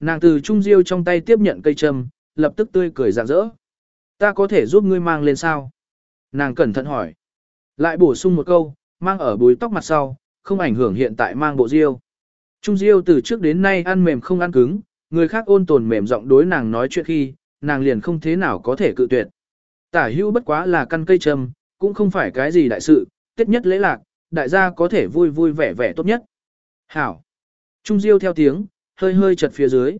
Nàng từ Trung Diêu trong tay tiếp nhận cây châm, lập tức tươi cười rạng rỡ. Ta có thể giúp ngươi mang lên sao? Nàng cẩn thận hỏi. Lại bổ sung một câu, mang ở búi tóc mặt sau, không ảnh hưởng hiện tại mang bộ diêu. Trung diêu từ trước đến nay ăn mềm không ăn cứng, người khác ôn tồn mềm giọng đối nàng nói chuyện khi, nàng liền không thế nào có thể cự tuyệt. Tả hữu bất quá là căn cây châm, cũng không phải cái gì đại sự, tiết nhất lễ lạc, đại gia có thể vui vui vẻ vẻ tốt nhất. Hảo. Trung diêu theo tiếng, hơi hơi chật phía dưới.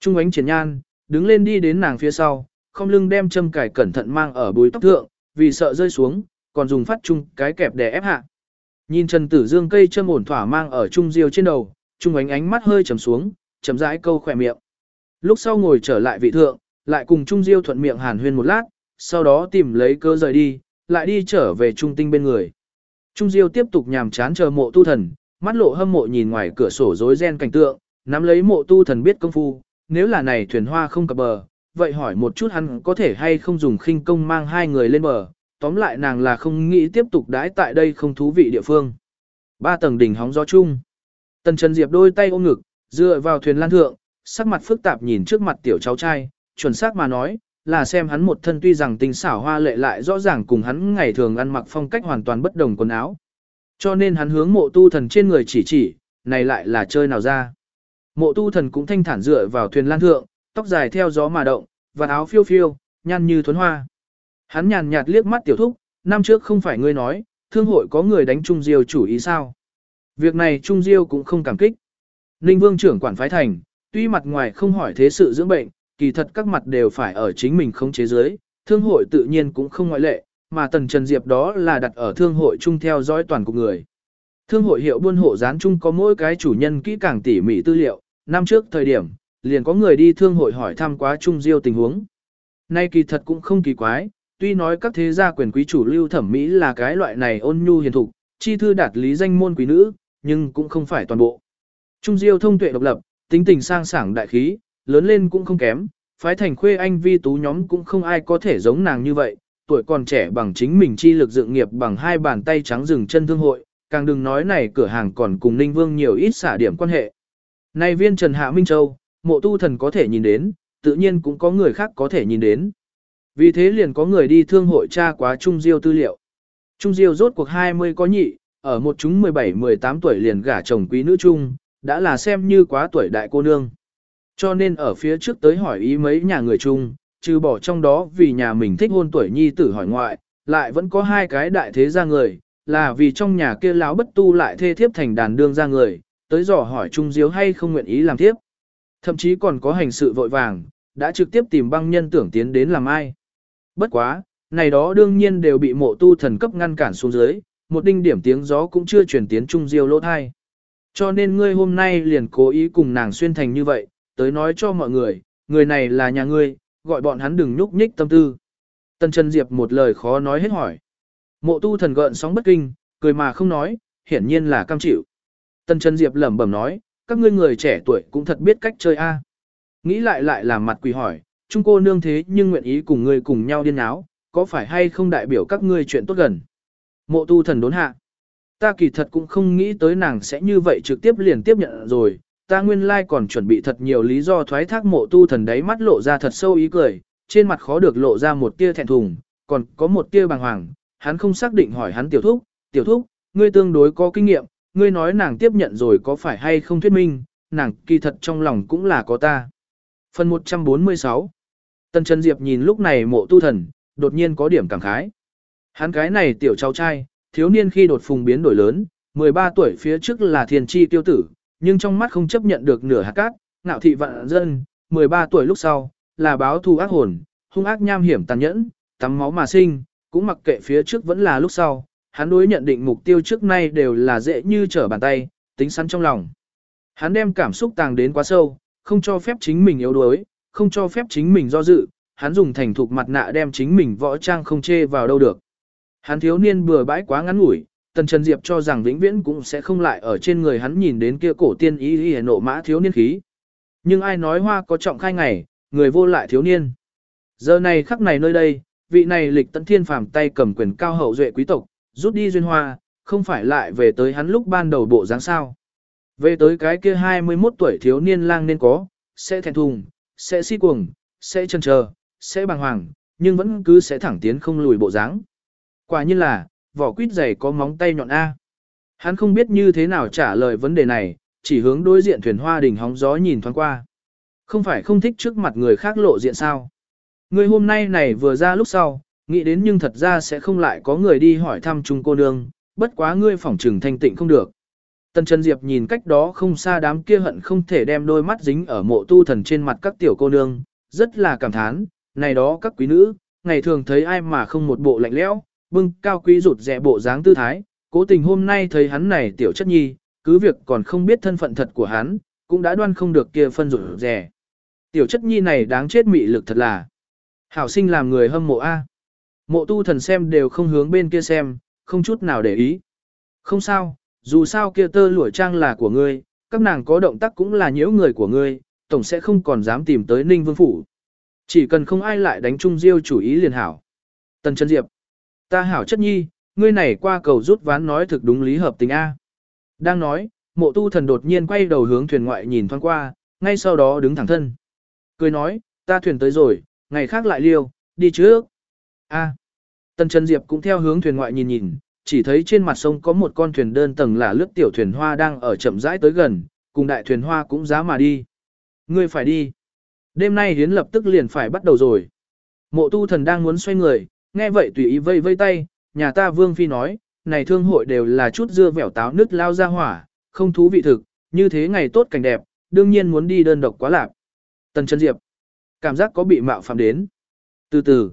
Trung ánh triển nhan, đứng lên đi đến nàng phía sau, không lưng đem châm cài cẩn thận mang ở búi tóc thượng, vì sợ rơi xuống, còn dùng phát chung cái kẹp để ép hạ. Nhìn Trần Tử Dương cây châm ổn thỏa mang ở trung diêu trên đầu, trung ánh ánh mắt hơi trầm xuống, chấm rãi câu khỏe miệng. Lúc sau ngồi trở lại vị thượng, lại cùng trung diêu thuận miệng hàn huyên một lát, sau đó tìm lấy cơ rời đi, lại đi trở về trung tinh bên người. Trung diêu tiếp tục nhàm chán chờ mộ tu thần, mắt lộ hâm mộ nhìn ngoài cửa sổ rối ren cảnh tượng, nắm lấy mộ tu thần biết công phu, nếu là này thuyền hoa không cập bờ, vậy hỏi một chút hắn có thể hay không dùng khinh công mang hai người lên bờ, tóm lại nàng là không nghĩ tiếp tục đãi tại đây không thú vị địa phương. Ba tầng đỉnh hóng gió chung. Tần Trần Diệp đôi tay ôm ngực, dựa vào thuyền lan thượng, sắc mặt phức tạp nhìn trước mặt tiểu cháu trai, chuẩn xác mà nói, là xem hắn một thân tuy rằng tinh xảo hoa lệ lại rõ ràng cùng hắn ngày thường ăn mặc phong cách hoàn toàn bất đồng quần áo. Cho nên hắn hướng mộ tu thần trên người chỉ chỉ, này lại là chơi nào ra. Mộ tu thần cũng thanh thản dựa vào thuyền lan thượng, tóc dài theo gió mà động, và áo phiêu phiêu, nhăn như thuấn hoa. Hắn nhàn nhạt liếc mắt tiểu thúc, năm trước không phải ngươi nói, thương hội có người đánh Trung Diêu chủ ý sao. Việc này Trung Diêu cũng không cảm kích. Ninh Vương trưởng quản phái thành, tuy mặt ngoài không hỏi thế sự dưỡng bệnh, kỳ thật các mặt đều phải ở chính mình không chế giới, thương hội tự nhiên cũng không ngoại lệ, mà Tần Trần Diệp đó là đặt ở thương hội chung theo dõi toàn cục người. Thương hội hiệu buôn hộ gián chung có mỗi cái chủ nhân kỹ càng tỉ mỉ tư liệu, năm trước thời điểm, liền có người đi thương hội hỏi thăm quá Trung Diêu tình huống. Nay kỳ thật cũng không kỳ quái, tuy nói các thế gia quyền quý chủ lưu thẩm mỹ là cái loại này ôn nhu hiền thục, chi thư đạt lý danh môn quý nữ, nhưng cũng không phải toàn bộ. Trung Diêu thông tuệ độc lập, tính tình sang sảng đại khí, lớn lên cũng không kém, phái thành khuê anh vi tú nhóm cũng không ai có thể giống nàng như vậy, tuổi còn trẻ bằng chính mình chi lực dựng nghiệp bằng hai bàn tay trắng rừng chân thương hội, càng đừng nói này cửa hàng còn cùng Ninh Vương nhiều ít xả điểm quan hệ. Này viên Trần Hạ Minh Châu, mộ tu thần có thể nhìn đến, tự nhiên cũng có người khác có thể nhìn đến. Vì thế liền có người đi thương hội tra quá Trung Diêu tư liệu. Trung Diêu rốt cuộc 20 có nhị, ở một chúng 17-18 tuổi liền gả chồng quý nữ trung, đã là xem như quá tuổi đại cô nương. Cho nên ở phía trước tới hỏi ý mấy nhà người trung, trừ bỏ trong đó vì nhà mình thích hôn tuổi nhi tử hỏi ngoại, lại vẫn có hai cái đại thế gia người, là vì trong nhà kia lão bất tu lại thê thiếp thành đàn đương ra người, tới dò hỏi Trung Diêu hay không nguyện ý làm thiếp. Thậm chí còn có hành sự vội vàng, đã trực tiếp tìm băng nhân tưởng tiến đến làm ai. Bất quá, này đó đương nhiên đều bị mộ tu thần cấp ngăn cản xuống dưới, một đinh điểm tiếng gió cũng chưa truyền tiến trung diêu lỗ thai. Cho nên ngươi hôm nay liền cố ý cùng nàng xuyên thành như vậy, tới nói cho mọi người, người này là nhà ngươi, gọi bọn hắn đừng nhúc nhích tâm tư. Tần Trần Diệp một lời khó nói hết hỏi. Mộ tu thần gợn sóng bất kinh, cười mà không nói, hiển nhiên là cam chịu. Tần Trần Diệp lẩm bẩm nói, các ngươi người trẻ tuổi cũng thật biết cách chơi a. Nghĩ lại lại làm mặt quỷ hỏi, trung cô nương thế nhưng nguyện ý cùng ngươi cùng nhau điên áo, có phải hay không đại biểu các ngươi chuyện tốt gần. Mộ tu thần đốn hạ. Ta kỳ thật cũng không nghĩ tới nàng sẽ như vậy trực tiếp liền tiếp nhận rồi, ta nguyên lai like còn chuẩn bị thật nhiều lý do thoái thác mộ tu thần đấy mắt lộ ra thật sâu ý cười, trên mặt khó được lộ ra một tia thẹn thùng, còn có một tia bàng hoàng, hắn không xác định hỏi hắn tiểu thúc, tiểu thúc, ngươi tương đối có kinh nghiệm, ngươi nói nàng tiếp nhận rồi có phải hay không thuyết minh, nàng kỳ thật trong lòng cũng là có ta. Phần 146 Tần Trần Diệp nhìn lúc này mộ tu thần, đột nhiên có điểm cảm khái. Hắn cái này tiểu cháu trai, thiếu niên khi đột phùng biến đổi lớn, 13 tuổi phía trước là thiền chi tiêu tử, nhưng trong mắt không chấp nhận được nửa hạt cát, ngạo thị vạn dân, 13 tuổi lúc sau, là báo thù ác hồn, hung ác nham hiểm tàn nhẫn, tắm máu mà sinh, cũng mặc kệ phía trước vẫn là lúc sau, hắn đối nhận định mục tiêu trước nay đều là dễ như trở bàn tay, tính sẵn trong lòng. Hắn đem cảm xúc tàng đến quá sâu, không cho phép chính mình yếu đuối, không cho phép chính mình do dự, hắn dùng thành thục mặt nạ đem chính mình võ trang không chê vào đâu được. Hắn thiếu niên bừa bãi quá ngắn ngủi, Tần Trần Diệp cho rằng vĩnh viễn cũng sẽ không lại ở trên người hắn nhìn đến kia cổ tiên ý y nộ mã thiếu niên khí. Nhưng ai nói hoa có trọng khai ngày, người vô lại thiếu niên. Giờ này khắc này nơi đây, vị này lịch tận thiên phàm tay cầm quyền cao hậu duệ quý tộc, rút đi duyên hoa, không phải lại về tới hắn lúc ban đầu bộ dáng sao. Về tới cái kia 21 tuổi thiếu niên lang nên có, sẽ thẹn thùng, sẽ si cuồng, sẽ chần chờ, sẽ bàng hoàng, nhưng vẫn cứ sẽ thẳng tiến không lùi bộ dáng. Quả nhiên là, vỏ quýt dày có móng tay nhọn A. Hắn không biết như thế nào trả lời vấn đề này, chỉ hướng đối diện thuyền hoa đình hóng gió nhìn thoáng qua. Không phải không thích trước mặt người khác lộ diện sao. Người hôm nay này vừa ra lúc sau, nghĩ đến nhưng thật ra sẽ không lại có người đi hỏi thăm chung cô nương, bất quá ngươi phỏng trừng thanh tịnh không được. Tần Trần Diệp nhìn cách đó không xa đám kia hận không thể đem đôi mắt dính ở mộ tu thần trên mặt các tiểu cô nương, rất là cảm thán, này đó các quý nữ, ngày thường thấy ai mà không một bộ lạnh lẽo, bưng cao quý rụt rẻ bộ dáng tư thái, cố tình hôm nay thấy hắn này tiểu chất nhi, cứ việc còn không biết thân phận thật của hắn, cũng đã đoan không được kia phân rụt rẻ. Tiểu chất nhi này đáng chết mị lực thật là. Hảo sinh làm người hâm mộ A. Mộ tu thần xem đều không hướng bên kia xem, không chút nào để ý. Không sao, dù sao kia tơ lụa trang là của ngươi, các nàng có động tác cũng là nhiễu người của ngươi, tổng sẽ không còn dám tìm tới Ninh Vương Phủ. Chỉ cần không ai lại đánh trung diêu chủ ý liền hảo. Tần Trân Diệp. Ta hảo chất nhi, ngươi này qua cầu rút ván nói thực đúng lý hợp tình A. Đang nói, mộ tu thần đột nhiên quay đầu hướng thuyền ngoại nhìn thoáng qua, ngay sau đó đứng thẳng thân. Cười nói, ta thuyền tới rồi, ngày khác lại liêu, đi trước. A. Tần Trần Diệp cũng theo hướng thuyền ngoại nhìn nhìn, chỉ thấy trên mặt sông có một con thuyền đơn tầng là lướt tiểu thuyền hoa đang ở chậm rãi tới gần, cùng đại thuyền hoa cũng giá mà đi. Ngươi phải đi. Đêm nay hiến lập tức liền phải bắt đầu rồi. Mộ tu thần đang muốn xoay người, nghe vậy tùy ý vây vây tay, nhà ta vương phi nói, này thương hội đều là chút dưa vẻo táo nứt lao ra hỏa, không thú vị thực, như thế ngày tốt cảnh đẹp, đương nhiên muốn đi đơn độc quá lạc. Tần Trần Diệp, cảm giác có bị mạo phạm đến. Từ từ,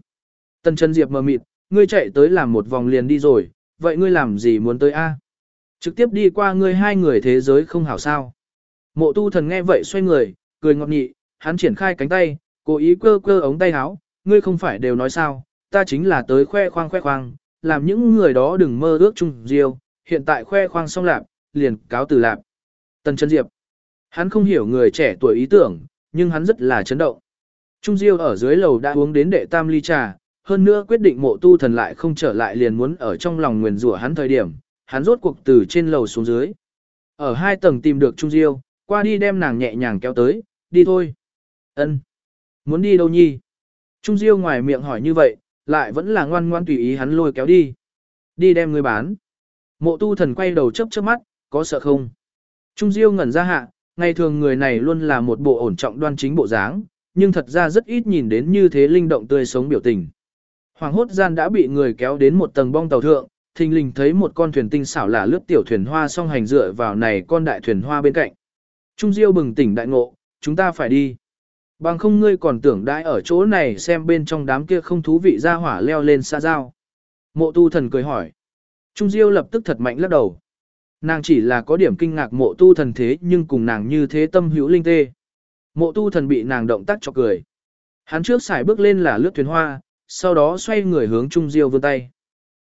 Tần Trần Diệp mờ mịt, ngươi chạy tới làm một vòng liền đi rồi, vậy ngươi làm gì muốn tới a? Trực tiếp đi qua ngươi hai người thế giới không hảo sao. Mộ tu thần nghe vậy xoay người, cười ngọt nhị, hắn triển khai cánh tay, cố ý cơ cơ ống tay áo, ngươi không phải đều nói sao, ta chính là tới khoe khoang khoe khoang, làm những người đó đừng mơ ước chung diêu, hiện tại khoe khoang xong lạp, liền cáo từ lạp. Tần Trấn Diệp, hắn không hiểu người trẻ tuổi ý tưởng, nhưng hắn rất là chấn động. Trung Diêu ở dưới lầu đã uống đến đệ tam ly trà, hơn nữa quyết định mộ tu thần lại không trở lại liền muốn ở trong lòng nguyền rủa hắn thời điểm, hắn rốt cuộc từ trên lầu xuống dưới. Ở hai tầng tìm được Trung Diêu, qua đi đem nàng nhẹ nhàng kéo tới, đi thôi. Ân, Muốn đi đâu nhi? Trung Diêu ngoài miệng hỏi như vậy, lại vẫn là ngoan ngoan tùy ý hắn lôi kéo đi. Đi đem người bán. Mộ tu thần quay đầu chấp chớp mắt, có sợ không? Trung Diêu ngẩn ra hạ, ngày thường người này luôn là một bộ ổn trọng đoan chính bộ dáng, nhưng thật ra rất ít nhìn đến như thế linh động tươi sống biểu tình. Hoàng hốt gian đã bị người kéo đến một tầng bong tàu thượng, thình lình thấy một con thuyền tinh xảo là lướt tiểu thuyền hoa song hành dựa vào này con đại thuyền hoa bên cạnh. Trung Diêu bừng tỉnh đại ngộ, chúng ta phải đi. Bằng không ngươi còn tưởng đãi ở chỗ này xem bên trong đám kia không thú vị ra hỏa leo lên xa giao. Mộ tu thần cười hỏi. Trung Diêu lập tức thật mạnh lắc đầu. Nàng chỉ là có điểm kinh ngạc mộ tu thần thế nhưng cùng nàng như thế tâm hữu linh tê. Mộ tu thần bị nàng động tác cho cười. Hắn trước xài bước lên là lướt thuyền hoa, sau đó xoay người hướng Trung Diêu vươn tay.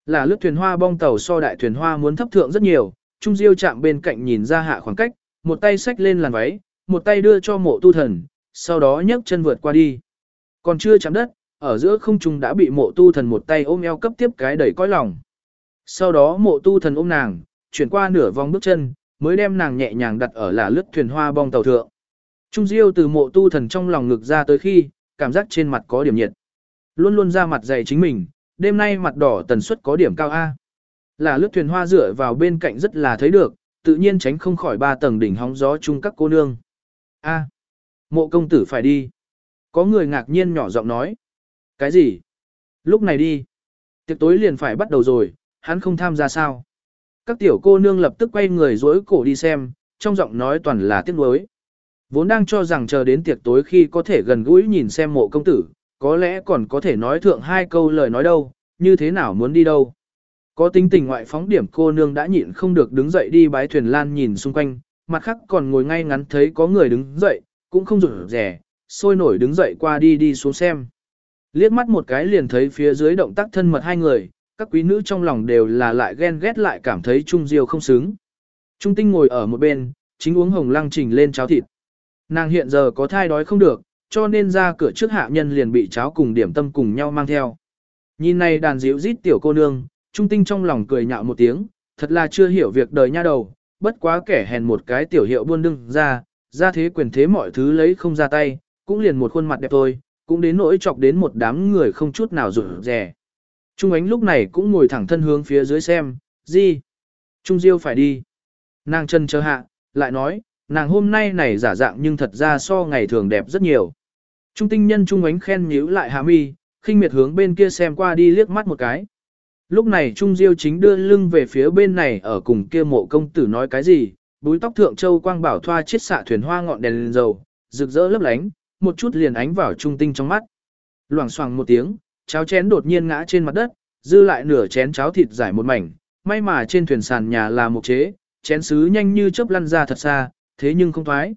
Là lướt thuyền hoa bong tàu so đại thuyền hoa muốn thấp thượng rất nhiều, Trung Diêu chạm bên cạnh nhìn ra hạ khoảng cách, một tay xách lên làn váy, một tay đưa cho mộ tu thần, sau đó nhấc chân vượt qua đi. Còn chưa chạm đất, ở giữa không trung đã bị mộ tu thần một tay ôm eo cấp tiếp cái đẩy cõi lòng. Sau đó mộ tu thần ôm nàng, chuyển qua nửa vòng bước chân, mới đem nàng nhẹ nhàng đặt ở là lướt thuyền hoa bong tàu thượng. Trung Diêu từ mộ tu thần trong lòng ngực ra tới khi, cảm giác trên mặt có điểm nhiệt. Luôn luôn ra mặt dày chính mình, đêm nay mặt đỏ tần suất có điểm cao A. Là lướt thuyền hoa dựa vào bên cạnh rất là thấy được, tự nhiên tránh không khỏi ba tầng đỉnh hóng gió chung các cô nương. A. Mộ công tử phải đi. Có người ngạc nhiên nhỏ giọng nói. Cái gì? Lúc này đi. Tiệc tối liền phải bắt đầu rồi, hắn không tham gia sao? Các tiểu cô nương lập tức quay người dối cổ đi xem, trong giọng nói toàn là tiếc nuối. Vốn đang cho rằng chờ đến tiệc tối khi có thể gần gũi nhìn xem mộ công tử, có lẽ còn có thể nói thượng hai câu lời nói đâu, như thế nào muốn đi đâu. Có tính tình ngoại phóng điểm cô nương đã nhịn không được đứng dậy đi bái thuyền lan nhìn xung quanh, mặt khác còn ngồi ngay ngắn thấy có người đứng dậy, cũng không rủ rẻ, sôi nổi đứng dậy qua đi đi xuống xem. Liếc mắt một cái liền thấy phía dưới động tác thân mật hai người, các quý nữ trong lòng đều là lại ghen ghét lại cảm thấy Trung Diêu không xứng. Trung Tinh ngồi ở một bên, chính uống hồng lăng trình lên cháo thịt. Nàng hiện giờ có thai đói không được, cho nên ra cửa trước hạ nhân liền bị cháo cùng điểm tâm cùng nhau mang theo. Nhìn này đàn dịu rít tiểu cô nương, Trung Tinh trong lòng cười nhạo một tiếng, thật là chưa hiểu việc đời nha đầu, bất quá kẻ hèn một cái tiểu hiệu buôn đương ra, ra thế quyền thế mọi thứ lấy không ra tay, cũng liền một khuôn mặt đẹp thôi, cũng đến nỗi chọc đến một đám người không chút nào rủi rẻ. Trung ánh lúc này cũng ngồi thẳng thân hướng phía dưới xem, gì? Trung Diêu phải đi. Nàng chân chờ hạ, lại nói, nàng hôm nay này giả dạng nhưng thật ra so ngày thường đẹp rất nhiều. Trung tinh nhân Trung ánh khen nhíu lại hạ mi, khinh miệt hướng bên kia xem qua đi liếc mắt một cái. Lúc này Trung Diêu chính đưa lưng về phía bên này ở cùng kia mộ công tử nói cái gì, búi tóc thượng châu quang bảo thoa chiết xạ thuyền hoa ngọn đèn lên dầu, rực rỡ lấp lánh, một chút liền ánh vào trung tinh trong mắt. Loảng xoảng một tiếng, cháo chén đột nhiên ngã trên mặt đất, dư lại nửa chén cháo thịt giải một mảnh, may mà trên thuyền sàn nhà là một chế, chén sứ nhanh như chớp lăn ra thật xa, thế nhưng không thoái.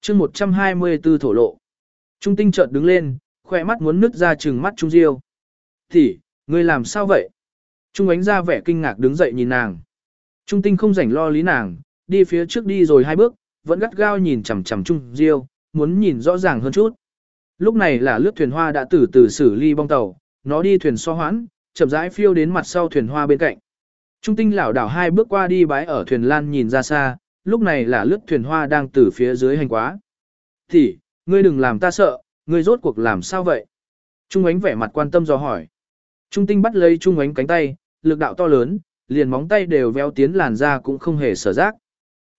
chương 124 thổ lộ. Trung tinh chợt đứng lên, khỏe mắt muốn nứt ra trừng mắt Trung Diêu. Thì, ngươi làm sao vậy? Trung ánh ra vẻ kinh ngạc đứng dậy nhìn nàng. Trung tinh không rảnh lo lý nàng, đi phía trước đi rồi hai bước, vẫn gắt gao nhìn chằm chằm Trung Diêu, muốn nhìn rõ ràng hơn chút. Lúc này là lướt thuyền hoa đã từ từ xử ly bong tàu, nó đi thuyền so hoãn, chậm rãi phiêu đến mặt sau thuyền hoa bên cạnh. Trung tinh lảo đảo hai bước qua đi bái ở thuyền lan nhìn ra xa, lúc này là lướt thuyền hoa đang từ phía dưới hành quá. Thì, ngươi đừng làm ta sợ, ngươi rốt cuộc làm sao vậy? Trung ánh vẻ mặt quan tâm do hỏi. Trung tinh bắt lấy Trung ánh cánh tay, lực đạo to lớn, liền móng tay đều véo tiến làn da cũng không hề sở giác.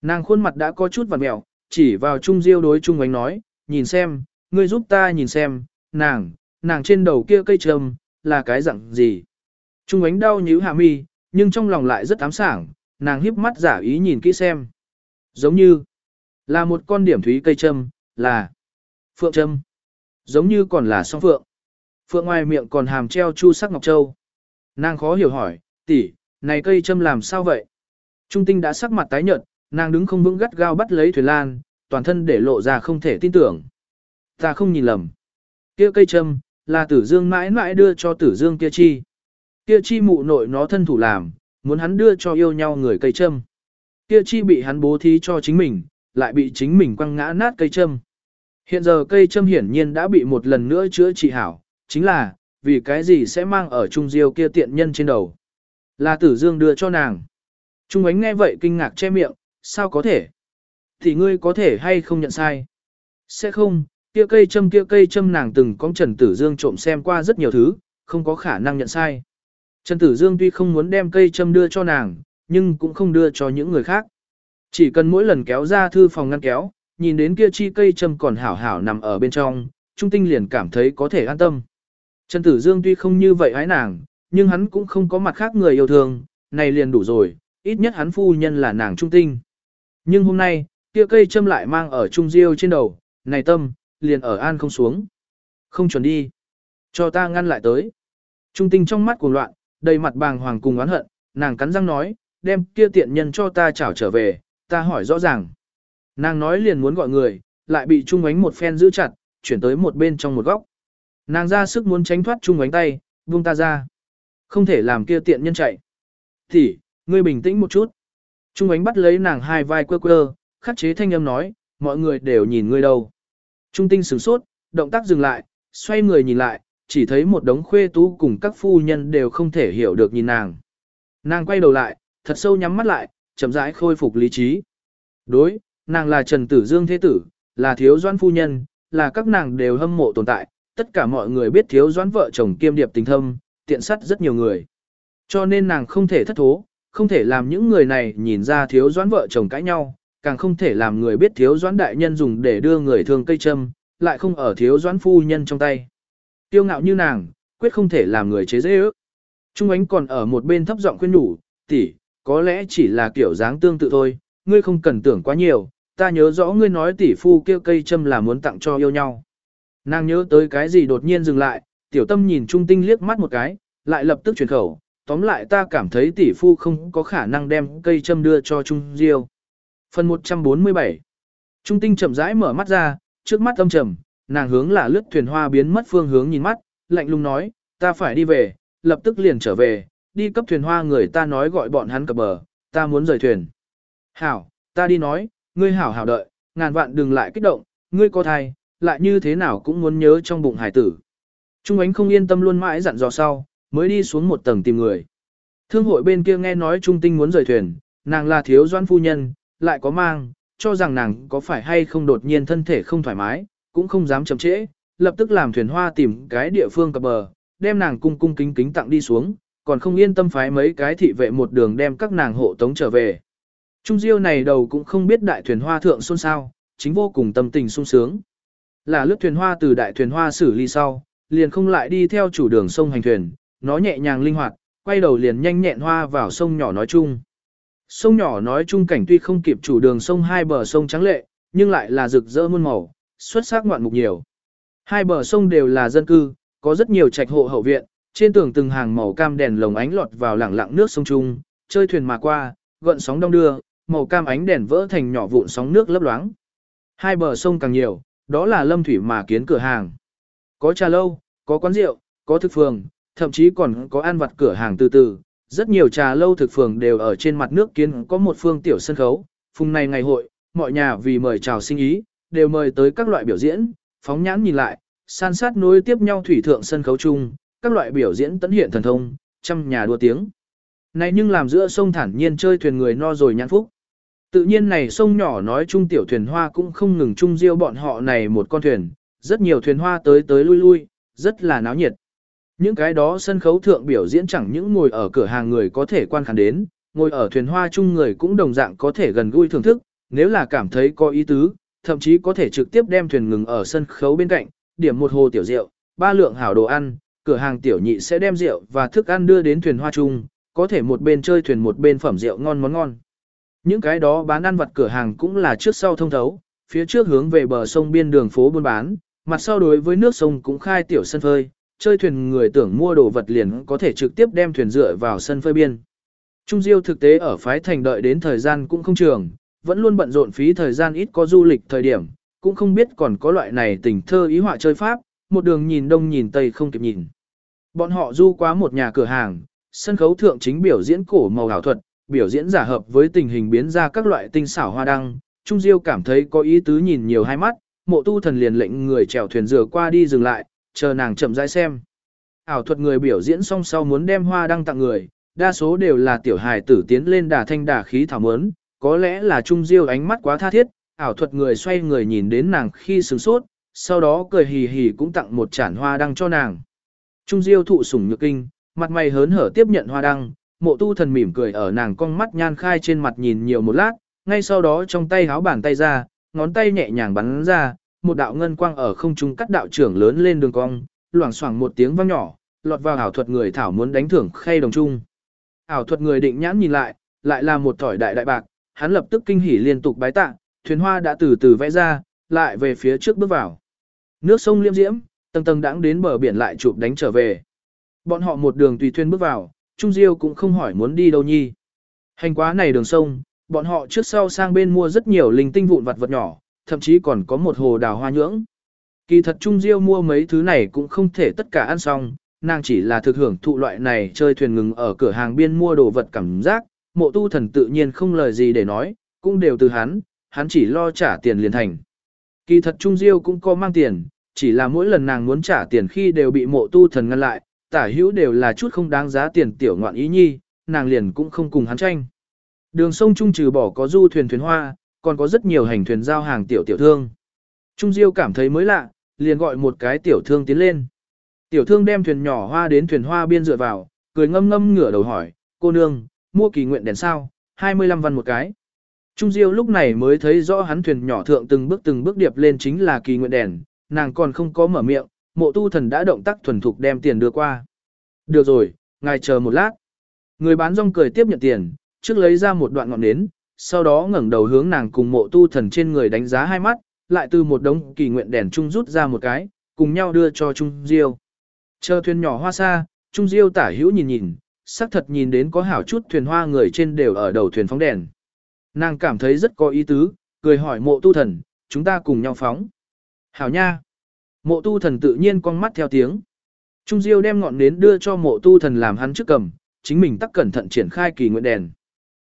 Nàng khuôn mặt đã có chút vằn mẹo, chỉ vào Trung Diêu đối Trung ánh nói, nhìn xem, ngươi giúp ta nhìn xem, nàng, nàng trên đầu kia cây trầm, là cái dạng gì. Trung ánh đau nhíu hạ mi, nhưng trong lòng lại rất ám sảng, nàng híp mắt giả ý nhìn kỹ xem. Giống như là một con điểm thúy cây trâm, là phượng trâm. Giống như còn là song phượng. Phượng ngoài miệng còn hàm treo chu sắc ngọc châu. Nàng khó hiểu hỏi, tỷ, này cây trâm làm sao vậy? Trung tinh đã sắc mặt tái nhợt, nàng đứng không vững gắt gao bắt lấy thuyền lan, toàn thân để lộ ra không thể tin tưởng. Ta không nhìn lầm. Kia cây trâm, là tử dương mãi mãi đưa cho tử dương kia chi. Kia chi mụ nội nó thân thủ làm, muốn hắn đưa cho yêu nhau người cây trâm. Kia chi bị hắn bố thí cho chính mình, lại bị chính mình quăng ngã nát cây trâm. Hiện giờ cây trâm hiển nhiên đã bị một lần nữa chữa trị hảo, chính là, vì cái gì sẽ mang ở trung diêu kia tiện nhân trên đầu. Là tử dương đưa cho nàng. Trung ánh nghe vậy kinh ngạc che miệng, sao có thể? Thì ngươi có thể hay không nhận sai? Sẽ không, kia cây châm kia cây châm nàng từng có Trần Tử Dương trộm xem qua rất nhiều thứ, không có khả năng nhận sai. Trần Tử Dương tuy không muốn đem cây châm đưa cho nàng, nhưng cũng không đưa cho những người khác. Chỉ cần mỗi lần kéo ra thư phòng ngăn kéo, nhìn đến kia chi cây châm còn hảo hảo nằm ở bên trong, Trung Tinh liền cảm thấy có thể an tâm. Trần Tử Dương tuy không như vậy hái nàng, nhưng hắn cũng không có mặt khác người yêu thương, này liền đủ rồi, ít nhất hắn phu nhân là nàng Trung Tinh. Nhưng hôm nay, kia cây châm lại mang ở Trung Diêu trên đầu, này tâm, liền ở an không xuống. Không chuẩn đi. Cho ta ngăn lại tới. Trung Tinh trong mắt cuồng loạn, đầy mặt bàng hoàng cùng oán hận, nàng cắn răng nói, đem kia tiện nhân cho ta trảo trở về, ta hỏi rõ ràng. Nàng nói liền muốn gọi người, lại bị Trung Ánh một phen giữ chặt, chuyển tới một bên trong một góc. Nàng ra sức muốn tránh thoát Trung Ánh tay, buông ta ra. Không thể làm kia tiện nhân chạy. Thì, ngươi bình tĩnh một chút. Trung Ánh bắt lấy nàng hai vai quơ quơ, khắc chế thanh âm nói, mọi người đều nhìn ngươi đâu. Trung tinh sửng sốt, động tác dừng lại, xoay người nhìn lại, chỉ thấy một đống khuê tú cùng các phu nhân đều không thể hiểu được nhìn nàng. Nàng quay đầu lại, thật sâu nhắm mắt lại, chậm rãi khôi phục lý trí. Đối, nàng là Trần Tử Dương Thế Tử, là thiếu doan phu nhân, là các nàng đều hâm mộ tồn tại, tất cả mọi người biết thiếu doan vợ chồng kiêm điệp tình thâm, tiện sắt rất nhiều người. Cho nên nàng không thể thất thố, không thể làm những người này nhìn ra thiếu doan vợ chồng cãi nhau, càng không thể làm người biết thiếu doãn đại nhân dùng để đưa người thương cây châm, lại không ở thiếu doãn phu nhân trong tay. Tiêu ngạo như nàng, quyết không thể làm người chế dễ ước. Trung ánh còn ở một bên thấp giọng khuyên nhủ, tỷ, có lẽ chỉ là kiểu dáng tương tự thôi, ngươi không cần tưởng quá nhiều, ta nhớ rõ ngươi nói tỷ phu kia cây châm là muốn tặng cho yêu nhau. Nàng nhớ tới cái gì đột nhiên dừng lại, tiểu tâm nhìn trung tinh liếc mắt một cái, lại lập tức chuyển khẩu, tóm lại ta cảm thấy tỷ phu không có khả năng đem cây châm đưa cho Trung Diêu. Phần 147 Trung tinh chậm rãi mở mắt ra, trước mắt âm trầm, nàng hướng là lướt thuyền hoa biến mất phương hướng nhìn mắt, lạnh lùng nói, ta phải đi về, lập tức liền trở về, đi cấp thuyền hoa người ta nói gọi bọn hắn cập bờ, ta muốn rời thuyền. Hảo, ta đi nói, ngươi hảo hảo đợi, ngàn vạn đừng lại kích động, ngươi có thai, lại như thế nào cũng muốn nhớ trong bụng hải tử. Trung ánh không yên tâm luôn mãi dặn dò sau, mới đi xuống một tầng tìm người. Thương hội bên kia nghe nói Trung tinh muốn rời thuyền, nàng là thiếu doan phu nhân, lại có mang, cho rằng nàng có phải hay không đột nhiên thân thể không thoải mái, cũng không dám chậm trễ, lập tức làm thuyền hoa tìm cái địa phương cập bờ, đem nàng cung cung kính kính tặng đi xuống, còn không yên tâm phái mấy cái thị vệ một đường đem các nàng hộ tống trở về. Trung Diêu này đầu cũng không biết đại thuyền hoa thượng xôn xao, chính vô cùng tâm tình sung sướng. Là lướt thuyền hoa từ đại thuyền hoa xử ly sau, liền không lại đi theo chủ đường sông hành thuyền, nó nhẹ nhàng linh hoạt, quay đầu liền nhanh nhẹn hoa vào sông nhỏ nói chung. Sông nhỏ nói chung cảnh tuy không kịp chủ đường sông hai bờ sông trắng lệ, nhưng lại là rực rỡ muôn màu, xuất sắc ngoạn mục nhiều. Hai bờ sông đều là dân cư, có rất nhiều trạch hộ hậu viện, trên tường từng hàng màu cam đèn lồng ánh lọt vào lẳng lặng nước sông trung, chơi thuyền mà qua, gợn sóng đông đưa, màu cam ánh đèn vỡ thành nhỏ vụn sóng nước lấp loáng. Hai bờ sông càng nhiều, đó là lâm thủy mà kiến cửa hàng. Có trà lâu, có quán rượu, có thực phường, thậm chí còn có ăn vặt cửa hàng từ từ. Rất nhiều trà lâu thực phường đều ở trên mặt nước kiến có một phương tiểu sân khấu. Phùng này ngày hội, mọi nhà vì mời chào sinh ý, đều mời tới các loại biểu diễn, phóng nhãn nhìn lại, san sát nối tiếp nhau thủy thượng sân khấu chung, các loại biểu diễn tấn hiện thần thông, trăm nhà đua tiếng. Này nhưng làm giữa sông thản nhiên chơi thuyền người no rồi nhãn phúc. Tự nhiên này sông nhỏ nói chung tiểu thuyền hoa cũng không ngừng chung diêu bọn họ này một con thuyền, rất nhiều thuyền hoa tới tới lui lui, rất là náo nhiệt. Những cái đó sân khấu thượng biểu diễn chẳng những ngồi ở cửa hàng người có thể quan khán đến, ngồi ở thuyền hoa chung người cũng đồng dạng có thể gần gũi thưởng thức, nếu là cảm thấy có ý tứ, thậm chí có thể trực tiếp đem thuyền ngừng ở sân khấu bên cạnh, điểm một hồ tiểu rượu, ba lượng hảo đồ ăn, cửa hàng tiểu nhị sẽ đem rượu và thức ăn đưa đến thuyền hoa chung, có thể một bên chơi thuyền một bên phẩm rượu ngon món ngon. Những cái đó bán ăn vặt cửa hàng cũng là trước sau thông thấu, phía trước hướng về bờ sông biên đường phố buôn bán, mặt sau đối với nước sông cũng khai tiểu sân phơi, chơi thuyền người tưởng mua đồ vật liền có thể trực tiếp đem thuyền dựa vào sân phơi biên. Trung Diêu thực tế ở phái thành đợi đến thời gian cũng không trường, vẫn luôn bận rộn phí thời gian ít có du lịch thời điểm, cũng không biết còn có loại này tình thơ ý họa chơi pháp, một đường nhìn đông nhìn tây không kịp nhìn. Bọn họ du qua một nhà cửa hàng, sân khấu thượng chính biểu diễn cổ màu ảo thuật, biểu diễn giả hợp với tình hình biến ra các loại tinh xảo hoa đăng, Trung Diêu cảm thấy có ý tứ nhìn nhiều hai mắt, mộ tu thần liền lệnh người chèo thuyền rửa qua đi dừng lại, chờ nàng chậm rãi xem. Ảo thuật người biểu diễn xong sau muốn đem hoa đăng tặng người, đa số đều là tiểu hài tử tiến lên đà thanh đà khí thảo mớn, có lẽ là Trung Diêu ánh mắt quá tha thiết, ảo thuật người xoay người nhìn đến nàng khi sửng sốt, sau đó cười hì hì cũng tặng một chản hoa đăng cho nàng. Trung Diêu thụ sủng nhược kinh, mặt mày hớn hở tiếp nhận hoa đăng, mộ tu thần mỉm cười ở nàng con mắt nhan khai trên mặt nhìn nhiều một lát, ngay sau đó trong tay háo bàn tay ra, ngón tay nhẹ nhàng bắn ra, một đạo ngân quang ở không trung cắt đạo trưởng lớn lên đường cong, loảng xoảng một tiếng vang nhỏ, lọt vào ảo thuật người thảo muốn đánh thưởng khay đồng trung. Ảo thuật người định nhãn nhìn lại, lại là một thỏi đại đại bạc, hắn lập tức kinh hỉ liên tục bái tạ, thuyền hoa đã từ từ vẽ ra, lại về phía trước bước vào. Nước sông liêm diễm, tầng tầng đãng đến bờ biển lại chụp đánh trở về. Bọn họ một đường tùy thuyền bước vào, Trung Diêu cũng không hỏi muốn đi đâu nhi. Hành quá này đường sông, bọn họ trước sau sang bên mua rất nhiều linh tinh vụn vặt vật nhỏ, thậm chí còn có một hồ đào hoa nhưỡng. Kỳ thật Trung Diêu mua mấy thứ này cũng không thể tất cả ăn xong, nàng chỉ là thực hưởng thụ loại này chơi thuyền ngừng ở cửa hàng biên mua đồ vật cảm giác, mộ tu thần tự nhiên không lời gì để nói, cũng đều từ hắn, hắn chỉ lo trả tiền liền thành. Kỳ thật Trung Diêu cũng có mang tiền, chỉ là mỗi lần nàng muốn trả tiền khi đều bị mộ tu thần ngăn lại, tả hữu đều là chút không đáng giá tiền tiểu ngoạn ý nhi, nàng liền cũng không cùng hắn tranh. Đường sông Trung trừ bỏ có du thuyền thuyền hoa, còn có rất nhiều hành thuyền giao hàng tiểu tiểu thương. Trung Diêu cảm thấy mới lạ, liền gọi một cái tiểu thương tiến lên. Tiểu thương đem thuyền nhỏ hoa đến thuyền hoa biên dựa vào, cười ngâm ngâm ngửa đầu hỏi, cô nương, mua kỳ nguyện đèn sao, 25 văn một cái. Trung Diêu lúc này mới thấy rõ hắn thuyền nhỏ thượng từng bước từng bước điệp lên chính là kỳ nguyện đèn, nàng còn không có mở miệng, mộ tu thần đã động tác thuần thục đem tiền đưa qua. Được rồi, ngài chờ một lát. Người bán rong cười tiếp nhận tiền, trước lấy ra một đoạn ngọn nến, sau đó ngẩng đầu hướng nàng cùng mộ tu thần trên người đánh giá hai mắt, lại từ một đống kỳ nguyện đèn trung rút ra một cái, cùng nhau đưa cho Trung Diêu. Chờ thuyền nhỏ hoa xa, Trung Diêu tả hữu nhìn nhìn, xác thật nhìn đến có hảo chút thuyền hoa người trên đều ở đầu thuyền phóng đèn. Nàng cảm thấy rất có ý tứ, cười hỏi mộ tu thần, chúng ta cùng nhau phóng. Hảo nha. Mộ tu thần tự nhiên con mắt theo tiếng. Trung Diêu đem ngọn nến đưa cho mộ tu thần làm hắn trước cầm, chính mình tắc cẩn thận triển khai kỳ nguyện đèn.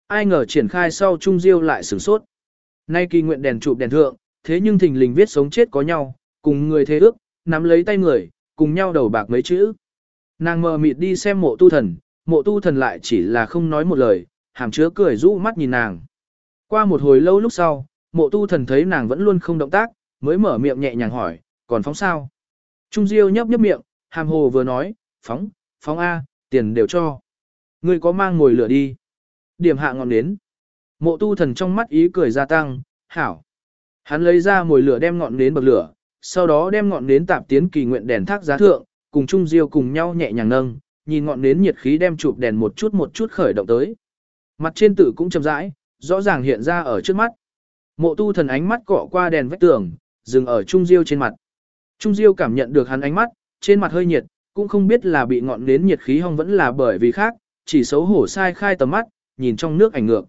Ai ngờ triển khai sau Trung Diêu lại sửng sốt. Nay kỳ nguyện đèn chụp đèn thượng, thế nhưng thình lình viết sống chết có nhau, cùng người thế ước, nắm lấy tay người, cùng nhau đầu bạc mấy chữ. Nàng mờ mịt đi xem mộ tu thần, mộ tu thần lại chỉ là không nói một lời, hàm chứa cười rũ mắt nhìn nàng. Qua một hồi lâu lúc sau, mộ tu thần thấy nàng vẫn luôn không động tác, mới mở miệng nhẹ nhàng hỏi, còn phóng sao? Trung Diêu nhấp nhấp miệng, hàm hồ vừa nói, phóng, phóng A, tiền đều cho. Ngươi có mang ngồi lửa đi. Điểm hạ ngọn nến. Mộ tu thần trong mắt ý cười gia tăng, hảo. Hắn lấy ra mồi lửa đem ngọn nến bậc lửa, sau đó đem ngọn nến tạp tiến kỳ nguyện đèn thác giá thượng, cùng Trung Diêu cùng nhau nhẹ nhàng nâng, nhìn ngọn nến nhiệt khí đem chụp đèn một chút một chút khởi động tới. Mặt trên tử cũng chậm rãi, rõ ràng hiện ra ở trước mắt. Mộ tu thần ánh mắt cọ qua đèn vách tường, dừng ở Trung Diêu trên mặt. Trung Diêu cảm nhận được hắn ánh mắt, trên mặt hơi nhiệt, cũng không biết là bị ngọn nến nhiệt khí hong vẫn là bởi vì khác, chỉ xấu hổ sai khai tầm mắt, nhìn trong nước ảnh ngược.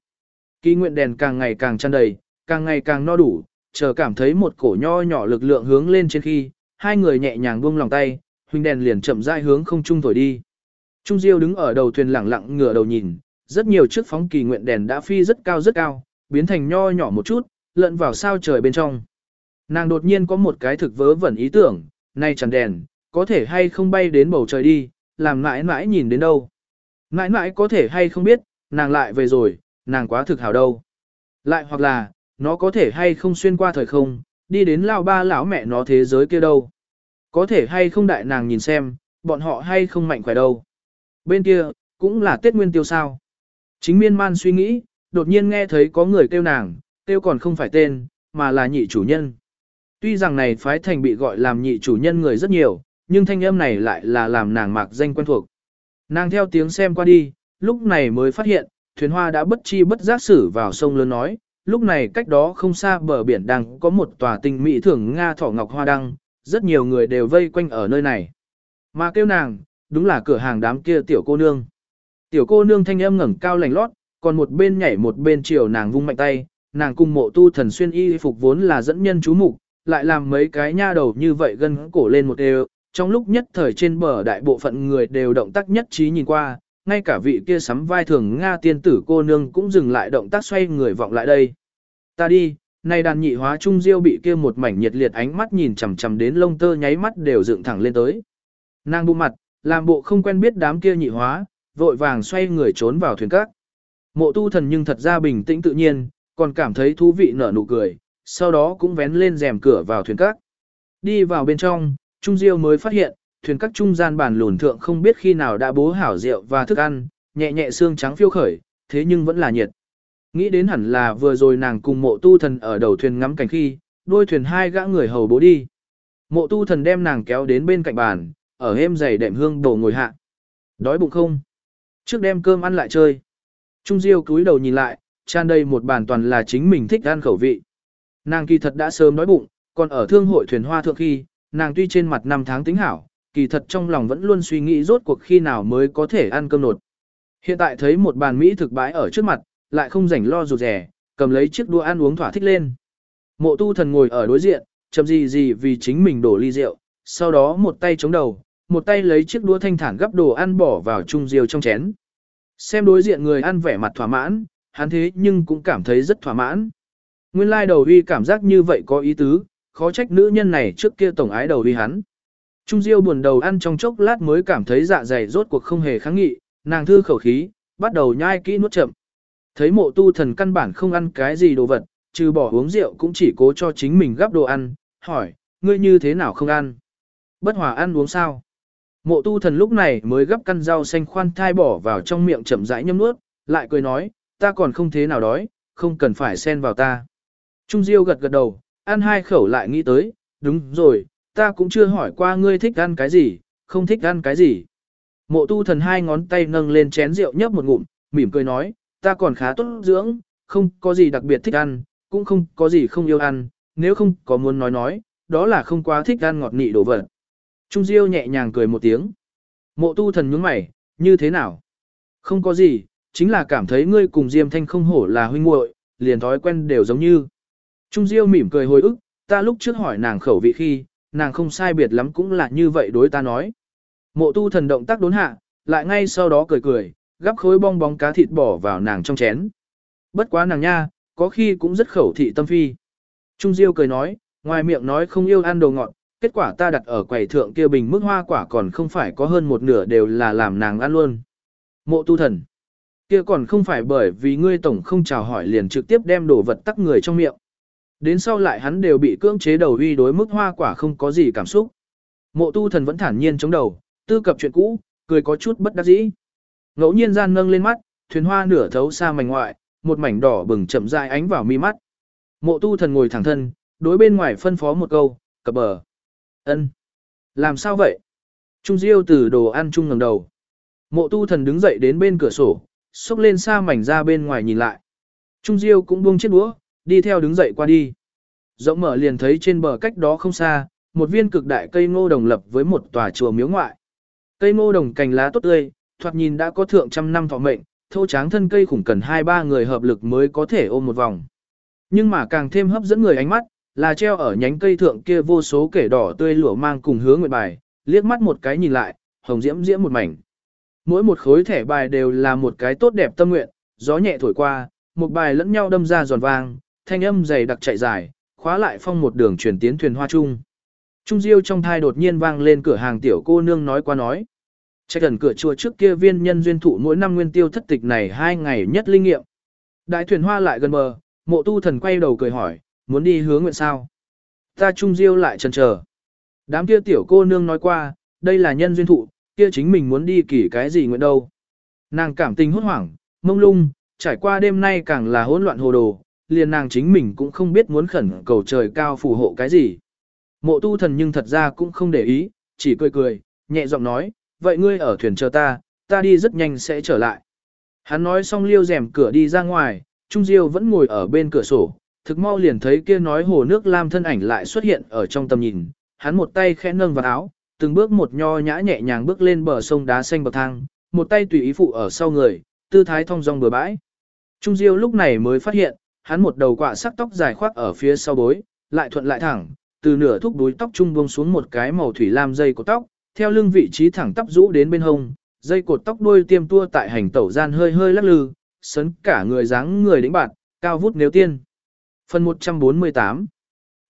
Kỳ nguyện đèn càng ngày càng tràn đầy, càng ngày càng no đủ, chờ cảm thấy một cổ nho nhỏ lực lượng hướng lên trên khi, hai người nhẹ nhàng buông lòng tay, huynh đèn liền chậm rãi hướng không trung thổi đi. Trung Diêu đứng ở đầu thuyền lẳng lặng ngửa đầu nhìn, rất nhiều chiếc phóng kỳ nguyện đèn đã phi rất cao rất cao, biến thành nho nhỏ một chút, lận vào sao trời bên trong. Nàng đột nhiên có một cái thực vớ vẩn ý tưởng, nay chẳng đèn, có thể hay không bay đến bầu trời đi, làm mãi mãi nhìn đến đâu. Mãi mãi có thể hay không biết, nàng lại về rồi, nàng quá thực hảo đâu. Lại hoặc là, nó có thể hay không xuyên qua thời không, đi đến lao ba lão mẹ nó thế giới kia đâu. Có thể hay không đại nàng nhìn xem, bọn họ hay không mạnh khỏe đâu. Bên kia, cũng là Tết Nguyên Tiêu sao. Chính miên man suy nghĩ, đột nhiên nghe thấy có người kêu nàng, kêu còn không phải tên, mà là nhị chủ nhân. Tuy rằng này phái thành bị gọi làm nhị chủ nhân người rất nhiều, nhưng thanh âm này lại là làm nàng mạc danh quen thuộc. Nàng theo tiếng xem qua đi, lúc này mới phát hiện, thuyền hoa đã bất chi bất giác xử vào sông lớn nói, lúc này cách đó không xa bờ biển đang có một tòa tinh mỹ thưởng Nga thỏ ngọc hoa đăng, rất nhiều người đều vây quanh ở nơi này. Mà kêu nàng, đúng là cửa hàng đám kia tiểu cô nương. Tiểu cô nương thanh âm ngẩng cao lành lót, còn một bên nhảy một bên chiều nàng vung mạnh tay, nàng cùng mộ tu thần xuyên y phục vốn là dẫn nhân chú mục, lại làm mấy cái nha đầu như vậy gân cổ lên một đều, trong lúc nhất thời trên bờ đại bộ phận người đều động tác nhất trí nhìn qua, ngay cả vị kia sắm vai thường Nga tiên tử cô nương cũng dừng lại động tác xoay người vọng lại đây. Ta đi, nay đàn nhị hóa trung diêu bị kia một mảnh nhiệt liệt ánh mắt nhìn chằm chằm đến lông tơ nháy mắt đều dựng thẳng lên tới. Nàng bu mặt, làm bộ không quen biết đám kia nhị hóa, vội vàng xoay người trốn vào thuyền các. Mộ tu thần nhưng thật ra bình tĩnh tự nhiên, còn cảm thấy thú vị nở nụ cười, sau đó cũng vén lên rèm cửa vào thuyền các. Đi vào bên trong, Trung Diêu mới phát hiện, thuyền các trung gian bàn lùn thượng không biết khi nào đã bố hảo rượu và thức ăn, nhẹ nhẹ xương trắng phiêu khởi, thế nhưng vẫn là nhiệt. Nghĩ đến hẳn là vừa rồi nàng cùng mộ tu thần ở đầu thuyền ngắm cảnh khi, đôi thuyền hai gã người hầu bố đi. Mộ tu thần đem nàng kéo đến bên cạnh bàn, ở êm giày đệm hương đổ ngồi hạ. Đói bụng không? Trước đem cơm ăn lại chơi. Trung Diêu cúi đầu nhìn lại, tràn đầy một bàn toàn là chính mình thích ăn khẩu vị. Nàng kỳ thật đã sớm đói bụng, còn ở thương hội thuyền hoa thượng khi, nàng tuy trên mặt năm tháng tính hảo, kỳ thật trong lòng vẫn luôn suy nghĩ rốt cuộc khi nào mới có thể ăn cơm nột. Hiện tại thấy một bàn Mỹ thực bãi ở trước mặt, lại không rảnh lo rụt rẻ, cầm lấy chiếc đũa ăn uống thỏa thích lên. Mộ tu thần ngồi ở đối diện, chậm gì gì vì chính mình đổ ly rượu, sau đó một tay chống đầu, một tay lấy chiếc đũa thanh thản gấp đồ ăn bỏ vào chung rượu trong chén. Xem đối diện người ăn vẻ mặt thỏa mãn, hắn thế nhưng cũng cảm thấy rất thỏa mãn. Nguyên lai đầu uy cảm giác như vậy có ý tứ, khó trách nữ nhân này trước kia tổng ái đầu uy hắn. Trung Diêu buồn đầu ăn trong chốc lát mới cảm thấy dạ dày rốt cuộc không hề kháng nghị, nàng thư khẩu khí, bắt đầu nhai kỹ nuốt chậm. Thấy mộ tu thần căn bản không ăn cái gì đồ vật, trừ bỏ uống rượu cũng chỉ cố cho chính mình gắp đồ ăn, hỏi, ngươi như thế nào không ăn? Bất hòa ăn uống sao? Mộ tu thần lúc này mới gắp căn rau xanh khoan thai bỏ vào trong miệng chậm rãi nhâm nuốt, lại cười nói, ta còn không thế nào đói, không cần phải xen vào ta. Trung Diêu gật gật đầu, ăn hai khẩu lại nghĩ tới, đúng rồi, ta cũng chưa hỏi qua ngươi thích ăn cái gì, không thích ăn cái gì. Mộ tu thần hai ngón tay nâng lên chén rượu nhấp một ngụm, mỉm cười nói, ta còn khá tốt dưỡng, không có gì đặc biệt thích ăn, cũng không có gì không yêu ăn, nếu không có muốn nói nói, đó là không quá thích ăn ngọt nị đồ vật. Trung Diêu nhẹ nhàng cười một tiếng. Mộ tu thần nhướng mày, như thế nào? Không có gì, chính là cảm thấy ngươi cùng Diêm Thanh không hổ là huynh muội, liền thói quen đều giống như. Trung Diêu mỉm cười hồi ức, ta lúc trước hỏi nàng khẩu vị khi, nàng không sai biệt lắm cũng là như vậy đối ta nói. Mộ tu thần động tác đốn hạ, lại ngay sau đó cười cười, gắp khối bong bóng cá thịt bỏ vào nàng trong chén. Bất quá nàng nha, có khi cũng rất khẩu thị tâm phi. Trung Diêu cười nói, ngoài miệng nói không yêu ăn đồ ngọt, kết quả ta đặt ở quầy thượng kia bình mức hoa quả còn không phải có hơn một nửa đều là làm nàng ăn luôn. Mộ tu thần, kia còn không phải bởi vì ngươi tổng không chào hỏi liền trực tiếp đem đồ vật tắc người trong miệng. Đến sau lại hắn đều bị cưỡng chế đầu uy đối mức hoa quả không có gì cảm xúc. Mộ tu thần vẫn thản nhiên chống đầu, tư cập chuyện cũ, cười có chút bất đắc dĩ. Ngẫu nhiên gian nâng lên mắt, thuyền hoa nửa thấu xa mảnh ngoại, một mảnh đỏ bừng chậm dài ánh vào mi mắt. Mộ tu thần ngồi thẳng thân, đối bên ngoài phân phó một câu, cập bờ. ân Làm sao vậy? Trung Diêu từ đồ ăn chung ngẩng đầu. Mộ tu thần đứng dậy đến bên cửa sổ, xúc lên xa mảnh ra bên ngoài nhìn lại. Trung Diêu cũng buông chiếc đũa, đi theo đứng dậy qua đi. Rộng mở liền thấy trên bờ cách đó không xa, một viên cực đại cây ngô đồng lập với một tòa chùa miếu ngoại. Cây ngô đồng cành lá tốt tươi, thoạt nhìn đã có thượng trăm năm thọ mệnh, thô tráng thân cây khủng cần hai ba người hợp lực mới có thể ôm một vòng. Nhưng mà càng thêm hấp dẫn người ánh mắt, là treo ở nhánh cây thượng kia vô số kể đỏ tươi lửa mang cùng hướng nguyện bài, liếc mắt một cái nhìn lại, hồng diễm diễm một mảnh. Mỗi một khối thẻ bài đều là một cái tốt đẹp tâm nguyện, gió nhẹ thổi qua, một bài lẫn nhau đâm ra giòn vang, thanh âm dày đặc chạy dài, khóa lại phong một đường chuyển tiến thuyền hoa chung. Trung Diêu trong thai đột nhiên vang lên cửa hàng tiểu cô nương nói qua nói. Trách gần cửa chùa trước kia viên nhân duyên thụ mỗi năm nguyên tiêu thất tịch này hai ngày nhất linh nghiệm. Đại thuyền hoa lại gần bờ, mộ tu thần quay đầu cười hỏi, muốn đi hướng nguyện sao? Ta Trung Diêu lại chần chờ. Đám kia tiểu cô nương nói qua, đây là nhân duyên thụ, kia chính mình muốn đi kỳ cái gì nguyện đâu. Nàng cảm tình hốt hoảng, mông lung, trải qua đêm nay càng là hỗn loạn hồ đồ, liền nàng chính mình cũng không biết muốn khẩn cầu trời cao phù hộ cái gì. Mộ tu thần nhưng thật ra cũng không để ý, chỉ cười cười, nhẹ giọng nói, vậy ngươi ở thuyền chờ ta, ta đi rất nhanh sẽ trở lại. Hắn nói xong liêu rèm cửa đi ra ngoài, Trung Diêu vẫn ngồi ở bên cửa sổ, thực mau liền thấy kia nói hồ nước lam thân ảnh lại xuất hiện ở trong tầm nhìn, hắn một tay khẽ nâng vào áo, từng bước một nho nhã nhẹ nhàng bước lên bờ sông đá xanh bậc thang, một tay tùy ý phụ ở sau người, tư thái thong dong bờ bãi. Trung Diêu lúc này mới phát hiện, hắn một đầu quạ sắc tóc dài khoác ở phía sau bối, lại thuận lại thẳng, từ nửa thúc đuôi tóc trung buông xuống một cái màu thủy lam dây của tóc, theo lưng vị trí thẳng tóc rũ đến bên hông, dây cột tóc đuôi tiêm tua tại hành tẩu gian hơi hơi lắc lư, sấn cả người dáng người đĩnh bạn, cao vút nếu tiên. Phần 148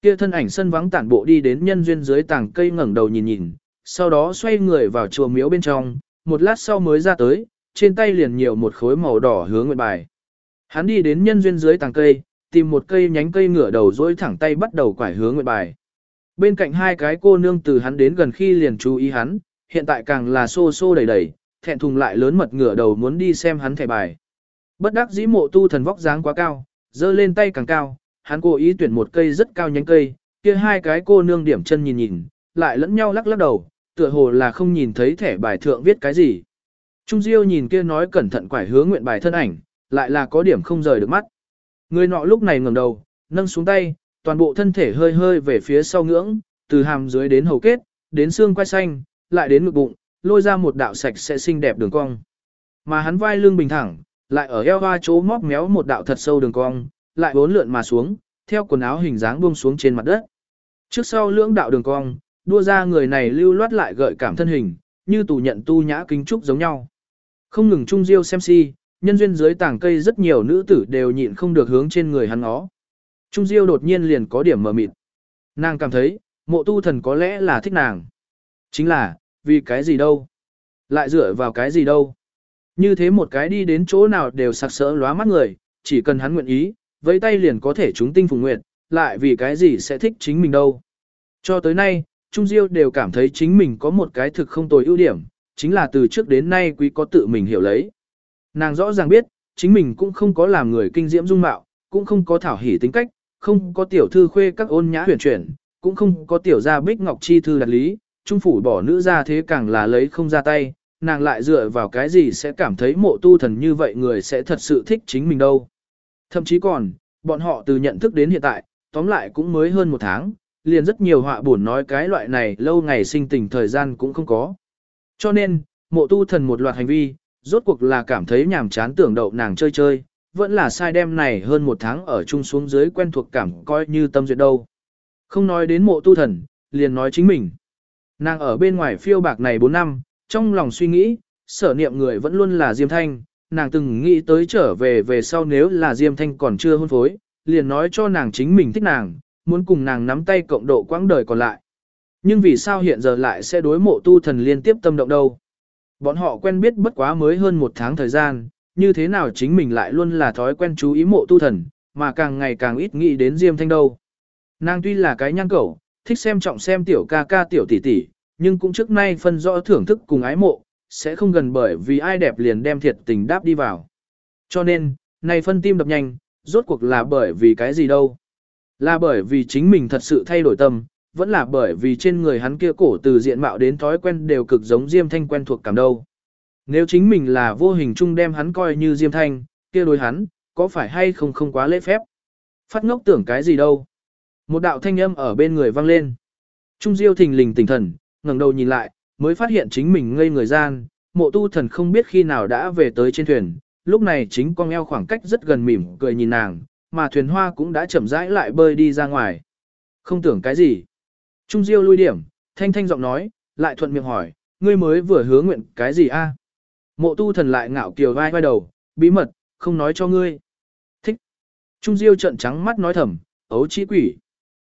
Kia thân ảnh sân vắng tản bộ đi đến nhân duyên dưới tảng cây ngẩng đầu nhìn nhìn, sau đó xoay người vào chùa miếu bên trong, một lát sau mới ra tới, trên tay liền nhiều một khối màu đỏ hướng nguyện bài. Hắn đi đến nhân duyên dưới tàng cây, tìm một cây nhánh cây ngửa đầu dối thẳng tay bắt đầu quải hướng nguyện bài. Bên cạnh hai cái cô nương từ hắn đến gần khi liền chú ý hắn, hiện tại càng là xô xô đầy đầy, thẹn thùng lại lớn mật ngửa đầu muốn đi xem hắn thẻ bài. Bất đắc dĩ mộ tu thần vóc dáng quá cao, dơ lên tay càng cao, hắn cố ý tuyển một cây rất cao nhánh cây, kia hai cái cô nương điểm chân nhìn nhìn, lại lẫn nhau lắc lắc đầu, tựa hồ là không nhìn thấy thẻ bài thượng viết cái gì. Trung Diêu nhìn kia nói cẩn thận quải hướng nguyện bài thân ảnh, lại là có điểm không rời được mắt. Người nọ lúc này ngẩng đầu, nâng xuống tay, toàn bộ thân thể hơi hơi về phía sau ngưỡng, từ hàm dưới đến hầu kết, đến xương quai xanh, lại đến ngực bụng, lôi ra một đạo sạch sẽ xinh đẹp đường cong. Mà hắn vai lưng bình thẳng, lại ở eo hoa chỗ móc méo một đạo thật sâu đường cong, lại bốn lượn mà xuống, theo quần áo hình dáng buông xuống trên mặt đất. Trước sau lưỡng đạo đường cong, đua ra người này lưu loát lại gợi cảm thân hình, như tù nhận tu nhã kính trúc giống nhau. Không ngừng trung diêu xem si, nhân duyên dưới tảng cây rất nhiều nữ tử đều nhịn không được hướng trên người hắn ngó. Trung diêu đột nhiên liền có điểm mờ mịt. Nàng cảm thấy, mộ tu thần có lẽ là thích nàng. Chính là, vì cái gì đâu? Lại dựa vào cái gì đâu? Như thế một cái đi đến chỗ nào đều sặc sỡ lóa mắt người, chỉ cần hắn nguyện ý, với tay liền có thể chúng tinh phùng nguyện, lại vì cái gì sẽ thích chính mình đâu. Cho tới nay, Trung Diêu đều cảm thấy chính mình có một cái thực không tồi ưu điểm, chính là từ trước đến nay quý có tự mình hiểu lấy. Nàng rõ ràng biết, chính mình cũng không có làm người kinh diễm dung mạo, cũng không có thảo hỉ tính cách, không có tiểu thư khuê các ôn nhã huyền chuyển, cũng không có tiểu gia bích ngọc chi thư đặt lý, trung phủ bỏ nữ ra thế càng là lấy không ra tay, nàng lại dựa vào cái gì sẽ cảm thấy mộ tu thần như vậy người sẽ thật sự thích chính mình đâu. Thậm chí còn, bọn họ từ nhận thức đến hiện tại, tóm lại cũng mới hơn một tháng, liền rất nhiều họa buồn nói cái loại này lâu ngày sinh tình thời gian cũng không có. Cho nên, mộ tu thần một loạt hành vi, rốt cuộc là cảm thấy nhàm chán tưởng đậu nàng chơi chơi, vẫn là sai đem này hơn một tháng ở chung xuống dưới quen thuộc cảm coi như tâm duyệt đâu. Không nói đến mộ tu thần, liền nói chính mình. Nàng ở bên ngoài phiêu bạc này 4 năm, trong lòng suy nghĩ, sở niệm người vẫn luôn là Diêm Thanh, nàng từng nghĩ tới trở về về sau nếu là Diêm Thanh còn chưa hôn phối, liền nói cho nàng chính mình thích nàng, muốn cùng nàng nắm tay cộng độ quãng đời còn lại. Nhưng vì sao hiện giờ lại sẽ đối mộ tu thần liên tiếp tâm động đâu? Bọn họ quen biết bất quá mới hơn một tháng thời gian, như thế nào chính mình lại luôn là thói quen chú ý mộ tu thần, mà càng ngày càng ít nghĩ đến Diêm Thanh đâu. Nàng tuy là cái nhăn cẩu, thích xem trọng xem tiểu ca ca tiểu tỷ tỷ, nhưng cũng trước nay phân rõ thưởng thức cùng ái mộ, sẽ không gần bởi vì ai đẹp liền đem thiệt tình đáp đi vào. Cho nên, này phân tim đập nhanh, rốt cuộc là bởi vì cái gì đâu. Là bởi vì chính mình thật sự thay đổi tâm, vẫn là bởi vì trên người hắn kia cổ từ diện mạo đến thói quen đều cực giống Diêm Thanh quen thuộc cảm đâu. Nếu chính mình là vô hình chung đem hắn coi như Diêm Thanh, kia đối hắn, có phải hay không không quá lễ phép? Phát ngốc tưởng cái gì đâu? Một đạo thanh âm ở bên người vang lên. Trung Diêu thình lình tỉnh thần, ngẩng đầu nhìn lại, mới phát hiện chính mình ngây người gian, mộ tu thần không biết khi nào đã về tới trên thuyền, lúc này chính con eo khoảng cách rất gần mỉm cười nhìn nàng, mà thuyền hoa cũng đã chậm rãi lại bơi đi ra ngoài. Không tưởng cái gì. Trung Diêu lui điểm, thanh thanh giọng nói, lại thuận miệng hỏi, ngươi mới vừa hứa nguyện cái gì a? Mộ tu thần lại ngạo kiều vai vai đầu, bí mật, không nói cho ngươi. Thích. Trung Diêu trợn trắng mắt nói thầm, ấu chi quỷ.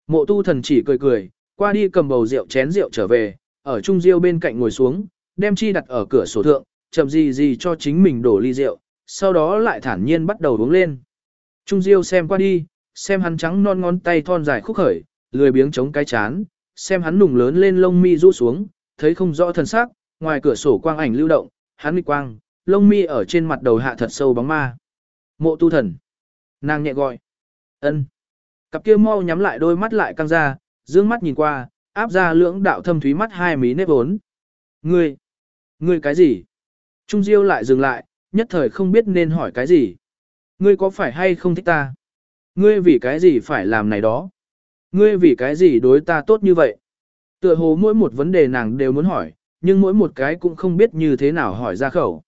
Mộ tu thần chỉ cười cười, qua đi cầm bầu rượu chén rượu trở về, ở Trung Diêu bên cạnh ngồi xuống, đem chi đặt ở cửa sổ thượng, chậm gì gì cho chính mình đổ ly rượu, sau đó lại thản nhiên bắt đầu uống lên. Trung Diêu xem qua đi, xem hắn trắng non ngón tay thon dài khúc khởi, lười biếng chống cái chán, xem hắn nùng lớn lên lông mi rũ xuống, thấy không rõ thân xác, ngoài cửa sổ quang ảnh lưu động, hắn nghịch quang, lông mi ở trên mặt đầu hạ thật sâu bóng ma. Mộ tu thần. Nàng nhẹ gọi. ân. Cặp kia mau nhắm lại đôi mắt lại căng ra, dương mắt nhìn qua, áp ra lưỡng đạo thâm thúy mắt hai mí nếp vốn. Ngươi, ngươi cái gì? Trung Diêu lại dừng lại, nhất thời không biết nên hỏi cái gì. Ngươi có phải hay không thích ta? Ngươi vì cái gì phải làm này đó? Ngươi vì cái gì đối ta tốt như vậy? Tựa hồ mỗi một vấn đề nàng đều muốn hỏi, nhưng mỗi một cái cũng không biết như thế nào hỏi ra khẩu.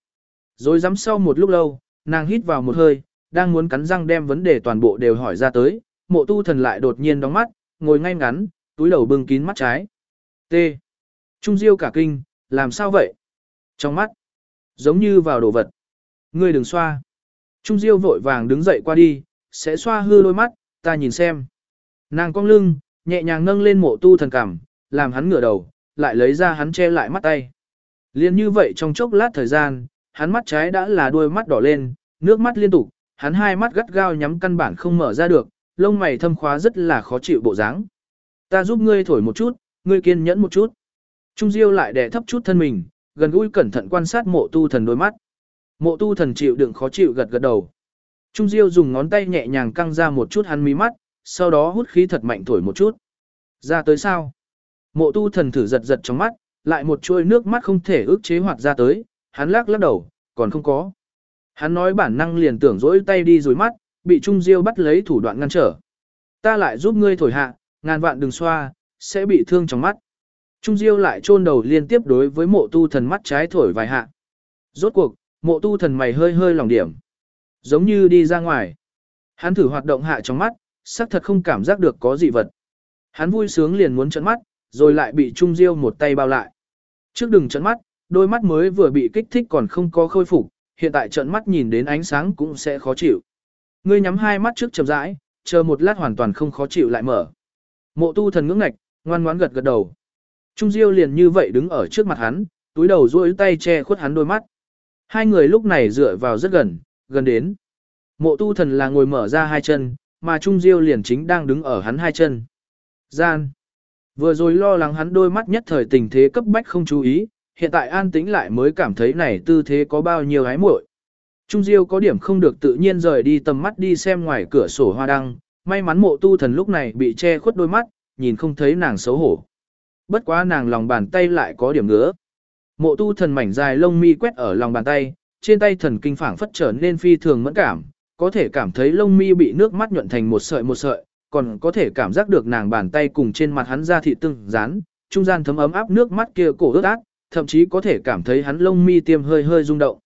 Rồi dám sau một lúc lâu, nàng hít vào một hơi, đang muốn cắn răng đem vấn đề toàn bộ đều hỏi ra tới, mộ tu thần lại đột nhiên đóng mắt, ngồi ngay ngắn, túi đầu bưng kín mắt trái. T. Trung diêu cả kinh, làm sao vậy? Trong mắt, giống như vào đồ vật. Ngươi đừng xoa. Trung diêu vội vàng đứng dậy qua đi, sẽ xoa hư đôi mắt, ta nhìn xem. Nàng cong lưng, nhẹ nhàng nâng lên mộ tu thần cảm, làm hắn ngửa đầu, lại lấy ra hắn che lại mắt tay. Liên như vậy trong chốc lát thời gian, hắn mắt trái đã là đuôi mắt đỏ lên, nước mắt liên tục, hắn hai mắt gắt gao nhắm căn bản không mở ra được, lông mày thâm khóa rất là khó chịu bộ dáng. Ta giúp ngươi thổi một chút, ngươi kiên nhẫn một chút. Trung Diêu lại đè thấp chút thân mình, gần gũi cẩn thận quan sát mộ tu thần đôi mắt. Mộ tu thần chịu đựng khó chịu gật gật đầu. Trung Diêu dùng ngón tay nhẹ nhàng căng ra một chút hắn mí mắt, sau đó hút khí thật mạnh thổi một chút. Ra tới sao? Mộ tu thần thử giật giật trong mắt, lại một chuôi nước mắt không thể ước chế hoạt ra tới, hắn lắc lắc đầu, còn không có. Hắn nói bản năng liền tưởng dỗi tay đi rồi mắt, bị Trung Diêu bắt lấy thủ đoạn ngăn trở. Ta lại giúp ngươi thổi hạ, ngàn vạn đừng xoa, sẽ bị thương trong mắt. Trung Diêu lại chôn đầu liên tiếp đối với mộ tu thần mắt trái thổi vài hạ. Rốt cuộc, mộ tu thần mày hơi hơi lòng điểm. Giống như đi ra ngoài. Hắn thử hoạt động hạ trong mắt, xác thật không cảm giác được có gì vật. Hắn vui sướng liền muốn trợn mắt, rồi lại bị Trung Diêu một tay bao lại. Trước đừng trợn mắt, đôi mắt mới vừa bị kích thích còn không có khôi phục, hiện tại trợn mắt nhìn đến ánh sáng cũng sẽ khó chịu. Ngươi nhắm hai mắt trước chậm rãi, chờ một lát hoàn toàn không khó chịu lại mở. Mộ tu thần ngưỡng ngạch, ngoan ngoãn gật gật đầu. Trung Diêu liền như vậy đứng ở trước mặt hắn, túi đầu duỗi tay che khuất hắn đôi mắt. Hai người lúc này dựa vào rất gần, gần đến. Mộ tu thần là ngồi mở ra hai chân, mà Trung Diêu liền chính đang đứng ở hắn hai chân. Gian. Vừa rồi lo lắng hắn đôi mắt nhất thời tình thế cấp bách không chú ý, hiện tại an tĩnh lại mới cảm thấy này tư thế có bao nhiêu hái muội. Trung Diêu có điểm không được tự nhiên rời đi tầm mắt đi xem ngoài cửa sổ hoa đăng, may mắn mộ tu thần lúc này bị che khuất đôi mắt, nhìn không thấy nàng xấu hổ. Bất quá nàng lòng bàn tay lại có điểm ngứa. Mộ tu thần mảnh dài lông mi quét ở lòng bàn tay, trên tay thần kinh phảng phất trở nên phi thường mẫn cảm, có thể cảm thấy lông mi bị nước mắt nhuận thành một sợi một sợi, còn có thể cảm giác được nàng bàn tay cùng trên mặt hắn ra thị tương dán, trung gian thấm ấm áp nước mắt kia cổ ướt át, thậm chí có thể cảm thấy hắn lông mi tiêm hơi hơi rung động.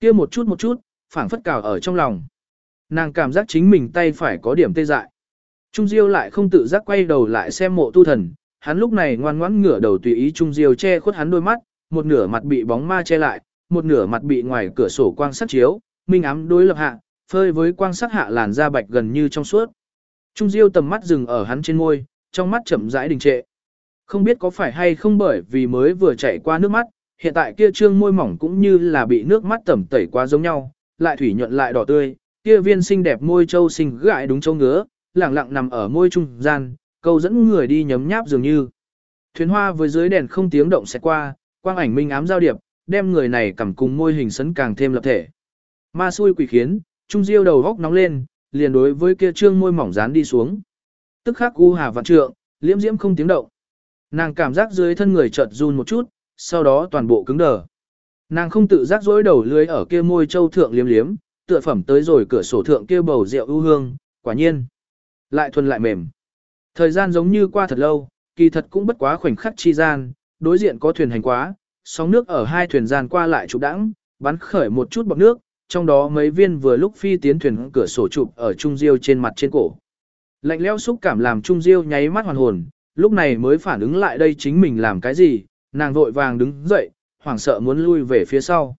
Kia một chút một chút, phảng phất cào ở trong lòng. Nàng cảm giác chính mình tay phải có điểm tê dại. Trung Diêu lại không tự giác quay đầu lại xem mộ tu thần, hắn lúc này ngoan ngoãn ngửa đầu tùy ý Trung Diêu che khuất hắn đôi mắt, một nửa mặt bị bóng ma che lại, một nửa mặt bị ngoài cửa sổ quang sắt chiếu, minh ám đối lập hạ, phơi với quang sắc hạ làn da bạch gần như trong suốt. Trung Diêu tầm mắt dừng ở hắn trên môi, trong mắt chậm rãi đình trệ. Không biết có phải hay không bởi vì mới vừa chảy qua nước mắt, hiện tại kia trương môi mỏng cũng như là bị nước mắt tẩm tẩy quá giống nhau, lại thủy nhuận lại đỏ tươi, kia viên xinh đẹp môi châu xinh gãi đúng châu ngứa, lẳng lặng nằm ở môi trung gian, câu dẫn người đi nhấm nháp dường như. Thuyền hoa với dưới đèn không tiếng động sẽ qua, quang ảnh minh ám giao điệp, đem người này cầm cùng môi hình sấn càng thêm lập thể. Ma xui quỷ khiến, Trung Diêu đầu góc nóng lên, liền đối với kia trương môi mỏng dán đi xuống. Tức khắc u hà vạn trượng, liễm diễm không tiếng động. Nàng cảm giác dưới thân người chợt run một chút, sau đó toàn bộ cứng đờ. Nàng không tự giác dối đầu lưới ở kia môi châu thượng liếm liếm, tựa phẩm tới rồi cửa sổ thượng kia bầu rượu ưu hương, quả nhiên. Lại thuần lại mềm. Thời gian giống như qua thật lâu, kỳ thật cũng bất quá khoảnh khắc chi gian, đối diện có thuyền hành quá, sóng nước ở hai thuyền gian qua lại chụp đãng, bắn khởi một chút bọt nước, trong đó mấy viên vừa lúc phi tiến thuyền cửa sổ chụp ở Trung Diêu trên mặt trên cổ. Lạnh leo xúc cảm làm Trung Diêu nháy mắt hoàn hồn, lúc này mới phản ứng lại đây chính mình làm cái gì, nàng vội vàng đứng dậy, hoảng sợ muốn lui về phía sau.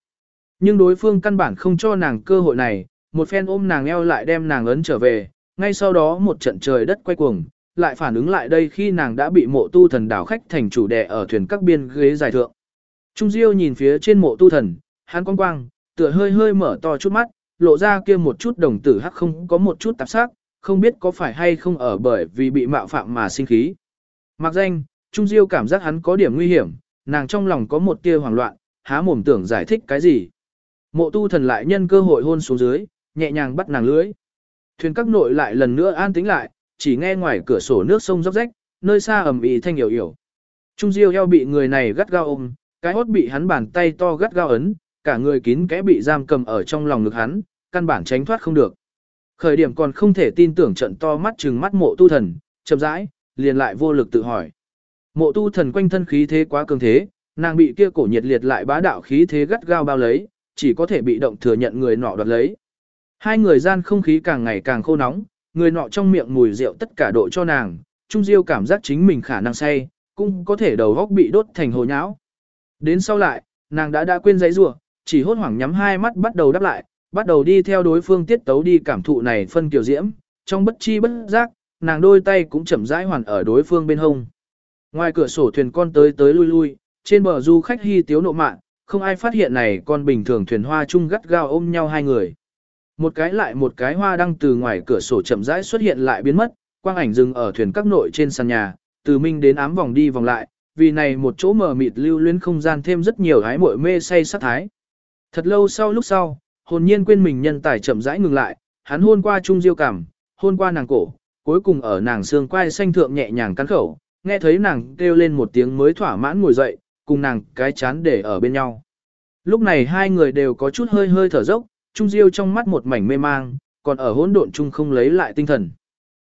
Nhưng đối phương căn bản không cho nàng cơ hội này, một phen ôm nàng eo lại đem nàng ấn trở về, ngay sau đó một trận trời đất quay cuồng, lại phản ứng lại đây khi nàng đã bị mộ tu thần đảo khách thành chủ đè ở thuyền các biên ghế dài thượng. Trung Diêu nhìn phía trên mộ tu thần, hắn quang quang, tựa hơi hơi mở to chút mắt, lộ ra kia một chút đồng tử hắc không có một chút tạp sắc, không biết có phải hay không ở bởi vì bị mạo phạm mà sinh khí. Mặc danh, Trung Diêu cảm giác hắn có điểm nguy hiểm, nàng trong lòng có một tia hoảng loạn, há mồm tưởng giải thích cái gì. Mộ tu thần lại nhân cơ hội hôn xuống dưới, nhẹ nhàng bắt nàng lưới. Thuyền các nội lại lần nữa an tĩnh lại, chỉ nghe ngoài cửa sổ nước sông róc rách, nơi xa ầm ĩ thanh hiểu hiểu. Trung Diêu eo bị người này gắt gao ôm, cái hốt bị hắn bàn tay to gắt gao ấn, cả người kín kẽ bị giam cầm ở trong lòng ngực hắn, căn bản tránh thoát không được. Khởi điểm còn không thể tin tưởng trận to mắt trừng mắt mộ tu thần, chậm rãi, liền lại vô lực tự hỏi. Mộ tu thần quanh thân khí thế quá cường thế, nàng bị kia cổ nhiệt liệt lại bá đạo khí thế gắt gao bao lấy, chỉ có thể bị động thừa nhận người nọ đoạt lấy. Hai người gian không khí càng ngày càng khô nóng, người nọ trong miệng mùi rượu tất cả độ cho nàng, Trung Diêu cảm giác chính mình khả năng say, cũng có thể đầu góc bị đốt thành hồ nháo. Đến sau lại, nàng đã đã quên giấy rủa chỉ hốt hoảng nhắm hai mắt bắt đầu đáp lại, bắt đầu đi theo đối phương tiết tấu đi cảm thụ này phân kiều diễm, trong bất chi bất giác, nàng đôi tay cũng chậm rãi hoàn ở đối phương bên hông. Ngoài cửa sổ thuyền con tới tới lui lui, trên bờ du khách hy tiếu nộ mạn, không ai phát hiện này con bình thường thuyền hoa chung gắt gao ôm nhau hai người. Một cái lại một cái hoa đăng từ ngoài cửa sổ chậm rãi xuất hiện lại biến mất, quang ảnh dừng ở thuyền các nội trên sàn nhà, từ minh đến ám vòng đi vòng lại, vì này một chỗ mở mịt lưu luyến không gian thêm rất nhiều hái muội mê say sát thái. Thật lâu sau lúc sau, hồn nhiên quên mình nhân tài chậm rãi ngừng lại, hắn hôn qua trung diêu cảm, hôn qua nàng cổ, cuối cùng ở nàng xương quai xanh thượng nhẹ nhàng cắn khẩu, nghe thấy nàng kêu lên một tiếng mới thỏa mãn ngồi dậy, cùng nàng cái chán để ở bên nhau. Lúc này hai người đều có chút hơi hơi thở dốc, Trung Diêu trong mắt một mảnh mê mang, còn ở hỗn độn chung không lấy lại tinh thần.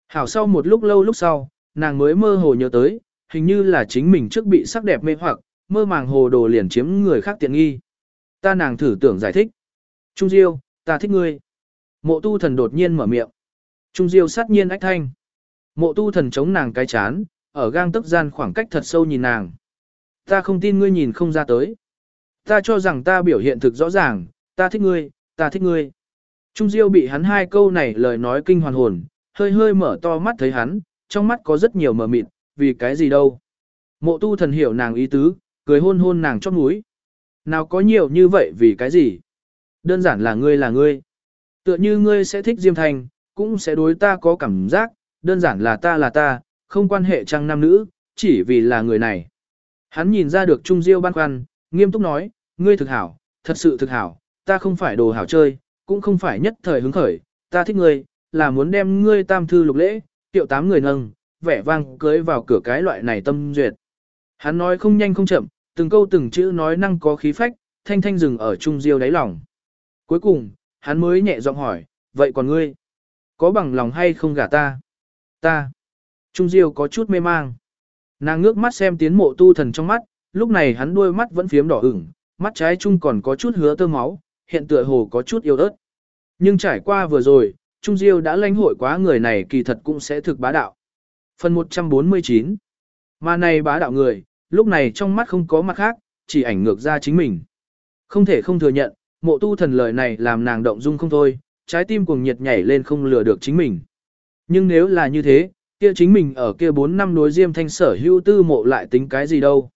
Hảo sau một lúc lâu lúc sau, nàng mới mơ hồ nhớ tới, hình như là chính mình trước bị sắc đẹp mê hoặc, mơ màng hồ đồ liền chiếm người khác tiện nghi. Ta nàng thử tưởng giải thích. Trung Diêu, ta thích ngươi. Mộ tu thần đột nhiên mở miệng. Trung Diêu sát nhiên ách thanh. Mộ tu thần chống nàng cái chán, ở gang tức gian khoảng cách thật sâu nhìn nàng. Ta không tin ngươi nhìn không ra tới. Ta cho rằng ta biểu hiện thực rõ ràng, ta thích ngươi, ta thích ngươi. Trung Diêu bị hắn hai câu này lời nói kinh hoàn hồn, hơi hơi mở to mắt thấy hắn, trong mắt có rất nhiều mờ mịt, vì cái gì đâu. Mộ tu thần hiểu nàng ý tứ, cười hôn hôn nàng chót mũi. Nào có nhiều như vậy vì cái gì? Đơn giản là ngươi là ngươi. Tựa như ngươi sẽ thích Diêm Thành, cũng sẽ đối ta có cảm giác, đơn giản là ta là ta, không quan hệ trăng nam nữ, chỉ vì là người này. Hắn nhìn ra được Trung Diêu băn khoăn, nghiêm túc nói, ngươi thực hảo, thật sự thực hảo, ta không phải đồ hảo chơi, cũng không phải nhất thời hứng khởi, ta thích ngươi, là muốn đem ngươi tam thư lục lễ, tiệu tám người nâng, vẻ vang cưới vào cửa cái loại này tâm duyệt. Hắn nói không nhanh không chậm, từng câu từng chữ nói năng có khí phách, thanh thanh dừng ở Trung Diêu đáy lòng. Cuối cùng, hắn mới nhẹ giọng hỏi, vậy còn ngươi? Có bằng lòng hay không gả ta? Ta. Trung Diêu có chút mê mang. Nàng ngước mắt xem tiến mộ tu thần trong mắt, lúc này hắn đôi mắt vẫn phiếm đỏ ửng, mắt trái Trung còn có chút hứa tơ máu, hiện tựa hồ có chút yêu ớt. Nhưng trải qua vừa rồi, Trung Diêu đã lãnh hội quá người này kỳ thật cũng sẽ thực bá đạo. Phần 149 Mà này bá đạo người, lúc này trong mắt không có mặt khác, chỉ ảnh ngược ra chính mình. Không thể không thừa nhận, mộ tu thần lời này làm nàng động dung không thôi, trái tim cuồng nhiệt nhảy lên không lừa được chính mình. Nhưng nếu là như thế, kia chính mình ở kia 4 năm đối diêm thanh sở hưu tư mộ lại tính cái gì đâu.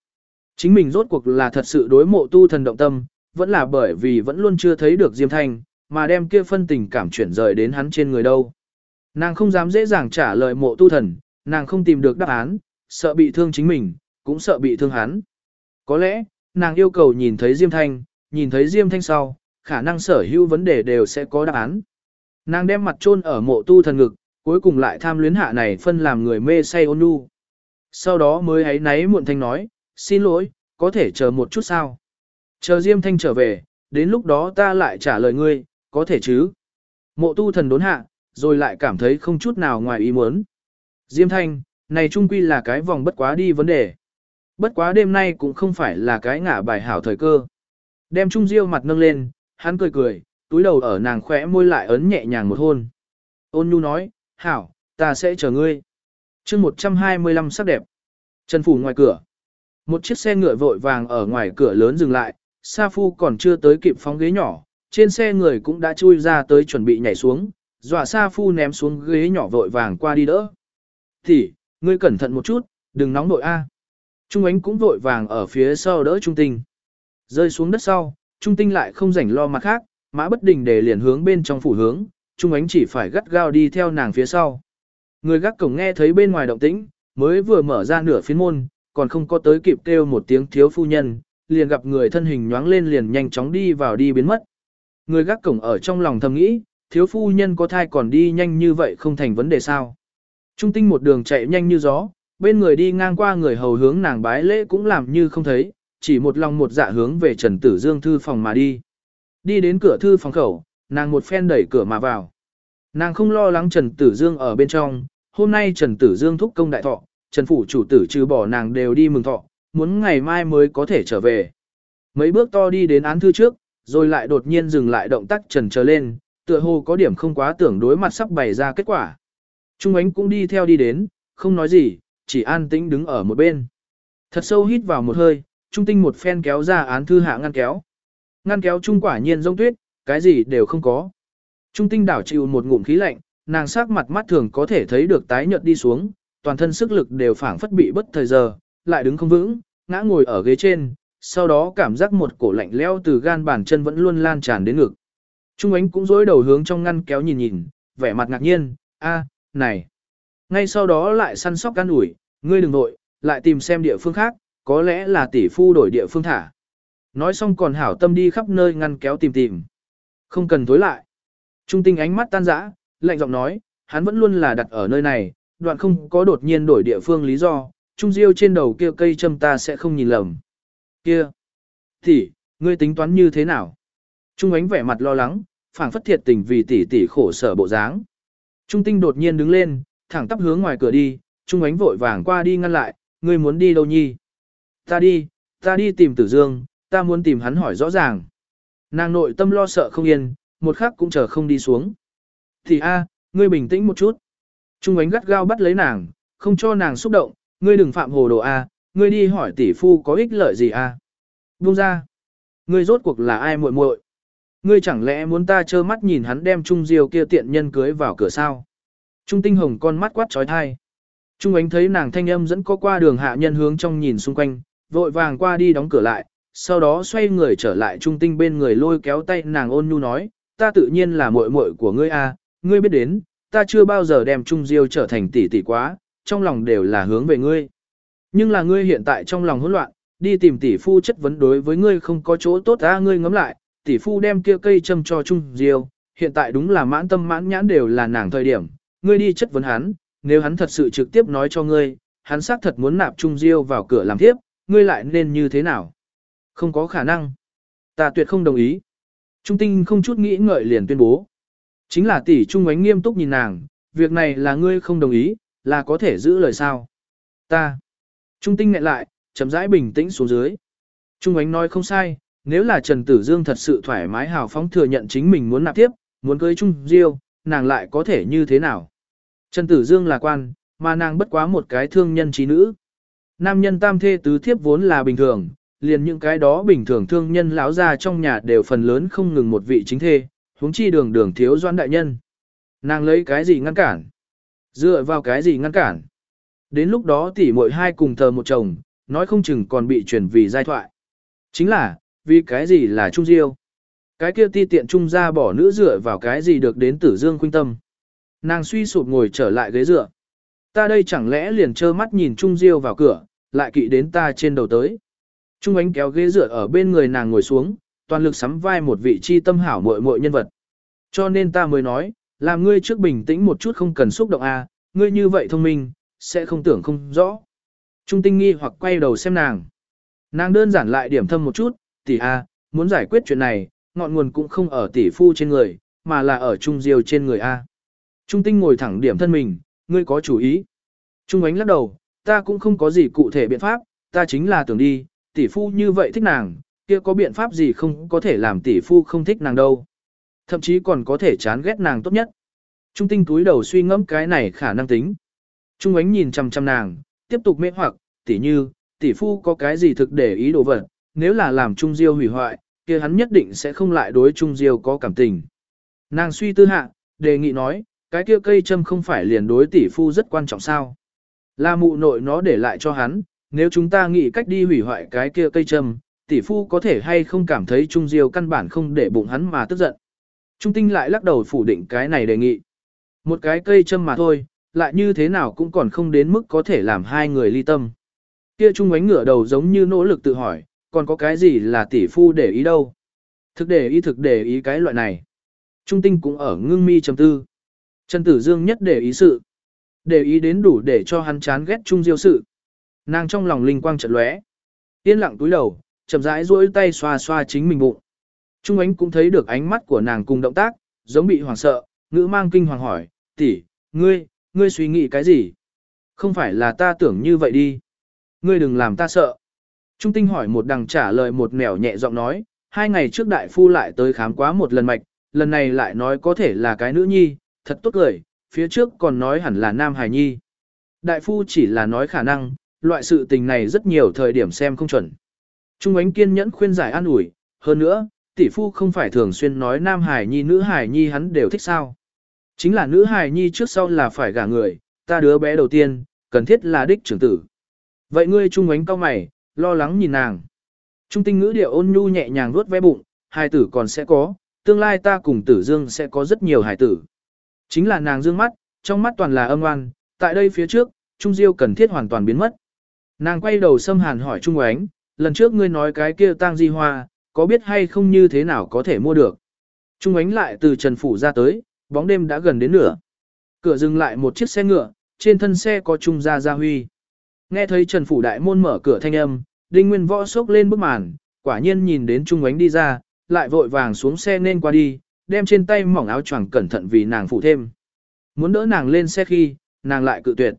Chính mình rốt cuộc là thật sự đối mộ tu thần động tâm, vẫn là bởi vì vẫn luôn chưa thấy được diêm thanh, mà đem kia phân tình cảm chuyển rời đến hắn trên người đâu. Nàng không dám dễ dàng trả lời mộ tu thần, Nàng không tìm được đáp án, sợ bị thương chính mình, cũng sợ bị thương hắn. Có lẽ, nàng yêu cầu nhìn thấy Diêm Thanh, nhìn thấy Diêm Thanh sau, khả năng sở hữu vấn đề đều sẽ có đáp án. Nàng đem mặt chôn ở mộ tu thần ngực, cuối cùng lại tham luyến hạ này phân làm người mê say ôn nhu. Sau đó mới ấy náy muộn thanh nói, xin lỗi, có thể chờ một chút sao? Chờ Diêm Thanh trở về, đến lúc đó ta lại trả lời ngươi, có thể chứ? Mộ tu thần đốn hạ, rồi lại cảm thấy không chút nào ngoài ý muốn. Diêm Thanh, này trung quy là cái vòng bất quá đi vấn đề. Bất quá đêm nay cũng không phải là cái ngả bài hảo thời cơ. Đem Trung Diêu mặt nâng lên, hắn cười cười, túi đầu ở nàng khỏe môi lại ấn nhẹ nhàng một hôn. Ôn nhu nói, hảo, ta sẽ chờ ngươi. chương 125 sắc đẹp. Trần Phủ ngoài cửa. Một chiếc xe ngựa vội vàng ở ngoài cửa lớn dừng lại, Sa Phu còn chưa tới kịp phóng ghế nhỏ, trên xe người cũng đã chui ra tới chuẩn bị nhảy xuống, dọa Sa Phu ném xuống ghế nhỏ vội vàng qua đi đỡ. Thì, ngươi cẩn thận một chút, đừng nóng nội A. Trung ánh cũng vội vàng ở phía sau đỡ Trung Tinh. Rơi xuống đất sau, Trung Tinh lại không rảnh lo mặt khác, mã bất đình để liền hướng bên trong phủ hướng, Trung ánh chỉ phải gắt gao đi theo nàng phía sau. Người gác cổng nghe thấy bên ngoài động tĩnh, mới vừa mở ra nửa phiến môn, còn không có tới kịp kêu một tiếng thiếu phu nhân, liền gặp người thân hình nhoáng lên liền nhanh chóng đi vào đi biến mất. Người gác cổng ở trong lòng thầm nghĩ, thiếu phu nhân có thai còn đi nhanh như vậy không thành vấn đề sao. Trung tinh một đường chạy nhanh như gió, bên người đi ngang qua người hầu hướng nàng bái lễ cũng làm như không thấy, chỉ một lòng một dạ hướng về Trần Tử Dương thư phòng mà đi. Đi đến cửa thư phòng khẩu, nàng một phen đẩy cửa mà vào. Nàng không lo lắng Trần Tử Dương ở bên trong, hôm nay Trần Tử Dương thúc công đại thọ, Trần Phủ chủ tử trừ bỏ nàng đều đi mừng thọ, muốn ngày mai mới có thể trở về. Mấy bước to đi đến án thư trước, rồi lại đột nhiên dừng lại động tác trần trở lên, tựa hồ có điểm không quá tưởng đối mặt sắp bày ra kết quả. Trung ánh cũng đi theo đi đến, không nói gì, chỉ an tĩnh đứng ở một bên. Thật sâu hít vào một hơi, trung tinh một phen kéo ra án thư hạ ngăn kéo. Ngăn kéo trung quả nhiên giống tuyết, cái gì đều không có. Trung tinh đảo chịu một ngụm khí lạnh, nàng sắc mặt mắt thường có thể thấy được tái nhợt đi xuống, toàn thân sức lực đều phảng phất bị bất thời giờ, lại đứng không vững, ngã ngồi ở ghế trên, sau đó cảm giác một cổ lạnh leo từ gan bàn chân vẫn luôn lan tràn đến ngực. Trung ánh cũng dối đầu hướng trong ngăn kéo nhìn nhìn, vẻ mặt ngạc nhiên, a, này. Ngay sau đó lại săn sóc can ủi, ngươi đừng nội, lại tìm xem địa phương khác, có lẽ là tỷ phu đổi địa phương thả. Nói xong còn hảo tâm đi khắp nơi ngăn kéo tìm tìm. Không cần tối lại. Trung tinh ánh mắt tan rã, lạnh giọng nói, hắn vẫn luôn là đặt ở nơi này, đoạn không có đột nhiên đổi địa phương lý do, trung diêu trên đầu kia cây châm ta sẽ không nhìn lầm. Kia! Tỷ, ngươi tính toán như thế nào? Trung ánh vẻ mặt lo lắng, phảng phất thiệt tình vì tỷ tỷ khổ sở bộ dáng. Trung tinh đột nhiên đứng lên, thẳng tắp hướng ngoài cửa đi, Trung ánh vội vàng qua đi ngăn lại, ngươi muốn đi đâu nhi? Ta đi, ta đi tìm tử dương, ta muốn tìm hắn hỏi rõ ràng. Nàng nội tâm lo sợ không yên, một khắc cũng chờ không đi xuống. Thì a, ngươi bình tĩnh một chút. Trung ánh gắt gao bắt lấy nàng, không cho nàng xúc động, ngươi đừng phạm hồ đồ a, ngươi đi hỏi tỷ phu có ích lợi gì a? Buông ra. Ngươi rốt cuộc là ai muội muội? Ngươi chẳng lẽ muốn ta trơ mắt nhìn hắn đem Trung Diêu kia tiện nhân cưới vào cửa sao? Trung Tinh Hồng con mắt quát trói thai. Trung ánh thấy nàng thanh âm dẫn có qua đường hạ nhân hướng trong nhìn xung quanh, vội vàng qua đi đóng cửa lại, sau đó xoay người trở lại Trung Tinh bên người lôi kéo tay nàng ôn nhu nói, ta tự nhiên là muội muội của ngươi a, ngươi biết đến, ta chưa bao giờ đem Trung Diêu trở thành tỷ tỷ quá, trong lòng đều là hướng về ngươi. Nhưng là ngươi hiện tại trong lòng hỗn loạn, đi tìm tỷ phu chất vấn đối với ngươi không có chỗ tốt ta ngươi ngắm lại, tỷ phu đem kia cây châm cho Trung Diêu, hiện tại đúng là mãn tâm mãn nhãn đều là nàng thời điểm, ngươi đi chất vấn hắn, nếu hắn thật sự trực tiếp nói cho ngươi, hắn xác thật muốn nạp Trung Diêu vào cửa làm tiếp, ngươi lại nên như thế nào? Không có khả năng. Ta tuyệt không đồng ý. Trung tinh không chút nghĩ ngợi liền tuyên bố. Chính là tỷ Trung ánh nghiêm túc nhìn nàng, việc này là ngươi không đồng ý, là có thể giữ lời sao. Ta. Trung tinh ngại lại, chậm rãi bình tĩnh xuống dưới. Trung ánh nói không sai, nếu là Trần Tử Dương thật sự thoải mái hào phóng thừa nhận chính mình muốn nạp tiếp, muốn cưới Trung Diêu, nàng lại có thể như thế nào. Trần Tử Dương là quan, mà nàng bất quá một cái thương nhân trí nữ. Nam nhân tam thê tứ thiếp vốn là bình thường, liền những cái đó bình thường thương nhân lão ra trong nhà đều phần lớn không ngừng một vị chính thê, huống chi đường đường thiếu doan đại nhân. Nàng lấy cái gì ngăn cản? Dựa vào cái gì ngăn cản? Đến lúc đó tỷ muội hai cùng thờ một chồng, nói không chừng còn bị chuyển vì giai thoại. Chính là, vì cái gì là Trung Diêu? Cái kia ti tiện Trung ra bỏ nữ dựa vào cái gì được đến tử dương khuynh tâm? Nàng suy sụp ngồi trở lại ghế dựa. Ta đây chẳng lẽ liền trơ mắt nhìn Trung Diêu vào cửa, lại kỵ đến ta trên đầu tới. Trung ánh kéo ghế dựa ở bên người nàng ngồi xuống, toàn lực sắm vai một vị chi tâm hảo muội muội nhân vật. Cho nên ta mới nói, làm ngươi trước bình tĩnh một chút không cần xúc động a, ngươi như vậy thông minh, sẽ không tưởng không rõ. Trung tinh nghi hoặc quay đầu xem nàng. Nàng đơn giản lại điểm thâm một chút, tỷ a, muốn giải quyết chuyện này, ngọn nguồn cũng không ở tỷ phu trên người, mà là ở Trung Diêu trên người a. Trung tinh ngồi thẳng điểm thân mình, ngươi có chủ ý. Trung ánh lắc đầu, ta cũng không có gì cụ thể biện pháp, ta chính là tưởng đi, tỷ phu như vậy thích nàng, kia có biện pháp gì không có thể làm tỷ phu không thích nàng đâu. Thậm chí còn có thể chán ghét nàng tốt nhất. Trung tinh túi đầu suy ngẫm cái này khả năng tính. Trung ánh nhìn chăm chăm nàng, tiếp tục mê hoặc, tỷ như, tỷ phu có cái gì thực để ý đồ vật, nếu là làm Trung Diêu hủy hoại, kia hắn nhất định sẽ không lại đối Trung Diêu có cảm tình. Nàng suy tư hạ, đề nghị nói, cái kia cây châm không phải liền đối tỷ phu rất quan trọng sao. Là mụ nội nó để lại cho hắn, nếu chúng ta nghĩ cách đi hủy hoại cái kia cây châm, tỷ phu có thể hay không cảm thấy Trung Diêu căn bản không để bụng hắn mà tức giận. Trung tinh lại lắc đầu phủ định cái này đề nghị. Một cái cây châm mà thôi, lại như thế nào cũng còn không đến mức có thể làm hai người ly tâm. Kia Trung ánh ngửa đầu giống như nỗ lực tự hỏi, còn có cái gì là tỷ phu để ý đâu. Thực để ý thực để ý cái loại này. Trung tinh cũng ở ngưng mi trầm tư. Trần Tử Dương nhất để ý sự. Để ý đến đủ để cho hắn chán ghét Trung Diêu sự. Nàng trong lòng linh quang chợt lóe. Yên lặng túi đầu, chậm rãi duỗi tay xoa xoa chính mình bụng. Trung ánh cũng thấy được ánh mắt của nàng cùng động tác, giống bị hoảng sợ, ngữ mang kinh hoàng hỏi, tỷ, ngươi, ngươi suy nghĩ cái gì? Không phải là ta tưởng như vậy đi. Ngươi đừng làm ta sợ. Trung tinh hỏi một đằng trả lời một mẻo nhẹ giọng nói, hai ngày trước đại phu lại tới khám quá một lần mạch, lần này lại nói có thể là cái nữ nhi, thật tốt cười, phía trước còn nói hẳn là nam hài nhi. Đại phu chỉ là nói khả năng, loại sự tình này rất nhiều thời điểm xem không chuẩn. Trung ánh kiên nhẫn khuyên giải an ủi, hơn nữa, tỷ phu không phải thường xuyên nói nam hài nhi nữ hài nhi hắn đều thích sao. Chính là nữ hài nhi trước sau là phải gả người, ta đứa bé đầu tiên, cần thiết là đích trưởng tử. Vậy ngươi trung ánh cao mày, lo lắng nhìn nàng. Trung tinh ngữ điệu ôn nhu nhẹ nhàng vuốt ve bụng, hài tử còn sẽ có, tương lai ta cùng tử dương sẽ có rất nhiều hài tử. Chính là nàng dương mắt, trong mắt toàn là âm oan, tại đây phía trước, Trung Diêu cần thiết hoàn toàn biến mất. Nàng quay đầu xâm hàn hỏi Trung Oánh, lần trước ngươi nói cái kia tang di hoa, có biết hay không như thế nào có thể mua được. Trung Oánh lại từ Trần Phủ ra tới, bóng đêm đã gần đến nửa. Cửa dừng lại một chiếc xe ngựa, trên thân xe có Trung Gia Gia Huy. Nghe thấy Trần Phủ đại môn mở cửa thanh âm, Đinh Nguyên võ sốc lên bức màn, quả nhiên nhìn đến Trung Oánh đi ra, lại vội vàng xuống xe nên qua đi, đem trên tay mỏng áo choàng cẩn thận vì nàng phụ thêm. Muốn đỡ nàng lên xe khi, nàng lại cự tuyệt.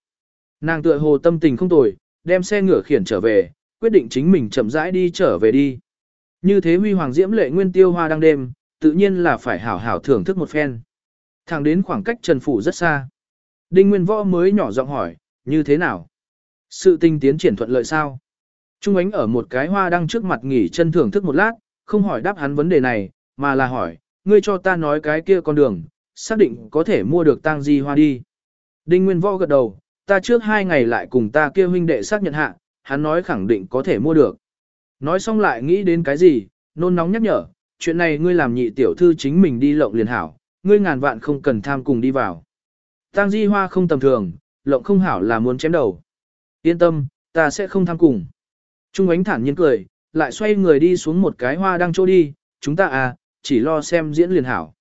Nàng tựa hồ tâm tình không tồi, đem xe ngựa khiển trở về, quyết định chính mình chậm rãi đi trở về đi. Như thế huy hoàng diễm lệ nguyên tiêu hoa đang đêm, tự nhiên là phải hảo hảo thưởng thức một phen. Thẳng đến khoảng cách Trần Phủ rất xa. Đinh Nguyên Võ mới nhỏ giọng hỏi, như thế nào? Sự tình tiến triển thuận lợi sao? Trung ánh ở một cái hoa đăng trước mặt nghỉ chân thưởng thức một lát, không hỏi đáp hắn vấn đề này, mà là hỏi, ngươi cho ta nói cái kia con đường, xác định có thể mua được tang di hoa đi. Đinh Nguyên Võ gật đầu, ta trước hai ngày lại cùng ta kia huynh đệ xác nhận hạ, hắn nói khẳng định có thể mua được. Nói xong lại nghĩ đến cái gì, nôn nóng nhắc nhở, chuyện này ngươi làm nhị tiểu thư chính mình đi lộng liền hảo, ngươi ngàn vạn không cần tham cùng đi vào. Tang di hoa không tầm thường, lộng không hảo là muốn chém đầu. Yên tâm, ta sẽ không tham cùng. Trung ánh thản nhiên cười, lại xoay người đi xuống một cái hoa đang chỗ đi, chúng ta à, chỉ lo xem diễn liền hảo.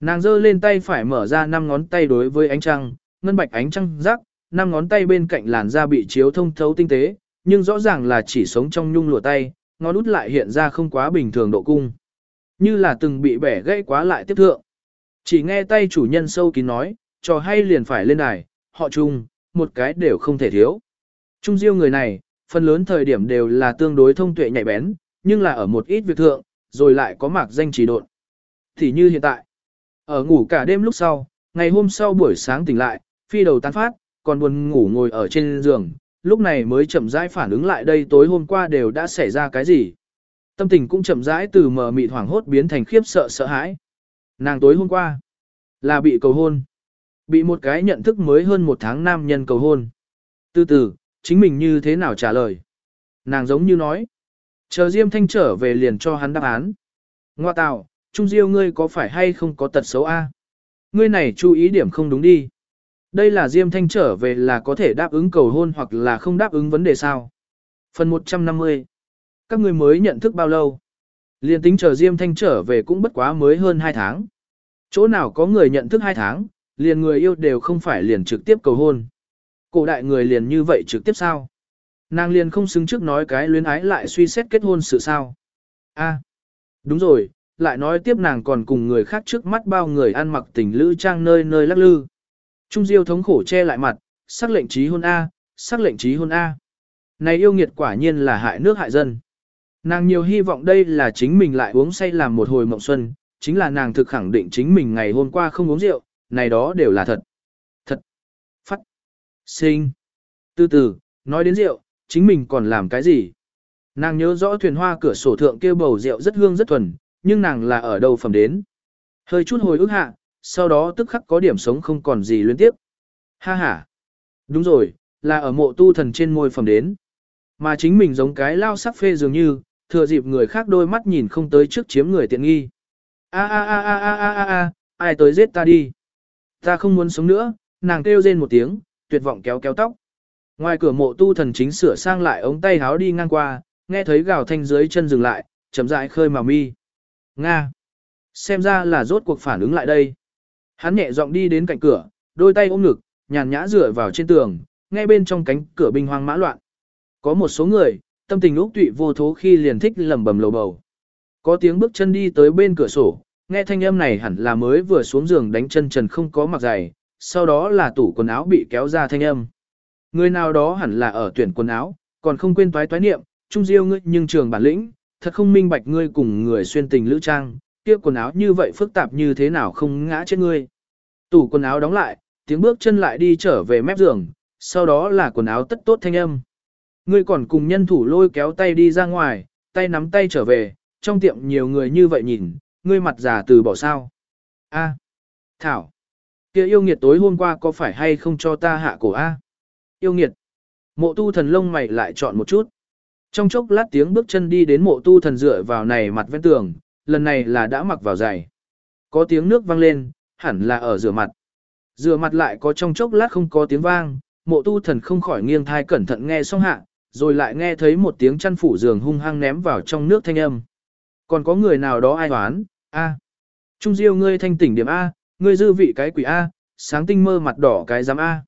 Nàng giơ lên tay phải mở ra năm ngón tay đối với ánh trăng, ngân bạch ánh trăng rắc, năm ngón tay bên cạnh làn da bị chiếu thông thấu tinh tế, nhưng rõ ràng là chỉ sống trong nhung lụa tay, ngón út lại hiện ra không quá bình thường độ cung. Như là từng bị bẻ gãy quá lại tiếp thượng. Chỉ nghe tay chủ nhân sâu kín nói, trò hay liền phải lên đài, họ chung, một cái đều không thể thiếu. Trung diêu người này, phần lớn thời điểm đều là tương đối thông tuệ nhạy bén, nhưng là ở một ít việc thượng, rồi lại có mạc danh trì độn. Thì như hiện tại, ở ngủ cả đêm lúc sau, ngày hôm sau buổi sáng tỉnh lại, phi đầu tán phát, còn buồn ngủ ngồi ở trên giường, lúc này mới chậm rãi phản ứng lại đây tối hôm qua đều đã xảy ra cái gì. Tâm tình cũng chậm rãi từ mờ mịt hoảng hốt biến thành khiếp sợ sợ hãi. Nàng tối hôm qua là bị cầu hôn. Bị một cái nhận thức mới hơn một tháng nam nhân cầu hôn. Từ từ, chính mình như thế nào trả lời. Nàng giống như nói. Chờ Diêm Thanh trở về liền cho hắn đáp án. Ngoa tạo, Trung Diêu ngươi có phải hay không có tật xấu a? Ngươi này chú ý điểm không đúng đi. Đây là Diêm Thanh trở về là có thể đáp ứng cầu hôn hoặc là không đáp ứng vấn đề sao. Phần 150 Các người mới nhận thức bao lâu? Liên tính chờ Diêm Thanh trở về cũng bất quá mới hơn 2 tháng. Chỗ nào có người nhận thức 2 tháng, liền người yêu đều không phải liền trực tiếp cầu hôn. Cổ đại người liền như vậy trực tiếp sao? Nàng liền không xứng trước nói cái luyến ái lại suy xét kết hôn sự sao? A, đúng rồi, lại nói tiếp nàng còn cùng người khác trước mắt bao người ăn mặc tình lữ trang nơi nơi lắc lư. Trung Diêu thống khổ che lại mặt, sắc lệnh trí hôn A, sắc lệnh trí hôn A. Này yêu nghiệt quả nhiên là hại nước hại dân. Nàng nhiều hy vọng đây là chính mình lại uống say làm một hồi mộng xuân, chính là nàng thực khẳng định chính mình ngày hôm qua không uống rượu, này đó đều là thật. Thật. Phát. Sinh. Từ từ, nói đến rượu, chính mình còn làm cái gì? Nàng nhớ rõ thuyền hoa cửa sổ thượng kia bầu rượu rất hương rất thuần, nhưng nàng là ở đâu phẩm đến. Hơi chút hồi ức hạ, sau đó tức khắc có điểm sống không còn gì liên tiếp. Ha ha. Đúng rồi, là ở mộ tu thần trên môi phẩm đến. Mà chính mình giống cái lao sắc phê dường như, thừa dịp người khác đôi mắt nhìn không tới trước chiếm người tiện nghi. A a a a a a a a, ai tới giết ta đi. Ta không muốn sống nữa, nàng kêu rên một tiếng, tuyệt vọng kéo kéo tóc. Ngoài cửa mộ tu thần chính sửa sang lại ống tay háo đi ngang qua, nghe thấy gào thanh dưới chân dừng lại, chậm rãi khơi mà mi. Nga. Xem ra là rốt cuộc phản ứng lại đây. Hắn nhẹ giọng đi đến cạnh cửa, đôi tay ôm ngực, nhàn nhã dựa vào trên tường, nghe bên trong cánh cửa binh hoang mã loạn. Có một số người, tâm tình úc tụy vô thố khi liền thích lầm bầm lầu bầu. Có tiếng bước chân đi tới bên cửa sổ, nghe thanh âm này hẳn là mới vừa xuống giường đánh chân trần không có mặc giày, sau đó là tủ quần áo bị kéo ra thanh âm. Người nào đó hẳn là ở tuyển quần áo, còn không quên toái toái niệm, trung diêu ngươi nhưng trường bản lĩnh, thật không minh bạch ngươi cùng người xuyên tình lữ trang, kia quần áo như vậy phức tạp như thế nào không ngã chết ngươi. Tủ quần áo đóng lại, tiếng bước chân lại đi trở về mép giường, sau đó là quần áo tất tốt thanh âm. Ngươi còn cùng nhân thủ lôi kéo tay đi ra ngoài, tay nắm tay trở về, trong tiệm nhiều người như vậy nhìn, ngươi mặt già từ bỏ sao. A. Thảo. kia yêu nghiệt tối hôm qua có phải hay không cho ta hạ cổ A? Yêu nghiệt. Mộ tu thần lông mày lại chọn một chút. Trong chốc lát tiếng bước chân đi đến mộ tu thần dựa vào này mặt ven tường, lần này là đã mặc vào giày. Có tiếng nước vang lên, hẳn là ở rửa mặt. Rửa mặt lại có trong chốc lát không có tiếng vang, mộ tu thần không khỏi nghiêng thai cẩn thận nghe xong hạ, rồi lại nghe thấy một tiếng chăn phủ giường hung hăng ném vào trong nước thanh âm. Còn có người nào đó ai hoán, a Trung diêu ngươi thanh tỉnh điểm A, ngươi dư vị cái quỷ A, sáng tinh mơ mặt đỏ cái giám A.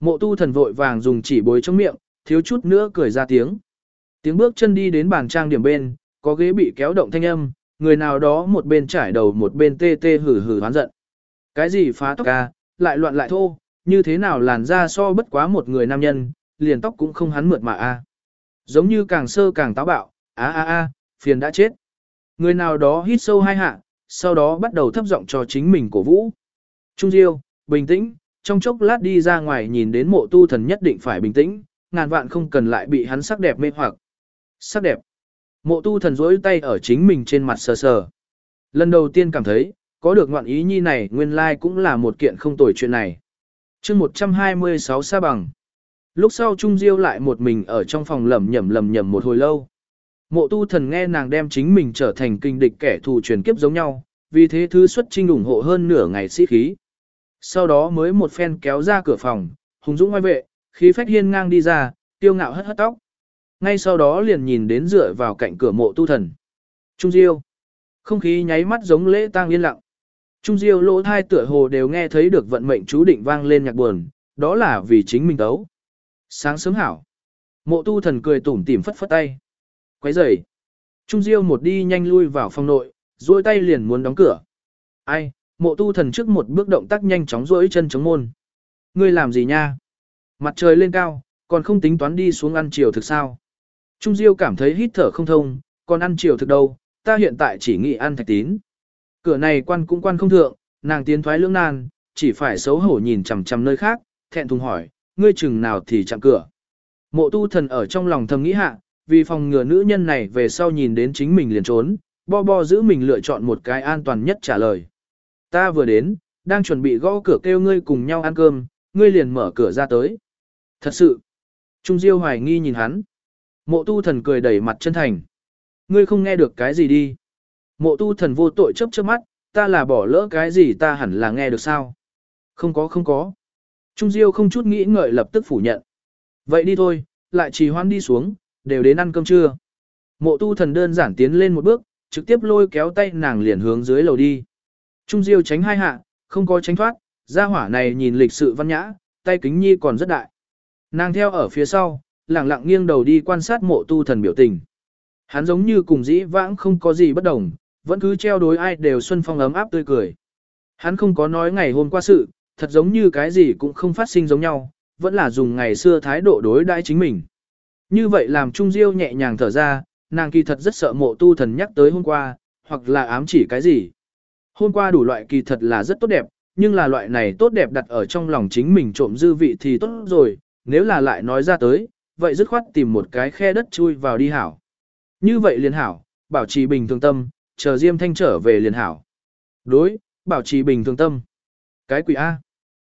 Mộ tu thần vội vàng dùng chỉ bối trong miệng, thiếu chút nữa cười ra tiếng. Tiếng bước chân đi đến bàn trang điểm bên, có ghế bị kéo động thanh âm, người nào đó một bên trải đầu một bên tê tê hử hử hoán giận. Cái gì phá tóc ca, lại loạn lại thô, như thế nào làn da so bất quá một người nam nhân, liền tóc cũng không hắn mượt mà a. Giống như càng sơ càng táo bạo, a a a, phiền đã chết. Người nào đó hít sâu hai hạ, sau đó bắt đầu thấp giọng cho chính mình cổ vũ. Trung Diêu, bình tĩnh, trong chốc lát đi ra ngoài nhìn đến mộ tu thần nhất định phải bình tĩnh, ngàn vạn không cần lại bị hắn sắc đẹp mê hoặc. Sắc đẹp. Mộ tu thần rỗi tay ở chính mình trên mặt sờ sờ. Lần đầu tiên cảm thấy, có được ngoạn ý nhi này nguyên lai cũng là một kiện không tồi chuyện này. chương 126 sa bằng. Lúc sau Trung Diêu lại một mình ở trong phòng lầm nhầm lầm nhầm một hồi lâu. Mộ tu thần nghe nàng đem chính mình trở thành kinh địch kẻ thù truyền kiếp giống nhau, vì thế thứ xuất trinh ủng hộ hơn nửa ngày sĩ khí. Sau đó mới một phen kéo ra cửa phòng, hùng dũng ngoài vệ, khí phách hiên ngang đi ra, tiêu ngạo hất hất tóc. Ngay sau đó liền nhìn đến dựa vào cạnh cửa mộ tu thần. Trung Diêu. Không khí nháy mắt giống lễ tang yên lặng. Trung Diêu lỗ thai tựa hồ đều nghe thấy được vận mệnh chú định vang lên nhạc buồn, đó là vì chính mình tấu. Sáng sớm hảo. Mộ tu thần cười tủm tỉm phất phất tay. Quấy rầy. Trung Diêu một đi nhanh lui vào phòng nội, duỗi tay liền muốn đóng cửa. Ai, mộ tu thần trước một bước động tác nhanh chóng duỗi chân chống môn. Ngươi làm gì nha? Mặt trời lên cao, còn không tính toán đi xuống ăn chiều thực sao? Trung Diêu cảm thấy hít thở không thông, còn ăn chiều thực đâu, ta hiện tại chỉ nghĩ ăn thạch tín. Cửa này quan cũng quan không thượng, nàng tiến thoái lưỡng nan, chỉ phải xấu hổ nhìn chằm chằm nơi khác, thẹn thùng hỏi, ngươi chừng nào thì chạm cửa. Mộ tu thần ở trong lòng thầm nghĩ hạ, vì phòng ngừa nữ nhân này về sau nhìn đến chính mình liền trốn, bo bo giữ mình lựa chọn một cái an toàn nhất trả lời. Ta vừa đến, đang chuẩn bị gõ cửa kêu ngươi cùng nhau ăn cơm, ngươi liền mở cửa ra tới. Thật sự, Trung Diêu hoài nghi nhìn hắn. Mộ tu thần cười đẩy mặt chân thành. Ngươi không nghe được cái gì đi. Mộ tu thần vô tội chấp chớp mắt, ta là bỏ lỡ cái gì ta hẳn là nghe được sao. Không có không có. Trung Diêu không chút nghĩ ngợi lập tức phủ nhận. Vậy đi thôi, lại trì hoãn đi xuống, đều đến ăn cơm trưa. Mộ tu thần đơn giản tiến lên một bước, trực tiếp lôi kéo tay nàng liền hướng dưới lầu đi. Trung Diêu tránh hai hạ, không có tránh thoát, gia hỏa này nhìn lịch sự văn nhã, tay kính nhi còn rất đại. Nàng theo ở phía sau, lặng lặng nghiêng đầu đi quan sát mộ tu thần biểu tình. Hắn giống như cùng dĩ vãng không có gì bất đồng, vẫn cứ treo đối ai đều xuân phong ấm áp tươi cười. Hắn không có nói ngày hôm qua sự, thật giống như cái gì cũng không phát sinh giống nhau, vẫn là dùng ngày xưa thái độ đối đãi chính mình. Như vậy làm Trung Diêu nhẹ nhàng thở ra, nàng kỳ thật rất sợ mộ tu thần nhắc tới hôm qua, hoặc là ám chỉ cái gì. Hôm qua đủ loại kỳ thật là rất tốt đẹp, nhưng là loại này tốt đẹp đặt ở trong lòng chính mình trộm dư vị thì tốt rồi, nếu là lại nói ra tới, vậy dứt khoát tìm một cái khe đất chui vào đi hảo. Như vậy liền hảo, bảo trì bình thường tâm, chờ Diêm Thanh trở về liền hảo. Đối, bảo trì bình thường tâm. Cái quỷ A.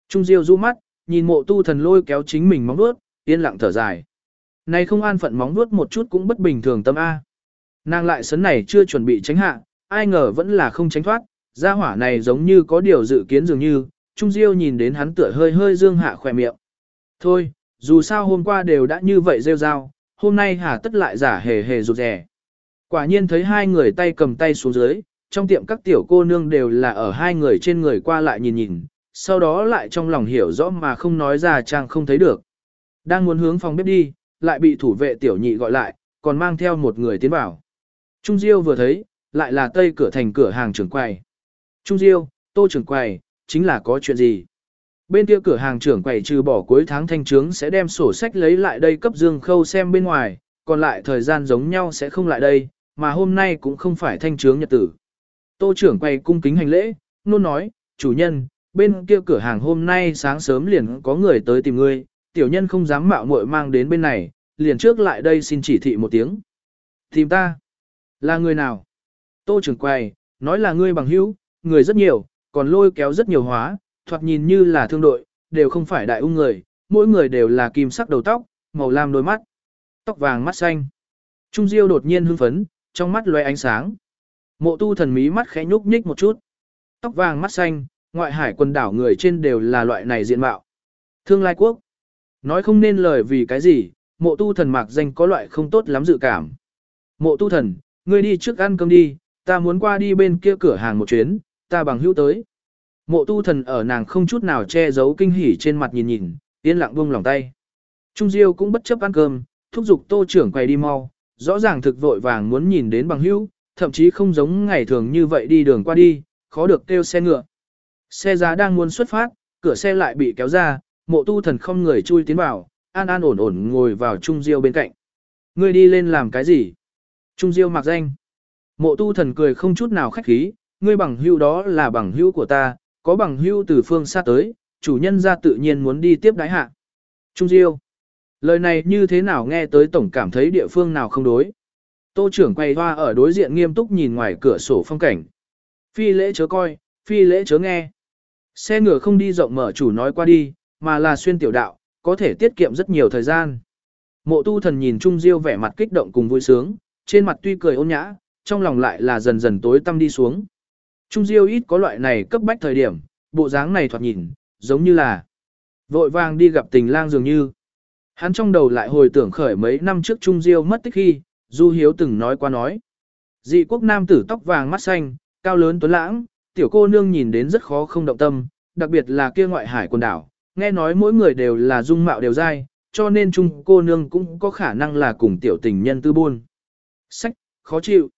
Trung Diêu du mắt, nhìn mộ tu thần lôi kéo chính mình móng đuốt, yên lặng thở dài. Này không an phận móng đuốt một chút cũng bất bình thường tâm A. Nàng lại sấn này chưa chuẩn bị tránh hạ, ai ngờ vẫn là không tránh thoát, gia hỏa này giống như có điều dự kiến dường như, Trung Diêu nhìn đến hắn tựa hơi hơi dương hạ khỏe miệng. Thôi, dù sao hôm qua đều đã như vậy rêu rao, hôm nay hà tất lại giả hề hề rụt rẻ. Quả nhiên thấy hai người tay cầm tay xuống dưới, trong tiệm các tiểu cô nương đều là ở hai người trên người qua lại nhìn nhìn, sau đó lại trong lòng hiểu rõ mà không nói ra trang không thấy được. Đang muốn hướng phòng bếp đi, lại bị thủ vệ tiểu nhị gọi lại, còn mang theo một người tiến vào. Trung Diêu vừa thấy, lại là tây cửa thành cửa hàng trưởng quầy. Trung Diêu, tô trưởng quầy, chính là có chuyện gì? Bên kia cửa hàng trưởng quầy trừ bỏ cuối tháng thanh trướng sẽ đem sổ sách lấy lại đây cấp Dương Khâu xem bên ngoài, còn lại thời gian giống nhau sẽ không lại đây, mà hôm nay cũng không phải thanh trướng nhật tử. Tô trưởng quầy cung kính hành lễ, luôn nói, chủ nhân, bên kia cửa hàng hôm nay sáng sớm liền có người tới tìm ngươi, tiểu nhân không dám mạo muội mang đến bên này, liền trước lại đây xin chỉ thị một tiếng. Tìm ta? Là người nào? Tô trưởng quầy, nói là ngươi bằng hữu, người rất nhiều, còn lôi kéo rất nhiều hóa, thoạt nhìn như là thương đội, đều không phải đại ung người, mỗi người đều là kim sắc đầu tóc, màu lam đôi mắt, tóc vàng mắt xanh. Trung Diêu đột nhiên hưng phấn, trong mắt lóe ánh sáng. Mộ tu thần mí mắt khẽ nhúc nhích một chút. Tóc vàng mắt xanh, ngoại hải quần đảo người trên đều là loại này diện mạo. Thương lai quốc. Nói không nên lời vì cái gì, mộ tu thần mạc danh có loại không tốt lắm dự cảm. Mộ tu thần, ngươi đi trước ăn cơm đi, ta muốn qua đi bên kia cửa hàng một chuyến, ta bằng hữu tới. Mộ tu thần ở nàng không chút nào che giấu kinh hỉ trên mặt nhìn nhìn, yên lặng buông lòng tay. Trung Diêu cũng bất chấp ăn cơm, thúc giục tô trưởng quay đi mau, rõ ràng thực vội vàng muốn nhìn đến bằng hữu, thậm chí không giống ngày thường như vậy đi đường qua đi, khó được kêu xe ngựa. Xe giá đang muốn xuất phát, cửa xe lại bị kéo ra, mộ tu thần không người chui tiến vào, an an ổn ổn ngồi vào Trung Diêu bên cạnh. Ngươi đi lên làm cái gì? Trung Diêu mặc danh. Mộ tu thần cười không chút nào khách khí, ngươi bằng hữu đó là bằng hữu của ta, có bằng hữu từ phương xa tới, chủ nhân ra tự nhiên muốn đi tiếp đái hạ. Trung Diêu. Lời này như thế nào nghe tới tổng cảm thấy địa phương nào không đối. Tô trưởng quay hoa ở đối diện nghiêm túc nhìn ngoài cửa sổ phong cảnh. Phi lễ chớ coi, phi lễ chớ nghe. Xe ngựa không đi rộng mở chủ nói qua đi, mà là xuyên tiểu đạo, có thể tiết kiệm rất nhiều thời gian. Mộ tu thần nhìn Trung Diêu vẻ mặt kích động cùng vui sướng, trên mặt tuy cười ôn nhã, trong lòng lại là dần dần tối tăm đi xuống. Trung Diêu ít có loại này cấp bách thời điểm, bộ dáng này thoạt nhìn, giống như là vội vàng đi gặp tình lang dường như. Hắn trong đầu lại hồi tưởng khởi mấy năm trước Trung Diêu mất tích khi, Du Hiếu từng nói qua nói. Dị quốc nam tử tóc vàng mắt xanh, cao lớn tuấn lãng, tiểu cô nương nhìn đến rất khó không động tâm, đặc biệt là kia ngoại hải quần đảo, nghe nói mỗi người đều là dung mạo đều dai, cho nên Trung cô nương cũng có khả năng là cùng tiểu tình nhân tư buôn. Sách, khó chịu.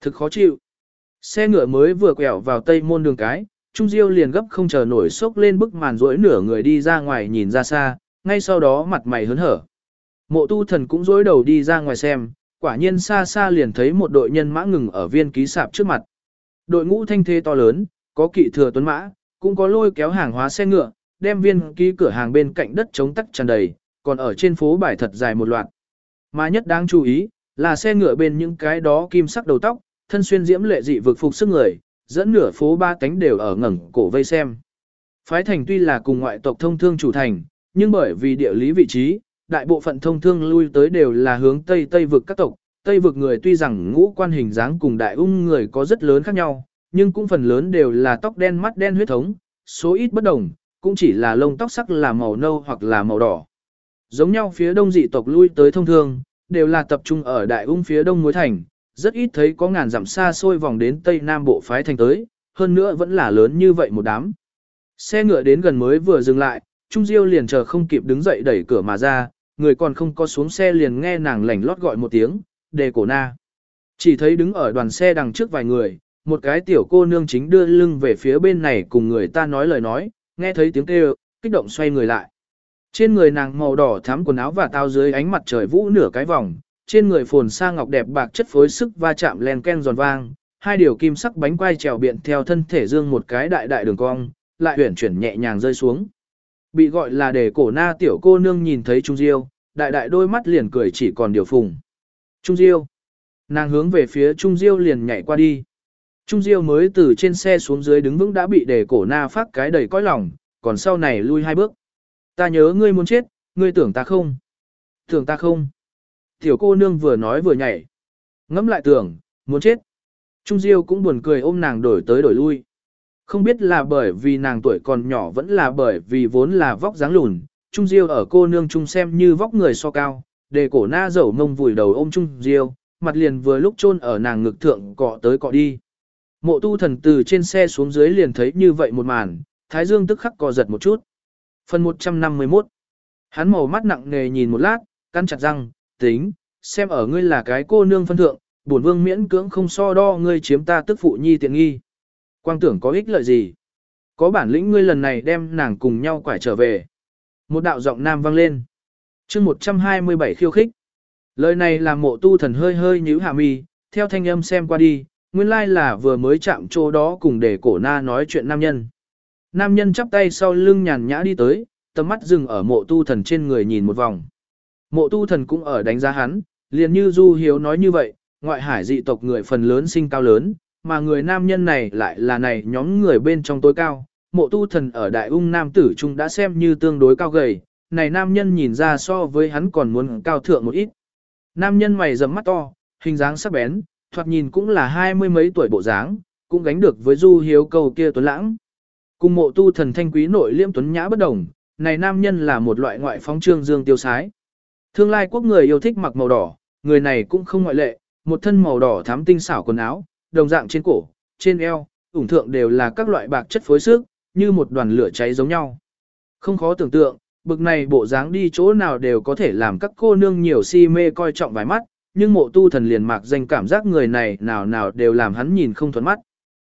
Thực khó chịu. Xe ngựa mới vừa quẹo vào tây môn đường cái, Trung Diêu liền gấp không chờ nổi sốc lên bức màn rỗi nửa người đi ra ngoài nhìn ra xa, ngay sau đó mặt mày hớn hở. Mộ tu thần cũng rỗi đầu đi ra ngoài xem, quả nhiên xa xa liền thấy một đội nhân mã ngừng ở viên ký sạp trước mặt. Đội ngũ thanh thế to lớn, có kỵ thừa tuấn mã, cũng có lôi kéo hàng hóa xe ngựa, đem viên ký cửa hàng bên cạnh đất chống tắc tràn đầy, còn ở trên phố bài thật dài một loạt. Mà nhất đáng chú ý, là xe ngựa bên những cái đó kim sắc đầu tóc, thân xuyên diễm lệ dị vực phục sức người, dẫn nửa phố ba cánh đều ở ngẩng cổ vây xem. Phái thành tuy là cùng ngoại tộc thông thương chủ thành, nhưng bởi vì địa lý vị trí, đại bộ phận thông thương lui tới đều là hướng Tây Tây vực các tộc. Tây vực người tuy rằng ngũ quan hình dáng cùng đại ung người có rất lớn khác nhau, nhưng cũng phần lớn đều là tóc đen mắt đen huyết thống, số ít bất đồng, cũng chỉ là lông tóc sắc là màu nâu hoặc là màu đỏ. Giống nhau phía đông dị tộc lui tới thông thường, đều là tập trung ở đại ung phía đông núi thành, rất ít thấy có ngàn dặm xa xôi vòng đến tây nam bộ phái thành tới, hơn nữa vẫn là lớn như vậy một đám. Xe ngựa đến gần mới vừa dừng lại, Trung Diêu liền chờ không kịp đứng dậy đẩy cửa mà ra, người còn không có xuống xe liền nghe nàng lảnh lót gọi một tiếng, đề cổ na. Chỉ thấy đứng ở đoàn xe đằng trước vài người, một cái tiểu cô nương chính đưa lưng về phía bên này cùng người ta nói lời nói, nghe thấy tiếng kêu, kích động xoay người lại. Trên người nàng màu đỏ thắm quần áo và tao dưới ánh mặt trời vũ nửa cái vòng, trên người phồn sa ngọc đẹp bạc chất phối sức va chạm len ken giòn vang, hai điều kim sắc bánh quai trèo biện theo thân thể dương một cái đại đại đường cong, lại huyển chuyển nhẹ nhàng rơi xuống. Bị gọi là để cổ na tiểu cô nương nhìn thấy Trung Diêu, đại đại đôi mắt liền cười chỉ còn điều phùng. Trung Diêu. Nàng hướng về phía Trung Diêu liền nhảy qua đi. Trung Diêu mới từ trên xe xuống dưới đứng vững đã bị để cổ na phát cái đầy cõi lòng, còn sau này lui hai bước. Ta nhớ ngươi muốn chết, ngươi tưởng ta không? Tưởng ta không? Tiểu cô nương vừa nói vừa nhảy. Ngẫm lại tưởng, muốn chết. Trung Diêu cũng buồn cười ôm nàng đổi tới đổi lui. Không biết là bởi vì nàng tuổi còn nhỏ vẫn là bởi vì vốn là vóc dáng lùn, Trung Diêu ở cô nương Trung xem như vóc người so cao, để cổ na dầu mông vùi đầu ôm Trung Diêu, mặt liền vừa lúc chôn ở nàng ngực thượng cọ tới cọ đi. Mộ tu thần từ trên xe xuống dưới liền thấy như vậy một màn, thái dương tức khắc cò giật một chút. Phần 151 Hắn màu mắt nặng nề nhìn một lát, cắn chặt răng, tính, xem ở ngươi là cái cô nương phân thượng, bổn vương miễn cưỡng không so đo ngươi chiếm ta tức phụ nhi tiện nghi. Quang tưởng có ích lợi gì? Có bản lĩnh ngươi lần này đem nàng cùng nhau quải trở về. Một đạo giọng nam vang lên. chương 127 khiêu khích. Lời này làm mộ tu thần hơi hơi nhíu hạ mi, theo thanh âm xem qua đi, nguyên lai là vừa mới chạm chỗ đó cùng để cổ na nói chuyện nam nhân. Nam nhân chắp tay sau lưng nhàn nhã đi tới, tầm mắt dừng ở mộ tu thần trên người nhìn một vòng. Mộ tu thần cũng ở đánh giá hắn, liền như Du Hiếu nói như vậy, ngoại hải dị tộc người phần lớn sinh cao lớn, mà người nam nhân này lại là này nhóm người bên trong tối cao. Mộ tu thần ở đại ung nam tử trung đã xem như tương đối cao gầy, này nam nhân nhìn ra so với hắn còn muốn cao thượng một ít. Nam nhân mày rậm mắt to, hình dáng sắc bén, thoạt nhìn cũng là hai mươi mấy tuổi bộ dáng, cũng gánh được với du hiếu cầu kia tuấn lãng. Cùng mộ tu thần thanh quý nội liêm tuấn nhã bất đồng, này nam nhân là một loại ngoại phóng trương dương tiêu sái. Thương lai quốc người yêu thích mặc màu đỏ, người này cũng không ngoại lệ, một thân màu đỏ thám tinh xảo quần áo, đồng dạng trên cổ, trên eo, ủng thượng đều là các loại bạc chất phối sức, như một đoàn lửa cháy giống nhau. Không khó tưởng tượng, bực này bộ dáng đi chỗ nào đều có thể làm các cô nương nhiều si mê coi trọng vài mắt, nhưng mộ tu thần liền mạc danh cảm giác người này nào nào đều làm hắn nhìn không thuận mắt.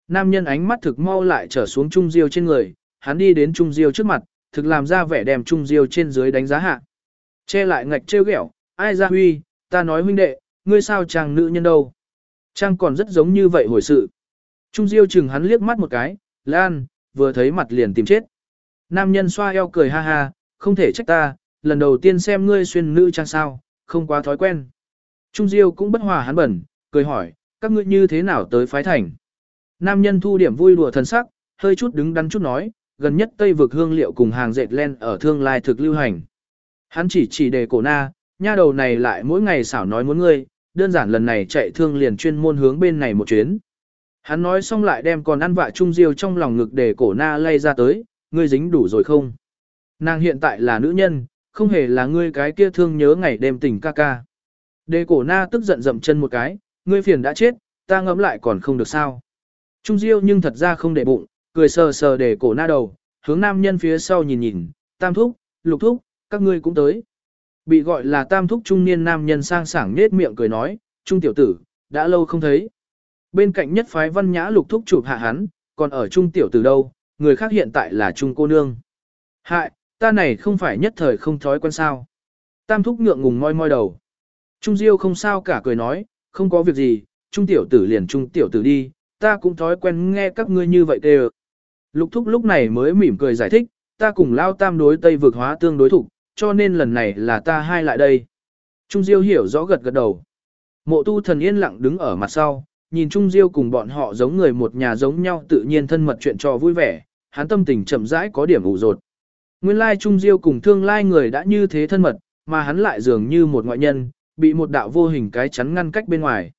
Nam nhân ánh mắt thực mau lại trở xuống Trung Diêu trên người, hắn đi đến Trung Diêu trước mặt, thực làm ra vẻ đem Trung Diêu trên dưới đánh giá hạ. Che lại ngạch trêu ghẹo, ai ra huy, ta nói huynh đệ, ngươi sao chàng nữ nhân đâu. Trang còn rất giống như vậy hồi sự. Trung Diêu chừng hắn liếc mắt một cái, Lan, vừa thấy mặt liền tìm chết. Nam nhân xoa eo cười ha ha, không thể trách ta, lần đầu tiên xem ngươi xuyên nữ trang sao, không quá thói quen. Trung Diêu cũng bất hòa hắn bẩn, cười hỏi, các ngươi như thế nào tới phái thành. Nam nhân thu điểm vui đùa thần sắc, hơi chút đứng đắn chút nói, gần nhất Tây vực hương liệu cùng hàng dệt len ở thương lai thực lưu hành. Hắn chỉ chỉ đề cổ na, nha đầu này lại mỗi ngày xảo nói muốn ngươi, đơn giản lần này chạy thương liền chuyên môn hướng bên này một chuyến. Hắn nói xong lại đem còn ăn vạ trung diêu trong lòng ngực để cổ na lay ra tới, ngươi dính đủ rồi không? Nàng hiện tại là nữ nhân, không hề là ngươi cái kia thương nhớ ngày đêm tình ca ca. Đề cổ na tức giận dậm chân một cái, ngươi phiền đã chết, ta ngẫm lại còn không được sao. Trung diêu nhưng thật ra không để bụng, cười sờ sờ để cổ na đầu, hướng nam nhân phía sau nhìn nhìn, tam thúc, lục thúc, các ngươi cũng tới. Bị gọi là tam thúc trung niên nam nhân sang sảng nết miệng cười nói, trung tiểu tử, đã lâu không thấy. Bên cạnh nhất phái văn nhã lục thúc chụp hạ hắn, còn ở trung tiểu tử đâu, người khác hiện tại là trung cô nương. Hại, ta này không phải nhất thời không thói quen sao. Tam thúc ngượng ngùng moi moi đầu. Trung diêu không sao cả cười nói, không có việc gì, trung tiểu tử liền trung tiểu tử đi, ta cũng thói quen nghe các ngươi như vậy tê ờ. Lục thúc lúc này mới mỉm cười giải thích, ta cùng lao tam đối tây vực hóa tương đối thủ, cho nên lần này là ta hai lại đây. Trung Diêu hiểu rõ gật gật đầu. Mộ tu thần yên lặng đứng ở mặt sau, nhìn Trung Diêu cùng bọn họ giống người một nhà giống nhau tự nhiên thân mật chuyện trò vui vẻ, hắn tâm tình chậm rãi có điểm ủ rột. Nguyên lai Trung Diêu cùng thương lai người đã như thế thân mật, mà hắn lại dường như một ngoại nhân, bị một đạo vô hình cái chắn ngăn cách bên ngoài.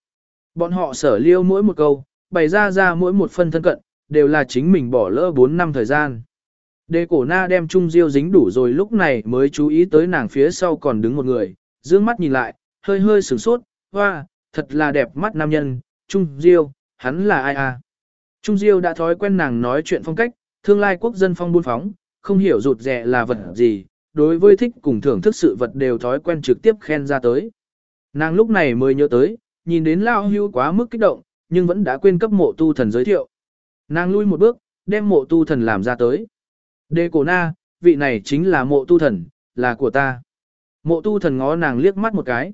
Bọn họ sở liêu mỗi một câu, bày ra ra mỗi một phân thân cận, đều là chính mình bỏ lỡ 4 năm thời gian. Đề cổ na đem Trung Diêu dính đủ rồi lúc này mới chú ý tới nàng phía sau còn đứng một người, dương mắt nhìn lại, hơi hơi sửng sốt, hoa, thật là đẹp mắt nam nhân, Trung Diêu, hắn là ai à? Trung Diêu đã thói quen nàng nói chuyện phong cách, thương lai quốc dân phong buôn phóng, không hiểu rụt rẻ là vật gì, đối với thích cùng thưởng thức sự vật đều thói quen trực tiếp khen ra tới. Nàng lúc này mới nhớ tới, nhìn đến lao hưu quá mức kích động, nhưng vẫn đã quên cấp mộ tu thần giới thiệu. Nàng lui một bước, đem mộ tu thần làm ra tới. Đề cổ na, vị này chính là mộ tu thần, là của ta. Mộ tu thần ngó nàng liếc mắt một cái.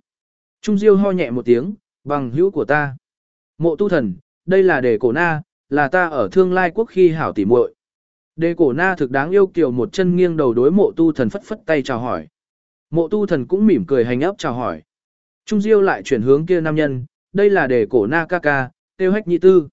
Trung diêu ho nhẹ một tiếng, bằng hữu của ta. Mộ tu thần, đây là đề cổ na, là ta ở thương lai quốc khi hảo tỉ muội. Đề cổ na thực đáng yêu kiều một chân nghiêng đầu đối mộ tu thần phất phất tay chào hỏi. Mộ tu thần cũng mỉm cười hành ấp chào hỏi. Trung diêu lại chuyển hướng kia nam nhân, đây là đề cổ na ca ca, tiêu hách nhị tư.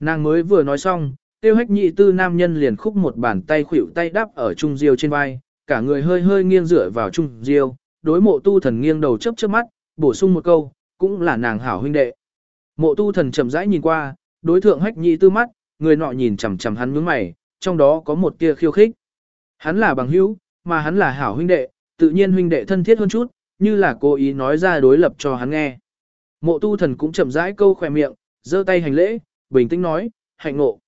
Nàng mới vừa nói xong, tiêu hách nhị tư nam nhân liền khúc một bàn tay khuỷu tay đắp ở Trung diêu trên vai, cả người hơi hơi nghiêng dựa vào Trung diêu, đối mộ tu thần nghiêng đầu chớp chớp mắt, bổ sung một câu, cũng là nàng hảo huynh đệ. Mộ tu thần chậm rãi nhìn qua, đối thượng hách nhị tư mắt, người nọ nhìn chằm chằm hắn nhướng mày, trong đó có một tia khiêu khích. Hắn là bằng hữu, mà hắn là hảo huynh đệ, tự nhiên huynh đệ thân thiết hơn chút, như là cố ý nói ra đối lập cho hắn nghe. Mộ tu thần cũng chậm rãi câu khỏe miệng, giơ tay hành lễ, bình tĩnh nói, hạnh ngộ.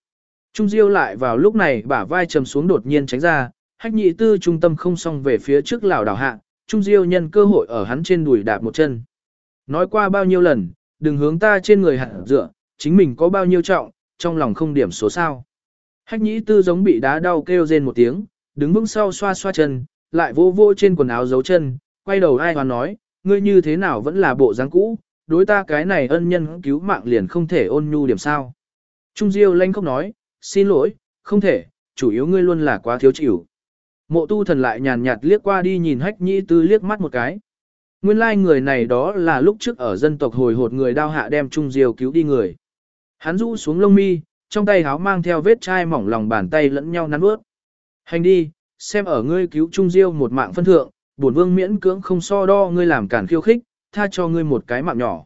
Trung Diêu lại vào lúc này bả vai trầm xuống đột nhiên tránh ra, hách nhị tư trung tâm không xong về phía trước lảo đảo hạ, Trung Diêu nhân cơ hội ở hắn trên đùi đạp một chân. Nói qua bao nhiêu lần, đừng hướng ta trên người hẳn dựa, chính mình có bao nhiêu trọng, trong lòng không điểm số sao. Hách nhị tư giống bị đá đau kêu rên một tiếng, đứng vững sau xoa xoa chân, lại vô vô trên quần áo giấu chân, quay đầu ai hoàn nói, ngươi như thế nào vẫn là bộ dáng cũ, đối ta cái này ân nhân cứu mạng liền không thể ôn nhu điểm sao. Trung Diêu lanh không nói, xin lỗi, không thể, chủ yếu ngươi luôn là quá thiếu chịu. Mộ tu thần lại nhàn nhạt liếc qua đi nhìn hách nhĩ tư liếc mắt một cái. Nguyên lai like người này đó là lúc trước ở dân tộc hồi hột người đao hạ đem Trung Diêu cứu đi người. Hắn rũ xuống lông mi, trong tay háo mang theo vết chai mỏng lòng bàn tay lẫn nhau nắn bước. Hành đi, xem ở ngươi cứu Trung Diêu một mạng phân thượng, bổn vương miễn cưỡng không so đo ngươi làm cản khiêu khích, tha cho ngươi một cái mạng nhỏ.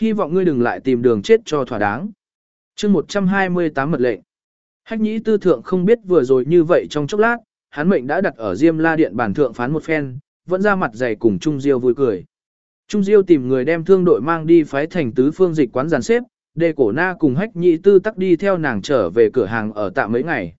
Hy vọng ngươi đừng lại tìm đường chết cho thỏa đáng. chương 128 mật lệnh. Hách nhĩ tư thượng không biết vừa rồi như vậy trong chốc lát, hắn mệnh đã đặt ở Diêm La Điện bản thượng phán một phen, vẫn ra mặt dày cùng Trung Diêu vui cười. Trung Diêu tìm người đem thương đội mang đi phái thành tứ phương dịch quán giàn xếp, đề cổ na cùng hách nhĩ tư tắc đi theo nàng trở về cửa hàng ở tạm mấy ngày.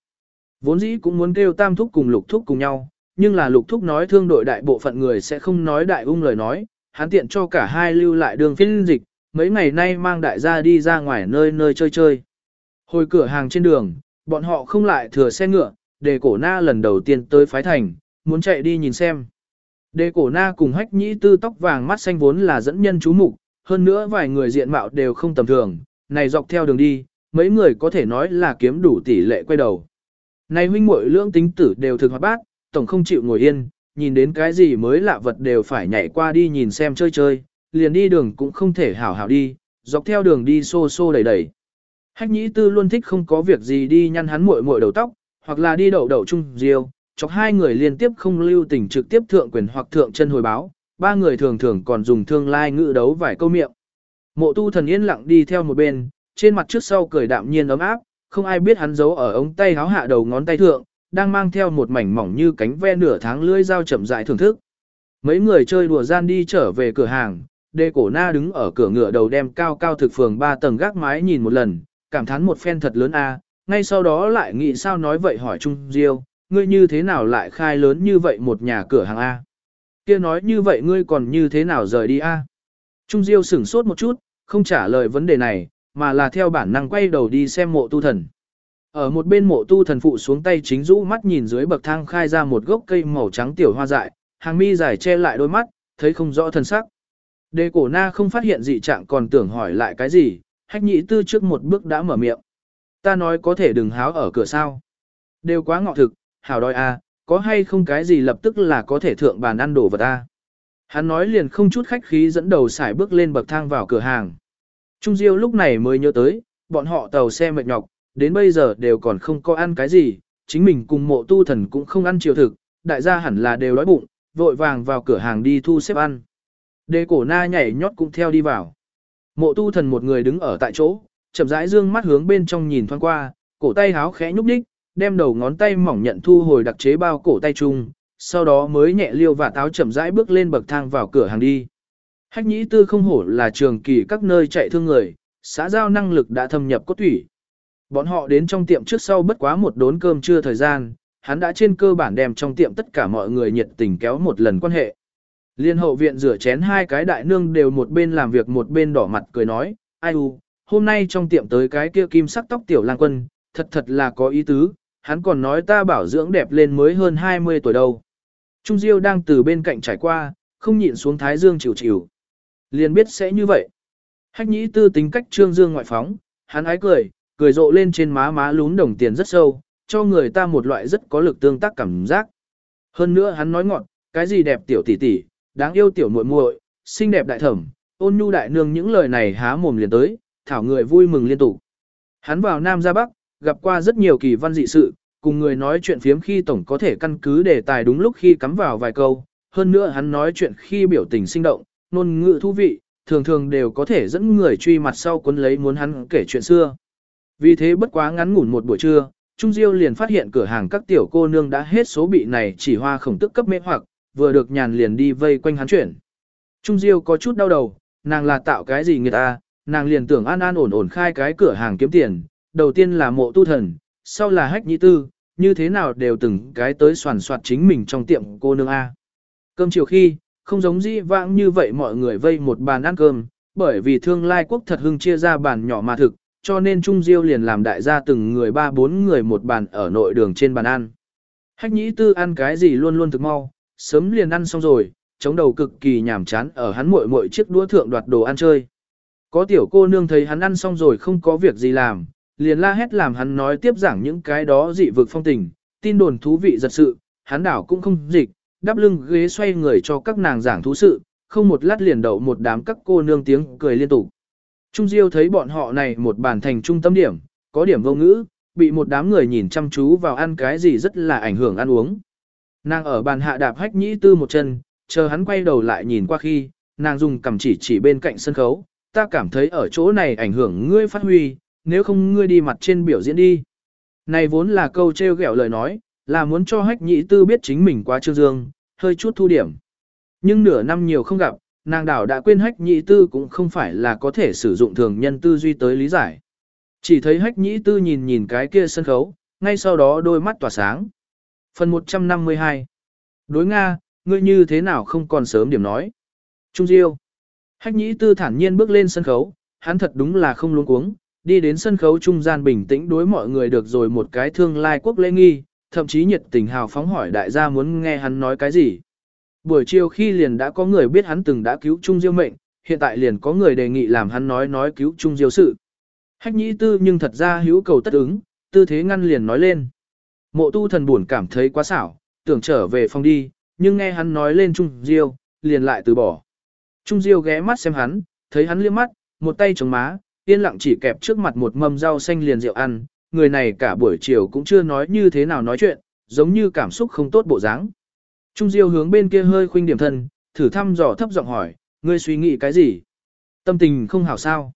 Vốn dĩ cũng muốn kêu tam thúc cùng lục thúc cùng nhau, nhưng là lục thúc nói thương đội đại bộ phận người sẽ không nói đại ung lời nói, hắn tiện cho cả hai lưu lại đường phiên dịch, mấy ngày nay mang đại gia đi ra ngoài nơi nơi chơi chơi. Hồi cửa hàng trên đường, bọn họ không lại thừa xe ngựa, đề cổ na lần đầu tiên tới phái thành, muốn chạy đi nhìn xem. Đề cổ na cùng hách nhĩ tư tóc vàng mắt xanh vốn là dẫn nhân chú mục, hơn nữa vài người diện mạo đều không tầm thường, này dọc theo đường đi, mấy người có thể nói là kiếm đủ tỷ lệ quay đầu. Này huynh muội lưỡng tính tử đều thực hoạt bát, tổng không chịu ngồi yên, nhìn đến cái gì mới lạ vật đều phải nhảy qua đi nhìn xem chơi chơi, liền đi đường cũng không thể hảo hảo đi, dọc theo đường đi xô xô đẩy đẩy. Hách nhĩ tư luôn thích không có việc gì đi nhăn hắn muội muội đầu tóc, hoặc là đi đậu đậu chung diêu, chọc hai người liên tiếp không lưu tình trực tiếp thượng quyền hoặc thượng chân hồi báo, ba người thường thường còn dùng thương lai ngữ đấu vài câu miệng. Mộ tu thần yên lặng đi theo một bên, trên mặt trước sau cười đạm nhiên ấm áp, không ai biết hắn giấu ở ống tay háo hạ đầu ngón tay thượng, đang mang theo một mảnh mỏng như cánh ve nửa tháng lưỡi dao chậm rãi thưởng thức. Mấy người chơi đùa gian đi trở về cửa hàng, đê cổ na đứng ở cửa ngựa đầu đem cao cao thực phường ba tầng gác mái nhìn một lần, cảm thán một phen thật lớn a. ngay sau đó lại nghĩ sao nói vậy hỏi Trung Diêu, ngươi như thế nào lại khai lớn như vậy một nhà cửa hàng A. Kia nói như vậy ngươi còn như thế nào rời đi A. Trung Diêu sửng sốt một chút, không trả lời vấn đề này, mà là theo bản năng quay đầu đi xem mộ tu thần. Ở một bên mộ tu thần phụ xuống tay chính rũ mắt nhìn dưới bậc thang khai ra một gốc cây màu trắng tiểu hoa dại, hàng mi dài che lại đôi mắt, thấy không rõ thân sắc. Đề cổ na không phát hiện dị trạng còn tưởng hỏi lại cái gì, hách nhị tư trước một bước đã mở miệng. Ta nói có thể đừng háo ở cửa sao. Đều quá ngọ thực, hảo đòi a, à, có hay không cái gì lập tức là có thể thượng bàn ăn đồ vật a. Hắn nói liền không chút khách khí dẫn đầu xài bước lên bậc thang vào cửa hàng. Trung Diêu lúc này mới nhớ tới, bọn họ tàu xe mệt nhọc, đến bây giờ đều còn không có ăn cái gì, chính mình cùng mộ tu thần cũng không ăn chiều thực, đại gia hẳn là đều đói bụng, vội vàng vào cửa hàng đi thu xếp ăn. Đề cổ na nhảy nhót cũng theo đi vào. Mộ tu thần một người đứng ở tại chỗ, chậm rãi dương mắt hướng bên trong nhìn thoáng qua, cổ tay háo khẽ nhúc đích, đem đầu ngón tay mỏng nhận thu hồi đặc chế bao cổ tay chung, sau đó mới nhẹ liêu và táo chậm rãi bước lên bậc thang vào cửa hàng đi. Hách nhĩ tư không hổ là trường kỳ các nơi chạy thương người, xã giao năng lực đã thâm nhập cốt thủy. Bọn họ đến trong tiệm trước sau bất quá một đốn cơm trưa thời gian, hắn đã trên cơ bản đem trong tiệm tất cả mọi người nhiệt tình kéo một lần quan hệ. Liên hậu viện rửa chén hai cái đại nương đều một bên làm việc một bên đỏ mặt cười nói, ai u, hôm nay trong tiệm tới cái kia kim sắc tóc tiểu lang quân, thật thật là có ý tứ, hắn còn nói ta bảo dưỡng đẹp lên mới hơn 20 tuổi đâu. Trung Diêu đang từ bên cạnh trải qua, không nhịn xuống thái dương chịu chịu. Liền biết sẽ như vậy. Hách nhĩ tư tính cách trương dương ngoại phóng, hắn ái cười, cười rộ lên trên má má lún đồng tiền rất sâu, cho người ta một loại rất có lực tương tác cảm giác. Hơn nữa hắn nói ngọn, cái gì đẹp tiểu tỷ tỷ, đáng yêu tiểu muội muội, xinh đẹp đại thẩm, ôn nhu đại nương những lời này há mồm liền tới, thảo người vui mừng liên tục. Hắn vào Nam ra Bắc, gặp qua rất nhiều kỳ văn dị sự, cùng người nói chuyện phiếm khi tổng có thể căn cứ đề tài đúng lúc khi cắm vào vài câu, hơn nữa hắn nói chuyện khi biểu tình sinh động, ngôn ngữ thú vị, thường thường đều có thể dẫn người truy mặt sau cuốn lấy muốn hắn kể chuyện xưa. Vì thế bất quá ngắn ngủn một buổi trưa, Trung Diêu liền phát hiện cửa hàng các tiểu cô nương đã hết số bị này chỉ hoa khổng tức cấp mê hoặc, vừa được nhàn liền đi vây quanh hắn chuyển. Trung Diêu có chút đau đầu, nàng là tạo cái gì người ta, nàng liền tưởng an an ổn ổn khai cái cửa hàng kiếm tiền, đầu tiên là mộ tu thần, sau là hách nhị tư, như thế nào đều từng cái tới soàn soạt chính mình trong tiệm cô nương A. Cơm chiều khi, không giống dĩ vãng như vậy mọi người vây một bàn ăn cơm, bởi vì thương lai quốc thật hưng chia ra bàn nhỏ mà thực, cho nên Trung Diêu liền làm đại gia từng người ba bốn người một bàn ở nội đường trên bàn ăn. Hách nhĩ tư ăn cái gì luôn luôn thực mau, sớm liền ăn xong rồi, chống đầu cực kỳ nhàm chán ở hắn muội muội chiếc đũa thượng đoạt đồ ăn chơi. Có tiểu cô nương thấy hắn ăn xong rồi không có việc gì làm, liền la hét làm hắn nói tiếp giảng những cái đó dị vực phong tình, tin đồn thú vị giật sự, hắn đảo cũng không dịch, đắp lưng ghế xoay người cho các nàng giảng thú sự, không một lát liền đậu một đám các cô nương tiếng cười liên tục. Trung Diêu thấy bọn họ này một bàn thành trung tâm điểm, có điểm vô ngữ, bị một đám người nhìn chăm chú vào ăn cái gì rất là ảnh hưởng ăn uống. Nàng ở bàn hạ đạp hách nhĩ tư một chân, chờ hắn quay đầu lại nhìn qua khi, nàng dùng cầm chỉ chỉ bên cạnh sân khấu, ta cảm thấy ở chỗ này ảnh hưởng ngươi phát huy, nếu không ngươi đi mặt trên biểu diễn đi. Này vốn là câu treo gẹo lời nói, là muốn cho hách nhĩ tư biết chính mình quá trương dương, hơi chút thu điểm. Nhưng nửa năm nhiều không gặp, nàng đảo đã quên hách nhĩ tư cũng không phải là có thể sử dụng thường nhân tư duy tới lý giải. Chỉ thấy hách nhĩ tư nhìn nhìn cái kia sân khấu, ngay sau đó đôi mắt tỏa sáng. Phần 152 Đối Nga, ngươi như thế nào không còn sớm điểm nói. Trung Diêu Hách nhĩ tư thản nhiên bước lên sân khấu, hắn thật đúng là không luống cuống, đi đến sân khấu trung gian bình tĩnh đối mọi người được rồi một cái thương lai quốc lễ nghi, thậm chí nhiệt tình hào phóng hỏi đại gia muốn nghe hắn nói cái gì. Buổi chiều khi liền đã có người biết hắn từng đã cứu Trung Diêu mệnh, hiện tại liền có người đề nghị làm hắn nói nói cứu Trung Diêu sự. Hách nhĩ tư nhưng thật ra hữu cầu tất ứng, tư thế ngăn liền nói lên. Mộ tu thần buồn cảm thấy quá xảo, tưởng trở về phòng đi, nhưng nghe hắn nói lên Trung Diêu, liền lại từ bỏ. Trung Diêu ghé mắt xem hắn, thấy hắn liếc mắt, một tay chống má, yên lặng chỉ kẹp trước mặt một mâm rau xanh liền rượu ăn, người này cả buổi chiều cũng chưa nói như thế nào nói chuyện, giống như cảm xúc không tốt bộ dáng. Trung Diêu hướng bên kia hơi khuynh điểm thân, thử thăm dò thấp giọng hỏi, ngươi suy nghĩ cái gì? Tâm tình không hảo sao?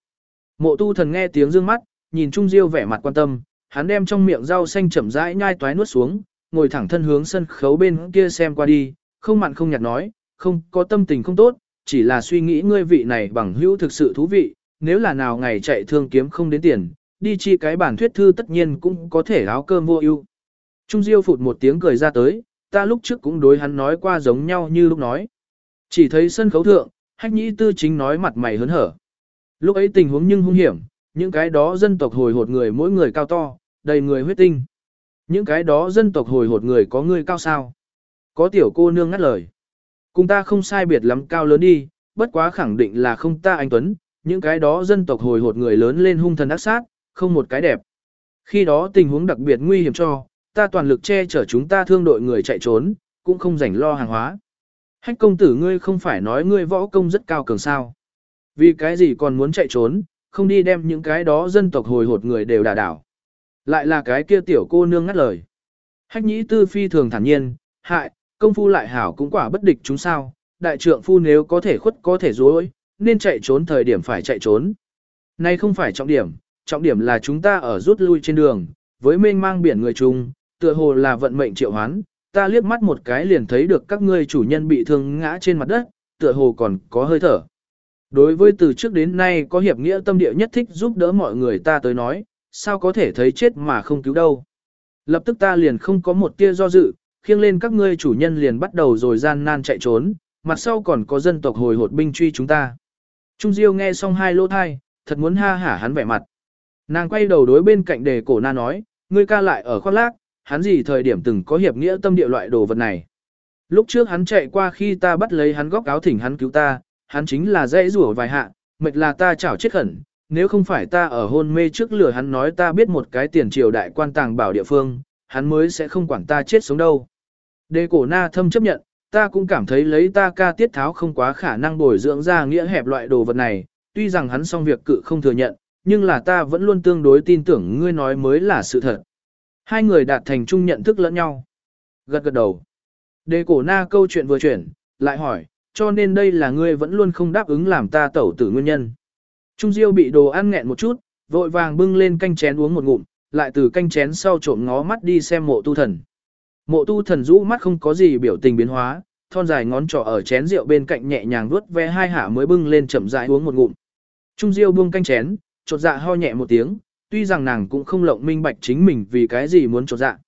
Mộ tu thần nghe tiếng dương mắt, nhìn Trung Diêu vẻ mặt quan tâm, hắn đem trong miệng rau xanh chậm rãi nhai toái nuốt xuống, ngồi thẳng thân hướng sân khấu bên kia xem qua đi, không mặn không nhạt nói, không có tâm tình không tốt, chỉ là suy nghĩ ngươi vị này bằng hữu thực sự thú vị, nếu là nào ngày chạy thương kiếm không đến tiền, đi chi cái bản thuyết thư tất nhiên cũng có thể áo cơm vô ưu. Trung Diêu phụt một tiếng cười ra tới, ta lúc trước cũng đối hắn nói qua giống nhau như lúc nói. Chỉ thấy sân khấu thượng, hách nhĩ tư chính nói mặt mày hớn hở. Lúc ấy tình huống nhưng hung hiểm, những cái đó dân tộc hồi hột người mỗi người cao to, đầy người huyết tinh. Những cái đó dân tộc hồi hột người có người cao sao. Có tiểu cô nương ngắt lời. Cùng ta không sai biệt lắm cao lớn đi, bất quá khẳng định là không ta anh Tuấn, những cái đó dân tộc hồi hột người lớn lên hung thần ác sát, không một cái đẹp. Khi đó tình huống đặc biệt nguy hiểm cho, ta toàn lực che chở chúng ta thương đội người chạy trốn, cũng không rảnh lo hàng hóa. Hách công tử ngươi không phải nói ngươi võ công rất cao cường sao. Vì cái gì còn muốn chạy trốn, không đi đem những cái đó dân tộc hồi hột người đều đả đảo. Lại là cái kia tiểu cô nương ngắt lời. Hách nhĩ tư phi thường thản nhiên, hại, công phu lại hảo cũng quả bất địch chúng sao, đại trượng phu nếu có thể khuất có thể dối, nên chạy trốn thời điểm phải chạy trốn. Nay không phải trọng điểm, trọng điểm là chúng ta ở rút lui trên đường, Với mênh mang biển người chung, tựa hồ là vận mệnh triệu hoán, ta liếc mắt một cái liền thấy được các ngươi chủ nhân bị thương ngã trên mặt đất, tựa hồ còn có hơi thở. Đối với từ trước đến nay có hiệp nghĩa tâm địa nhất thích giúp đỡ mọi người ta tới nói, sao có thể thấy chết mà không cứu đâu. Lập tức ta liền không có một tia do dự, khiêng lên các ngươi chủ nhân liền bắt đầu rồi gian nan chạy trốn, mặt sau còn có dân tộc hồi hột binh truy chúng ta. Trung Diêu nghe xong hai lỗ thai, thật muốn ha hả hắn vẻ mặt. Nàng quay đầu đối bên cạnh đề cổ na nói, ngươi ca lại ở khoác lác, hắn gì thời điểm từng có hiệp nghĩa tâm địa loại đồ vật này. Lúc trước hắn chạy qua khi ta bắt lấy hắn góc áo thỉnh hắn cứu ta, hắn chính là dễ rủa vài hạ, mệt là ta chảo chết khẩn, nếu không phải ta ở hôn mê trước lửa hắn nói ta biết một cái tiền triều đại quan tàng bảo địa phương, hắn mới sẽ không quản ta chết sống đâu. Đề cổ na thâm chấp nhận, ta cũng cảm thấy lấy ta ca tiết tháo không quá khả năng bồi dưỡng ra nghĩa hẹp loại đồ vật này, tuy rằng hắn xong việc cự không thừa nhận, nhưng là ta vẫn luôn tương đối tin tưởng ngươi nói mới là sự thật. Hai người đạt thành chung nhận thức lẫn nhau. Gật gật đầu. Đề cổ na câu chuyện vừa chuyển, lại hỏi, cho nên đây là ngươi vẫn luôn không đáp ứng làm ta tẩu tử nguyên nhân. Trung Diêu bị đồ ăn nghẹn một chút, vội vàng bưng lên canh chén uống một ngụm, lại từ canh chén sau trộm ngó mắt đi xem mộ tu thần. Mộ tu thần rũ mắt không có gì biểu tình biến hóa, thon dài ngón trỏ ở chén rượu bên cạnh nhẹ nhàng vuốt ve hai hạ mới bưng lên chậm rãi uống một ngụm. Trung Diêu buông canh chén, chột dạ ho nhẹ một tiếng, tuy rằng nàng cũng không lộng minh bạch chính mình vì cái gì muốn chột dạ.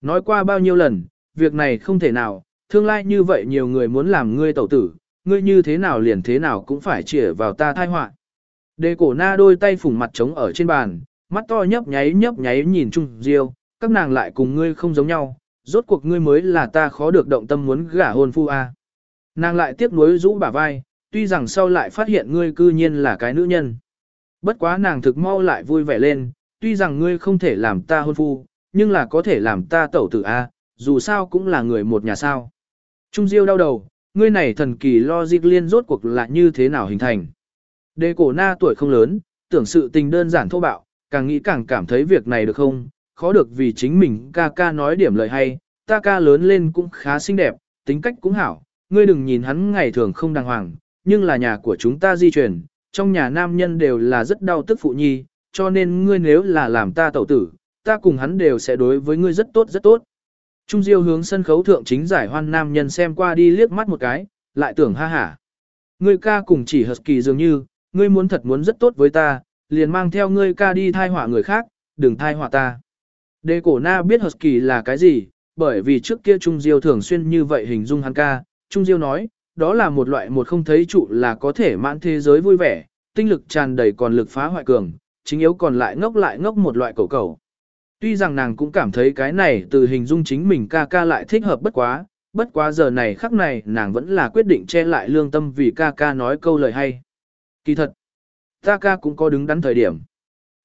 Nói qua bao nhiêu lần, việc này không thể nào, tương lai như vậy nhiều người muốn làm ngươi tẩu tử, ngươi như thế nào liền thế nào cũng phải chĩa vào ta thai họa. Đề cổ na đôi tay phủng mặt trống ở trên bàn, mắt to nhấp nháy nhấp nháy nhìn Trung Diêu, các nàng lại cùng ngươi không giống nhau, rốt cuộc ngươi mới là ta khó được động tâm muốn gả hôn phu a. Nàng lại tiếc nuối rũ bả vai, tuy rằng sau lại phát hiện ngươi cư nhiên là cái nữ nhân. Bất quá nàng thực mau lại vui vẻ lên, tuy rằng ngươi không thể làm ta hôn phu, nhưng là có thể làm ta tẩu tử a, dù sao cũng là người một nhà sao. Trung Diêu đau đầu, ngươi này thần kỳ logic liên rốt cuộc là như thế nào hình thành. Đề cổ na tuổi không lớn, tưởng sự tình đơn giản thô bạo, càng nghĩ càng cảm thấy việc này được không, khó được vì chính mình ca ca nói điểm lời hay, ta ca lớn lên cũng khá xinh đẹp, tính cách cũng hảo, ngươi đừng nhìn hắn ngày thường không đàng hoàng, nhưng là nhà của chúng ta di chuyển, trong nhà nam nhân đều là rất đau tức phụ nhi, cho nên ngươi nếu là làm ta tẩu tử, ta cùng hắn đều sẽ đối với ngươi rất tốt rất tốt. Trung Diêu hướng sân khấu thượng chính giải hoan nam nhân xem qua đi liếc mắt một cái, lại tưởng ha hả. Ngươi ca cùng chỉ hợp kỳ dường như, ngươi muốn thật muốn rất tốt với ta, liền mang theo ngươi ca đi thai họa người khác, đừng thai họa ta. Đề cổ na biết Husky là cái gì, bởi vì trước kia Trung Diêu thường xuyên như vậy hình dung hắn ca. Trung Diêu nói, đó là một loại một không thấy trụ là có thể mãn thế giới vui vẻ, tinh lực tràn đầy còn lực phá hoại cường, chính yếu còn lại ngốc lại ngốc một loại cầu cầu. Tuy rằng nàng cũng cảm thấy cái này từ hình dung chính mình ca ca lại thích hợp bất quá, bất quá giờ này khắc này nàng vẫn là quyết định che lại lương tâm vì ca ca nói câu lời hay. Kỳ thật, ta ca cũng có đứng đắn thời điểm.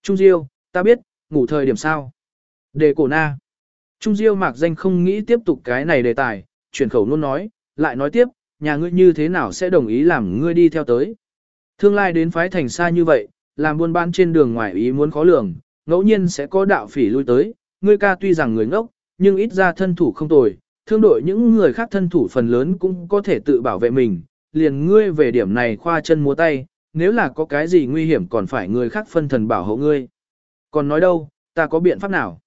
Trung Diêu, ta biết, ngủ thời điểm sao? Đề cổ na. Trung Diêu mạc danh không nghĩ tiếp tục cái này đề tài, chuyển khẩu luôn nói, lại nói tiếp, nhà ngươi như thế nào sẽ đồng ý làm ngươi đi theo tới. Thương lai đến phái thành xa như vậy, làm buôn bán trên đường ngoài ý muốn khó lường, ngẫu nhiên sẽ có đạo phỉ lui tới, ngươi ca tuy rằng người ngốc, nhưng ít ra thân thủ không tồi, thương đội những người khác thân thủ phần lớn cũng có thể tự bảo vệ mình, liền ngươi về điểm này khoa chân múa tay, nếu là có cái gì nguy hiểm còn phải người khác phân thần bảo hộ ngươi. Còn nói đâu, ta có biện pháp nào?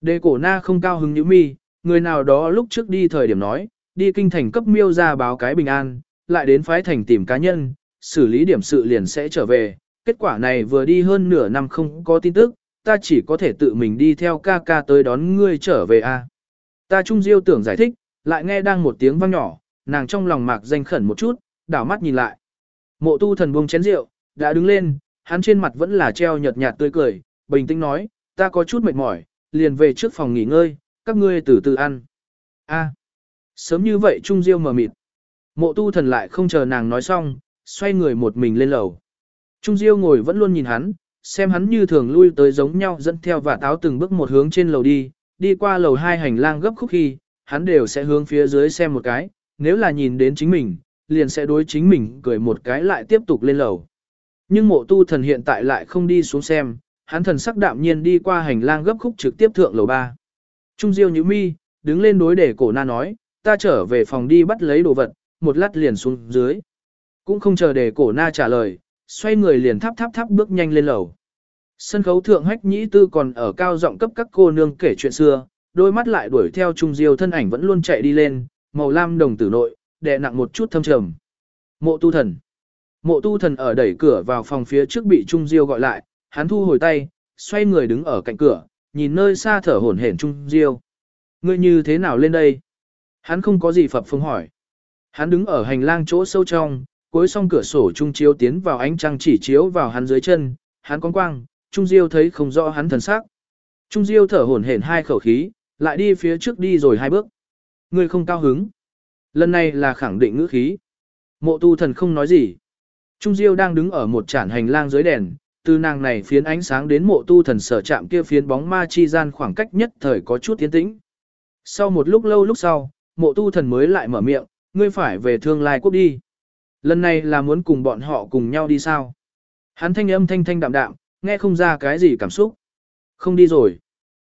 Đề cổ na không cao hứng như mi, người nào đó lúc trước đi thời điểm nói, đi kinh thành cấp miêu ra báo cái bình an, lại đến phái thành tìm cá nhân, xử lý điểm sự liền sẽ trở về. Kết quả này vừa đi hơn nửa năm không có tin tức, ta chỉ có thể tự mình đi theo ca ca tới đón ngươi trở về a. Ta trung diêu tưởng giải thích, lại nghe đang một tiếng vang nhỏ, nàng trong lòng mạc danh khẩn một chút, đảo mắt nhìn lại. Mộ tu thần buông chén rượu, đã đứng lên, hắn trên mặt vẫn là treo nhợt nhạt tươi cười, bình tĩnh nói, ta có chút mệt mỏi, liền về trước phòng nghỉ ngơi, các ngươi từ từ ăn. A, sớm như vậy Trung Diêu mờ mịt. Mộ tu thần lại không chờ nàng nói xong, xoay người một mình lên lầu. Trung Diêu ngồi vẫn luôn nhìn hắn, xem hắn như thường lui tới giống nhau dẫn theo và táo từng bước một hướng trên lầu đi, đi qua lầu hai hành lang gấp khúc khi, hắn đều sẽ hướng phía dưới xem một cái, nếu là nhìn đến chính mình, liền sẽ đối chính mình cười một cái lại tiếp tục lên lầu. Nhưng mộ tu thần hiện tại lại không đi xuống xem, hắn thần sắc đạm nhiên đi qua hành lang gấp khúc trực tiếp thượng lầu ba. Trung Diêu nhữ mi, đứng lên đối để cổ na nói, ta trở về phòng đi bắt lấy đồ vật, một lát liền xuống dưới. Cũng không chờ để cổ na trả lời, xoay người liền thắp thắp thắp bước nhanh lên lầu. Sân khấu thượng hách nhĩ tư còn ở cao giọng cấp các cô nương kể chuyện xưa, đôi mắt lại đuổi theo Trung Diêu thân ảnh vẫn luôn chạy đi lên, màu lam đồng tử nội, đè nặng một chút thâm trầm. Mộ tu thần. Mộ tu thần ở đẩy cửa vào phòng phía trước bị Trung Diêu gọi lại, hắn thu hồi tay, xoay người đứng ở cạnh cửa, nhìn nơi xa thở hổn hển Trung Diêu. Ngươi như thế nào lên đây? Hắn không có gì phập phương hỏi. Hắn đứng ở hành lang chỗ sâu trong, cuối song cửa sổ Trung chiếu tiến vào ánh trăng chỉ chiếu vào hắn dưới chân, hắn con quang, Trung Diêu thấy không rõ hắn thần sắc. Trung Diêu thở hổn hển hai khẩu khí, lại đi phía trước đi rồi hai bước. Ngươi không cao hứng. Lần này là khẳng định ngữ khí. Mộ tu thần không nói gì. Trung Diêu đang đứng ở một trản hành lang dưới đèn, từ nàng này phiến ánh sáng đến mộ tu thần sở chạm kia phiến bóng ma chi gian khoảng cách nhất thời có chút tiến tĩnh. Sau một lúc lâu lúc sau, mộ tu thần mới lại mở miệng, ngươi phải về thương lai quốc đi. Lần này là muốn cùng bọn họ cùng nhau đi sao? Hắn thanh âm thanh thanh đạm đạm, nghe không ra cái gì cảm xúc. Không đi rồi.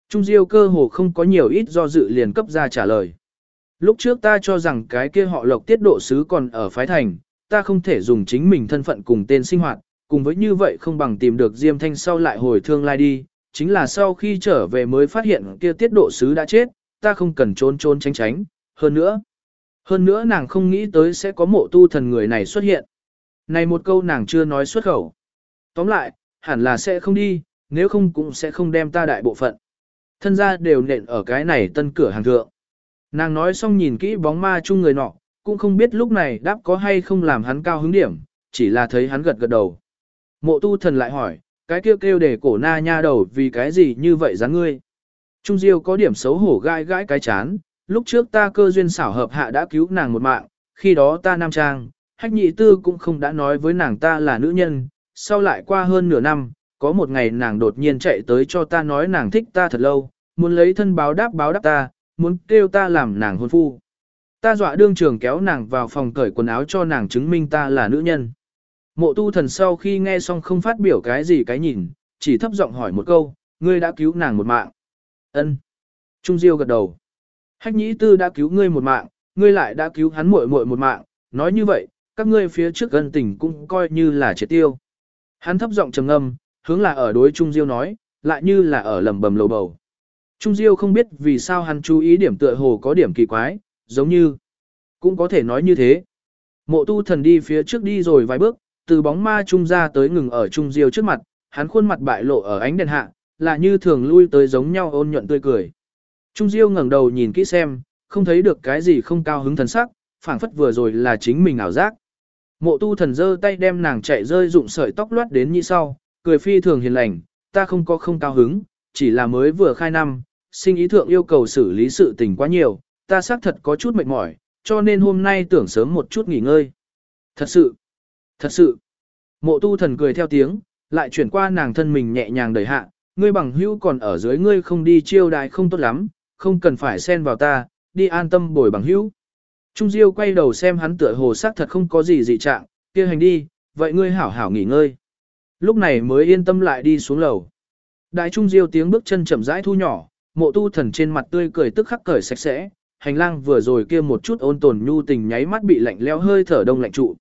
Trung Diêu cơ hồ không có nhiều ít do dự liền cấp ra trả lời. Lúc trước ta cho rằng cái kia họ lộc tiết độ sứ còn ở phái thành, ta không thể dùng chính mình thân phận cùng tên sinh hoạt, cùng với như vậy không bằng tìm được Diêm Thanh sau lại hồi thương lai đi, chính là sau khi trở về mới phát hiện kia tiết độ sứ đã chết, ta không cần trốn trốn tránh tránh, hơn nữa. Hơn nữa nàng không nghĩ tới sẽ có mộ tu thần người này xuất hiện. Này một câu nàng chưa nói xuất khẩu. Tóm lại, hẳn là sẽ không đi, nếu không cũng sẽ không đem ta đại bộ phận. Thân ra đều nện ở cái này tân cửa hàng thượng. Nàng nói xong nhìn kỹ bóng ma chung người nọ, cũng không biết lúc này đáp có hay không làm hắn cao hứng điểm, chỉ là thấy hắn gật gật đầu. Mộ tu thần lại hỏi, cái kêu kêu để cổ na nha đầu vì cái gì như vậy dáng ngươi. Trung Diêu có điểm xấu hổ gai gãi cái chán, lúc trước ta cơ duyên xảo hợp hạ đã cứu nàng một mạng, khi đó ta nam trang, hách nhị tư cũng không đã nói với nàng ta là nữ nhân, sau lại qua hơn nửa năm, có một ngày nàng đột nhiên chạy tới cho ta nói nàng thích ta thật lâu, muốn lấy thân báo đáp báo đáp ta, muốn kêu ta làm nàng hôn phu. Ta dọa đương trường kéo nàng vào phòng cởi quần áo cho nàng chứng minh ta là nữ nhân. Mộ tu thần sau khi nghe xong không phát biểu cái gì cái nhìn, chỉ thấp giọng hỏi một câu, ngươi đã cứu nàng một mạng. Ân. Trung Diêu gật đầu. Hách nhĩ tư đã cứu ngươi một mạng, ngươi lại đã cứu hắn muội muội một mạng, nói như vậy, các ngươi phía trước gần tình cũng coi như là triệt tiêu. Hắn thấp giọng trầm ngâm, hướng là ở đối Trung Diêu nói, lại như là ở lầm bầm lầu bầu. Trung Diêu không biết vì sao hắn chú ý điểm tựa hồ có điểm kỳ quái, giống như, cũng có thể nói như thế. Mộ tu thần đi phía trước đi rồi vài bước, từ bóng ma trung ra tới ngừng ở Trung Diêu trước mặt, hắn khuôn mặt bại lộ ở ánh đèn hạ, là như thường lui tới giống nhau ôn nhuận tươi cười. Trung Diêu ngẩng đầu nhìn kỹ xem, không thấy được cái gì không cao hứng thần sắc, phảng phất vừa rồi là chính mình ảo giác. Mộ tu thần giơ tay đem nàng chạy rơi dụng sợi tóc loát đến như sau, cười phi thường hiền lành, ta không có không cao hứng, chỉ là mới vừa khai năm, sinh ý thượng yêu cầu xử lý sự tình quá nhiều, ta xác thật có chút mệt mỏi, cho nên hôm nay tưởng sớm một chút nghỉ ngơi. Thật sự, thật sự. Mộ tu thần cười theo tiếng, lại chuyển qua nàng thân mình nhẹ nhàng đẩy hạ, ngươi bằng hữu còn ở dưới ngươi không đi chiêu đại không tốt lắm, không cần phải xen vào ta, đi an tâm bồi bằng hữu. Trung Diêu quay đầu xem hắn tựa hồ xác thật không có gì dị trạng, kia hành đi, vậy ngươi hảo hảo nghỉ ngơi. Lúc này mới yên tâm lại đi xuống lầu. Đại Trung Diêu tiếng bước chân chậm rãi thu nhỏ, mộ tu thần trên mặt tươi cười tức khắc cởi sạch sẽ, hành lang vừa rồi kia một chút ôn tồn nhu tình nháy mắt bị lạnh leo hơi thở đông lạnh trụ.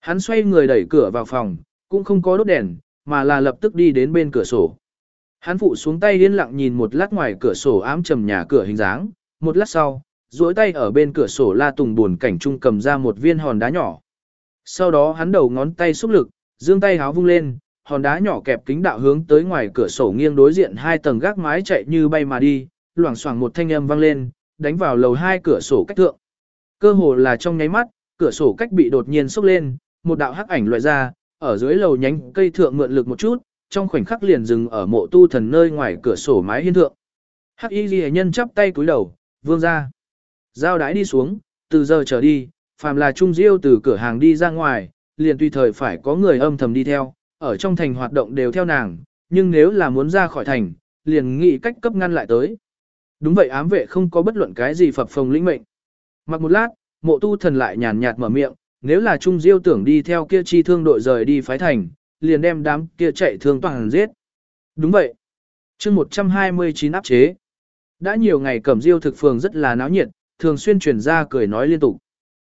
Hắn xoay người đẩy cửa vào phòng, cũng không có đốt đèn, mà là lập tức đi đến bên cửa sổ. Hắn phụ xuống tay yên lặng nhìn một lát ngoài cửa sổ ám trầm nhà cửa hình dáng, một lát sau, duỗi tay ở bên cửa sổ la tùng buồn cảnh trung cầm ra một viên hòn đá nhỏ. Sau đó hắn đầu ngón tay xúc lực, dương tay háo vung lên, hòn đá nhỏ kẹp kính đạo hướng tới ngoài cửa sổ nghiêng đối diện hai tầng gác mái chạy như bay mà đi, loảng xoảng một thanh âm vang lên, đánh vào lầu hai cửa sổ cách thượng. Cơ hồ là trong nháy mắt, cửa sổ cách bị đột nhiên sốc lên, một đạo hắc ảnh loại ra, ở dưới lầu nhánh cây thượng mượn lực một chút, trong khoảnh khắc liền dừng ở mộ tu thần nơi ngoài cửa sổ mái hiên thượng. Hắc y ghi nhân chắp tay cúi đầu, vương ra. Giao đái đi xuống, từ giờ trở đi, phàm là trung diêu từ cửa hàng đi ra ngoài, liền tùy thời phải có người âm thầm đi theo, ở trong thành hoạt động đều theo nàng, nhưng nếu là muốn ra khỏi thành, liền nghĩ cách cấp ngăn lại tới. Đúng vậy ám vệ không có bất luận cái gì phập phồng lĩnh mệnh. Mặc một lát, mộ tu thần lại nhàn nhạt mở miệng, nếu là Trung Diêu tưởng đi theo kia chi thương đội rời đi phái thành, liền đem đám kia chạy thương toàn giết. Đúng vậy. chương 129 áp chế. Đã nhiều ngày cẩm diêu thực phường rất là náo nhiệt, thường xuyên truyền ra cười nói liên tục.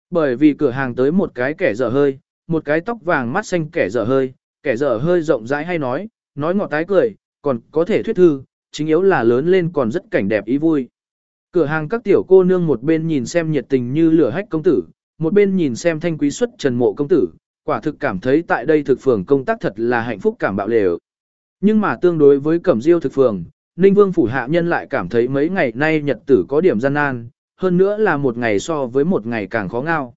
Bởi vì cửa hàng tới một cái kẻ dở hơi, một cái tóc vàng mắt xanh kẻ dở hơi, kẻ dở hơi rộng rãi hay nói, nói ngọt tái cười, còn có thể thuyết thư, chính yếu là lớn lên còn rất cảnh đẹp ý vui. Cửa hàng các tiểu cô nương một bên nhìn xem nhiệt tình như lửa hách công tử, một bên nhìn xem thanh quý xuất trần mộ công tử, quả thực cảm thấy tại đây thực phường công tác thật là hạnh phúc cảm bạo lều. Nhưng mà tương đối với cẩm diêu thực phường, Ninh Vương phủ hạ nhân lại cảm thấy mấy ngày nay nhật tử có điểm gian nan, hơn nữa là một ngày so với một ngày càng khó ngao.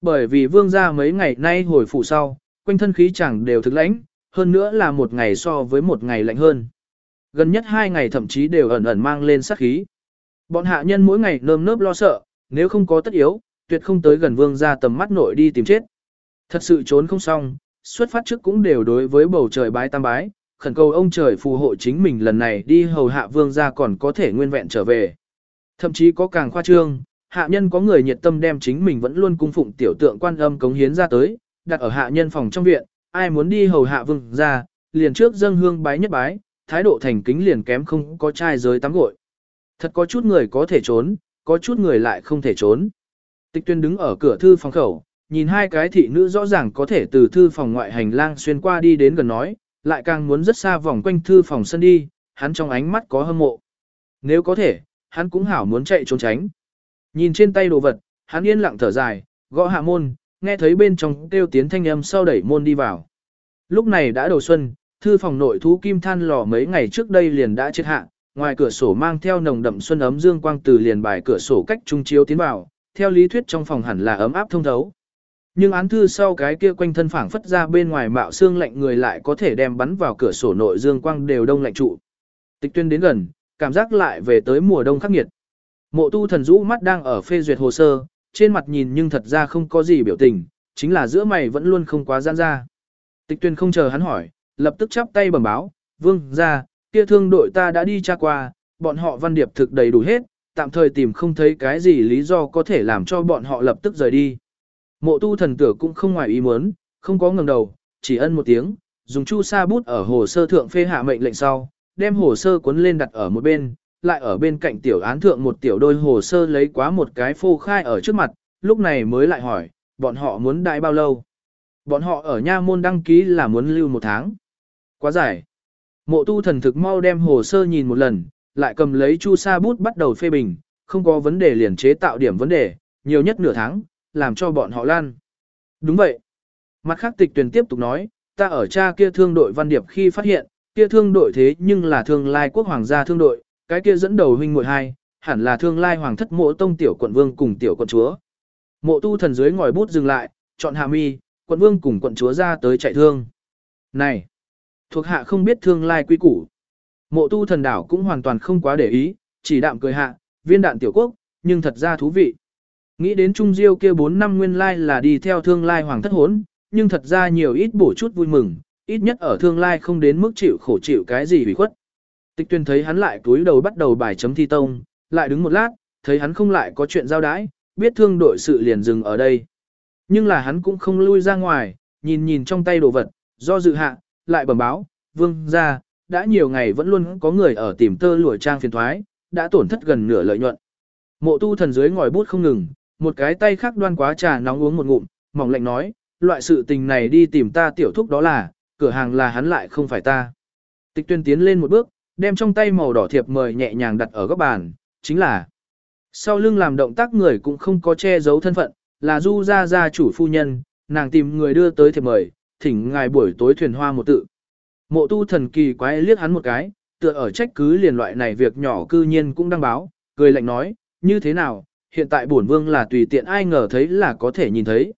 Bởi vì vương gia mấy ngày nay hồi phủ sau, quanh thân khí chẳng đều thực lãnh, hơn nữa là một ngày so với một ngày lạnh hơn. Gần nhất hai ngày thậm chí đều ẩn ẩn mang lên sát khí. Bọn hạ nhân mỗi ngày nơm nớp lo sợ, nếu không có tất yếu, tuyệt không tới gần vương gia tầm mắt nội đi tìm chết. Thật sự trốn không xong, xuất phát trước cũng đều đối với bầu trời bái tam bái, khẩn cầu ông trời phù hộ chính mình lần này đi hầu hạ vương gia còn có thể nguyên vẹn trở về. Thậm chí có càng khoa trương, hạ nhân có người nhiệt tâm đem chính mình vẫn luôn cung phụng tiểu tượng quan âm cống hiến ra tới, đặt ở hạ nhân phòng trong viện, ai muốn đi hầu hạ vương gia, liền trước dâng hương bái nhất bái, thái độ thành kính liền kém không có trai giới tắm gội. Thật có chút người có thể trốn, có chút người lại không thể trốn. Tịch tuyên đứng ở cửa thư phòng khẩu, nhìn hai cái thị nữ rõ ràng có thể từ thư phòng ngoại hành lang xuyên qua đi đến gần nói, lại càng muốn rất xa vòng quanh thư phòng sân đi, hắn trong ánh mắt có hâm mộ. Nếu có thể, hắn cũng hảo muốn chạy trốn tránh. Nhìn trên tay đồ vật, hắn yên lặng thở dài, gõ hạ môn, nghe thấy bên trong kêu tiến thanh âm sau đẩy môn đi vào. Lúc này đã đầu xuân, thư phòng nội thú kim than lò mấy ngày trước đây liền đã chết hạ, ngoài cửa sổ mang theo nồng đậm xuân ấm dương quang từ liền bài cửa sổ cách trung chiếu tiến vào, theo lý thuyết trong phòng hẳn là ấm áp thông thấu. Nhưng án thư sau cái kia quanh thân phảng phất ra bên ngoài mạo xương lạnh người lại có thể đem bắn vào cửa sổ nội dương quang đều đông lạnh trụ. Tịch tuyên đến gần, cảm giác lại về tới mùa đông khắc nghiệt. Mộ tu thần rũ mắt đang ở phê duyệt hồ sơ, trên mặt nhìn nhưng thật ra không có gì biểu tình, chính là giữa mày vẫn luôn không quá gian ra. Tịch tuyên không chờ hắn hỏi, lập tức chắp tay bẩm báo, vương ra, kia thương đội ta đã đi tra qua, bọn họ văn điệp thực đầy đủ hết, tạm thời tìm không thấy cái gì lý do có thể làm cho bọn họ lập tức rời đi. Mộ tu thần tử cũng không ngoài ý muốn, không có ngừng đầu, chỉ ân một tiếng, dùng chu sa bút ở hồ sơ thượng phê hạ mệnh lệnh sau, đem hồ sơ cuốn lên đặt ở một bên, lại ở bên cạnh tiểu án thượng một tiểu đôi hồ sơ lấy quá một cái phô khai ở trước mặt, lúc này mới lại hỏi, bọn họ muốn đại bao lâu? Bọn họ ở nha môn đăng ký là muốn lưu một tháng. Quá dài. Mộ tu thần thực mau đem hồ sơ nhìn một lần, lại cầm lấy chu sa bút bắt đầu phê bình, không có vấn đề liền chế tạo điểm vấn đề, nhiều nhất nửa tháng, làm cho bọn họ lan. Đúng vậy. Mặt khác tịch tuyển tiếp tục nói, ta ở cha kia thương đội văn điệp khi phát hiện, kia thương đội thế nhưng là thương lai quốc hoàng gia thương đội, cái kia dẫn đầu huynh muội hai, hẳn là thương lai hoàng thất mộ tông tiểu quận vương cùng tiểu quận chúa. Mộ tu thần dưới ngòi bút dừng lại, chọn hạ mi, quận vương cùng quận chúa ra tới chạy thương. Này, thuộc hạ không biết thương lai quy củ. Mộ tu thần đảo cũng hoàn toàn không quá để ý, chỉ đạm cười hạ, viên đạn tiểu quốc, nhưng thật ra thú vị. Nghĩ đến Trung Diêu kia 4 năm nguyên lai là đi theo thương lai hoàng thất hốn, nhưng thật ra nhiều ít bổ chút vui mừng, ít nhất ở thương lai không đến mức chịu khổ chịu cái gì hủy khuất. Tịch tuyên thấy hắn lại cúi đầu bắt đầu bài chấm thi tông, lại đứng một lát, thấy hắn không lại có chuyện giao đãi, biết thương đội sự liền dừng ở đây. Nhưng là hắn cũng không lui ra ngoài, nhìn nhìn trong tay đồ vật, do dự hạ, lại bẩm báo, vương ra, đã nhiều ngày vẫn luôn có người ở tìm tơ lụa trang phiền thoái, đã tổn thất gần nửa lợi nhuận. Mộ tu thần dưới ngòi bút không ngừng, một cái tay khác đoan quá trà nóng uống một ngụm, mỏng lạnh nói, loại sự tình này đi tìm ta tiểu thúc đó là, cửa hàng là hắn lại không phải ta. Tịch tuyên tiến lên một bước, đem trong tay màu đỏ thiệp mời nhẹ nhàng đặt ở góc bàn, chính là sau lưng làm động tác người cũng không có che giấu thân phận, là du gia gia chủ phu nhân, nàng tìm người đưa tới thiệp mời, thỉnh ngài buổi tối thuyền hoa một tự. Mộ tu thần kỳ quái liếc hắn một cái, tựa ở trách cứ liền loại này việc nhỏ cư nhiên cũng đăng báo, cười lạnh nói, như thế nào, hiện tại bổn vương là tùy tiện ai ngờ thấy là có thể nhìn thấy.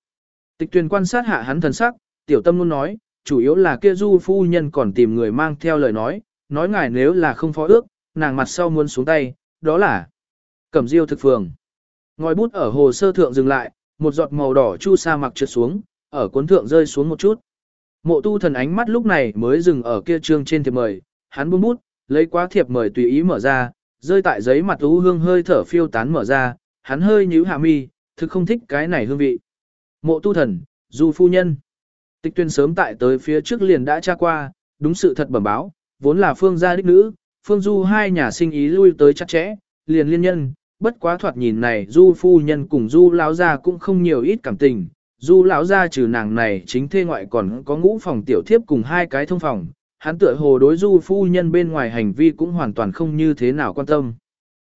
Tịch tuyền quan sát hạ hắn thần sắc, tiểu tâm luôn nói, chủ yếu là kia du phu nhân còn tìm người mang theo lời nói, nói ngài nếu là không phó ước, nàng mặt sau muốn xuống tay, đó là cẩm diêu thực phường. Ngòi bút ở hồ sơ thượng dừng lại, một giọt màu đỏ chu sa mặc trượt xuống, ở cuốn thượng rơi xuống một chút. Mộ tu thần ánh mắt lúc này mới dừng ở kia trương trên thiệp mời, hắn buông bút, lấy quá thiệp mời tùy ý mở ra, rơi tại giấy mặt u hương hơi thở phiêu tán mở ra, hắn hơi nhíu hạ mi, thực không thích cái này hương vị. Mộ tu thần, du phu nhân. Tịch tuyên sớm tại tới phía trước liền đã tra qua, đúng sự thật bẩm báo, vốn là phương gia đích nữ, phương du hai nhà sinh ý lui tới chặt chẽ, liền liên nhân, bất quá thoạt nhìn này du phu nhân cùng du lão gia cũng không nhiều ít cảm tình. Du lão gia trừ nàng này chính thê ngoại còn có ngũ phòng tiểu thiếp cùng hai cái thông phòng, hắn tựa hồ đối du phu nhân bên ngoài hành vi cũng hoàn toàn không như thế nào quan tâm.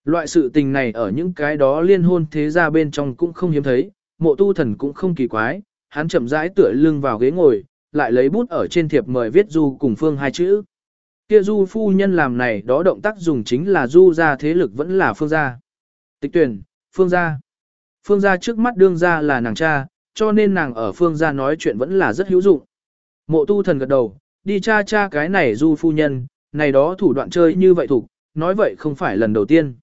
Loại sự tình này ở những cái đó liên hôn thế gia bên trong cũng không hiếm thấy, mộ tu thần cũng không kỳ quái, hắn chậm rãi tựa lưng vào ghế ngồi, lại lấy bút ở trên thiệp mời viết du cùng phương hai chữ. Kia du phu nhân làm này đó động tác dùng chính là du gia thế lực vẫn là phương gia. Tịch tuyển, phương gia. Phương gia trước mắt đương gia là nàng cha, cho nên nàng ở phương gia nói chuyện vẫn là rất hữu dụng. Mộ tu thần gật đầu, đi cha cha cái này du phu nhân, này đó thủ đoạn chơi như vậy thủ, nói vậy không phải lần đầu tiên.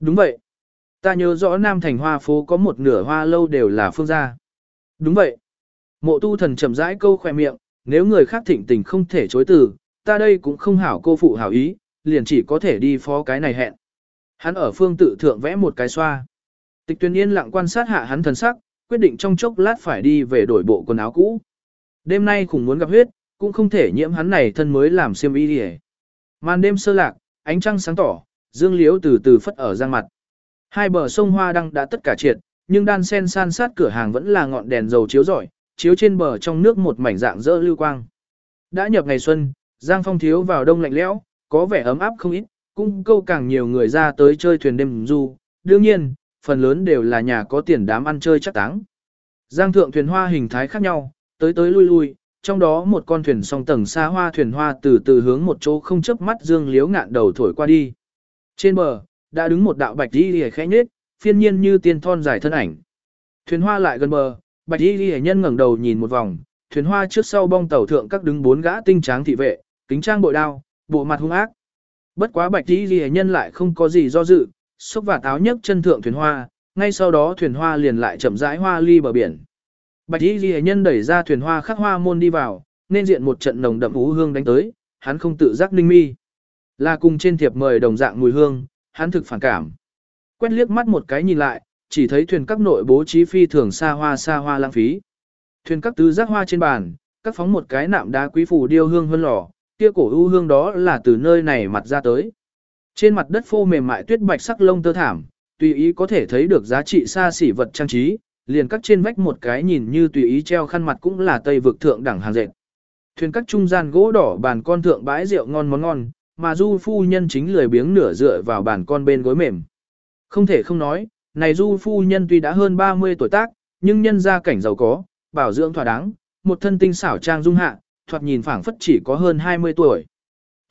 Đúng vậy. Ta nhớ rõ Nam Thành Hoa phố có một nửa hoa lâu đều là phương gia. Đúng vậy. Mộ tu thần chậm rãi câu khoe miệng, nếu người khác thịnh tình không thể chối từ, ta đây cũng không hảo cô phụ hảo ý, liền chỉ có thể đi phó cái này hẹn. Hắn ở phương tự thượng vẽ một cái xoa. Tịch tuyên yên lặng quan sát hạ hắn thần sắc, quyết định trong chốc lát phải đi về đổi bộ quần áo cũ. Đêm nay khủng muốn gặp huyết, cũng không thể nhiễm hắn này thân mới làm xiêm y đi Màn đêm sơ lạc, ánh trăng sáng tỏ, dương liễu từ từ phất ở giang mặt. Hai bờ sông Hoa Đăng đã tất cả triệt, nhưng đan sen san sát cửa hàng vẫn là ngọn đèn dầu chiếu rọi, chiếu trên bờ trong nước một mảnh dạng dỡ lưu quang. Đã nhập ngày xuân, Giang Phong thiếu vào đông lạnh lẽo, có vẻ ấm áp không ít, cũng câu càng nhiều người ra tới chơi thuyền đêm du, đương nhiên, phần lớn đều là nhà có tiền đám ăn chơi chắc táng. Giang thượng thuyền hoa hình thái khác nhau, tới tới lui lui, trong đó một con thuyền song tầng xa hoa thuyền hoa từ từ hướng một chỗ không chớp mắt dương liếu ngạn đầu thổi qua đi. Trên bờ, đã đứng một đạo bạch đi hề khẽ nhết, phiên nhiên như tiên thon dài thân ảnh. Thuyền hoa lại gần bờ, bạch đi hề nhân ngẩng đầu nhìn một vòng, thuyền hoa trước sau bong tàu thượng các đứng bốn gã tinh tráng thị vệ, kính trang bội đao, bộ mặt hung ác. Bất quá bạch tí ghi nhân lại không có gì do dự, xúc và táo nhấc chân thượng thuyền hoa, ngay sau đó thuyền hoa liền lại chậm rãi hoa ly bờ biển. Bạch y ghi nhân đẩy ra thuyền hoa khắc hoa môn đi vào, nên diện một trận nồng đậm ú hương đánh tới, hắn không tự giác ninh mi. Là cùng trên thiệp mời đồng dạng mùi hương, hắn thực phản cảm. Quét liếc mắt một cái nhìn lại, chỉ thấy thuyền các nội bố trí phi thường xa hoa xa hoa lãng phí. Thuyền các tứ giác hoa trên bàn, các phóng một cái nạm đá quý phủ điêu hương hơn lò, kia cổ ưu hương đó là từ nơi này mặt ra tới. Trên mặt đất phô mềm mại tuyết bạch sắc lông tơ thảm, tùy ý có thể thấy được giá trị xa xỉ vật trang trí, liền các trên vách một cái nhìn như tùy ý treo khăn mặt cũng là tây vực thượng đẳng hàng dệt. Thuyền các trung gian gỗ đỏ bàn con thượng bãi rượu ngon món ngon, mà du phu nhân chính lười biếng nửa dựa vào bàn con bên gối mềm. Không thể không nói, này du phu nhân tuy đã hơn 30 tuổi tác, nhưng nhân gia cảnh giàu có, bảo dưỡng thỏa đáng, một thân tinh xảo trang dung hạ, thoạt nhìn phảng phất chỉ có hơn 20 tuổi.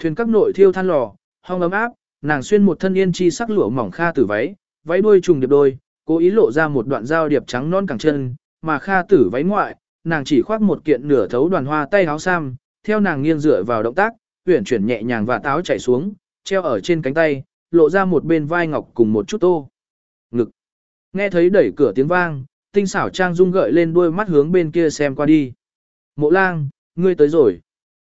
Thuyền các nội thiêu than lò, hong ấm áp, nàng xuyên một thân yên chi sắc lụa mỏng kha tử váy, váy đuôi trùng điệp đôi, cố ý lộ ra một đoạn dao điệp trắng non cẳng chân, mà kha tử váy ngoại, nàng chỉ khoác một kiện nửa thấu đoàn hoa tay áo sam, theo nàng nghiêng dựa vào động tác, tuyển chuyển nhẹ nhàng và táo chạy xuống, treo ở trên cánh tay, lộ ra một bên vai ngọc cùng một chút tô. Ngực. Nghe thấy đẩy cửa tiếng vang, tinh xảo trang dung gợi lên đuôi mắt hướng bên kia xem qua đi. Mộ lang, ngươi tới rồi.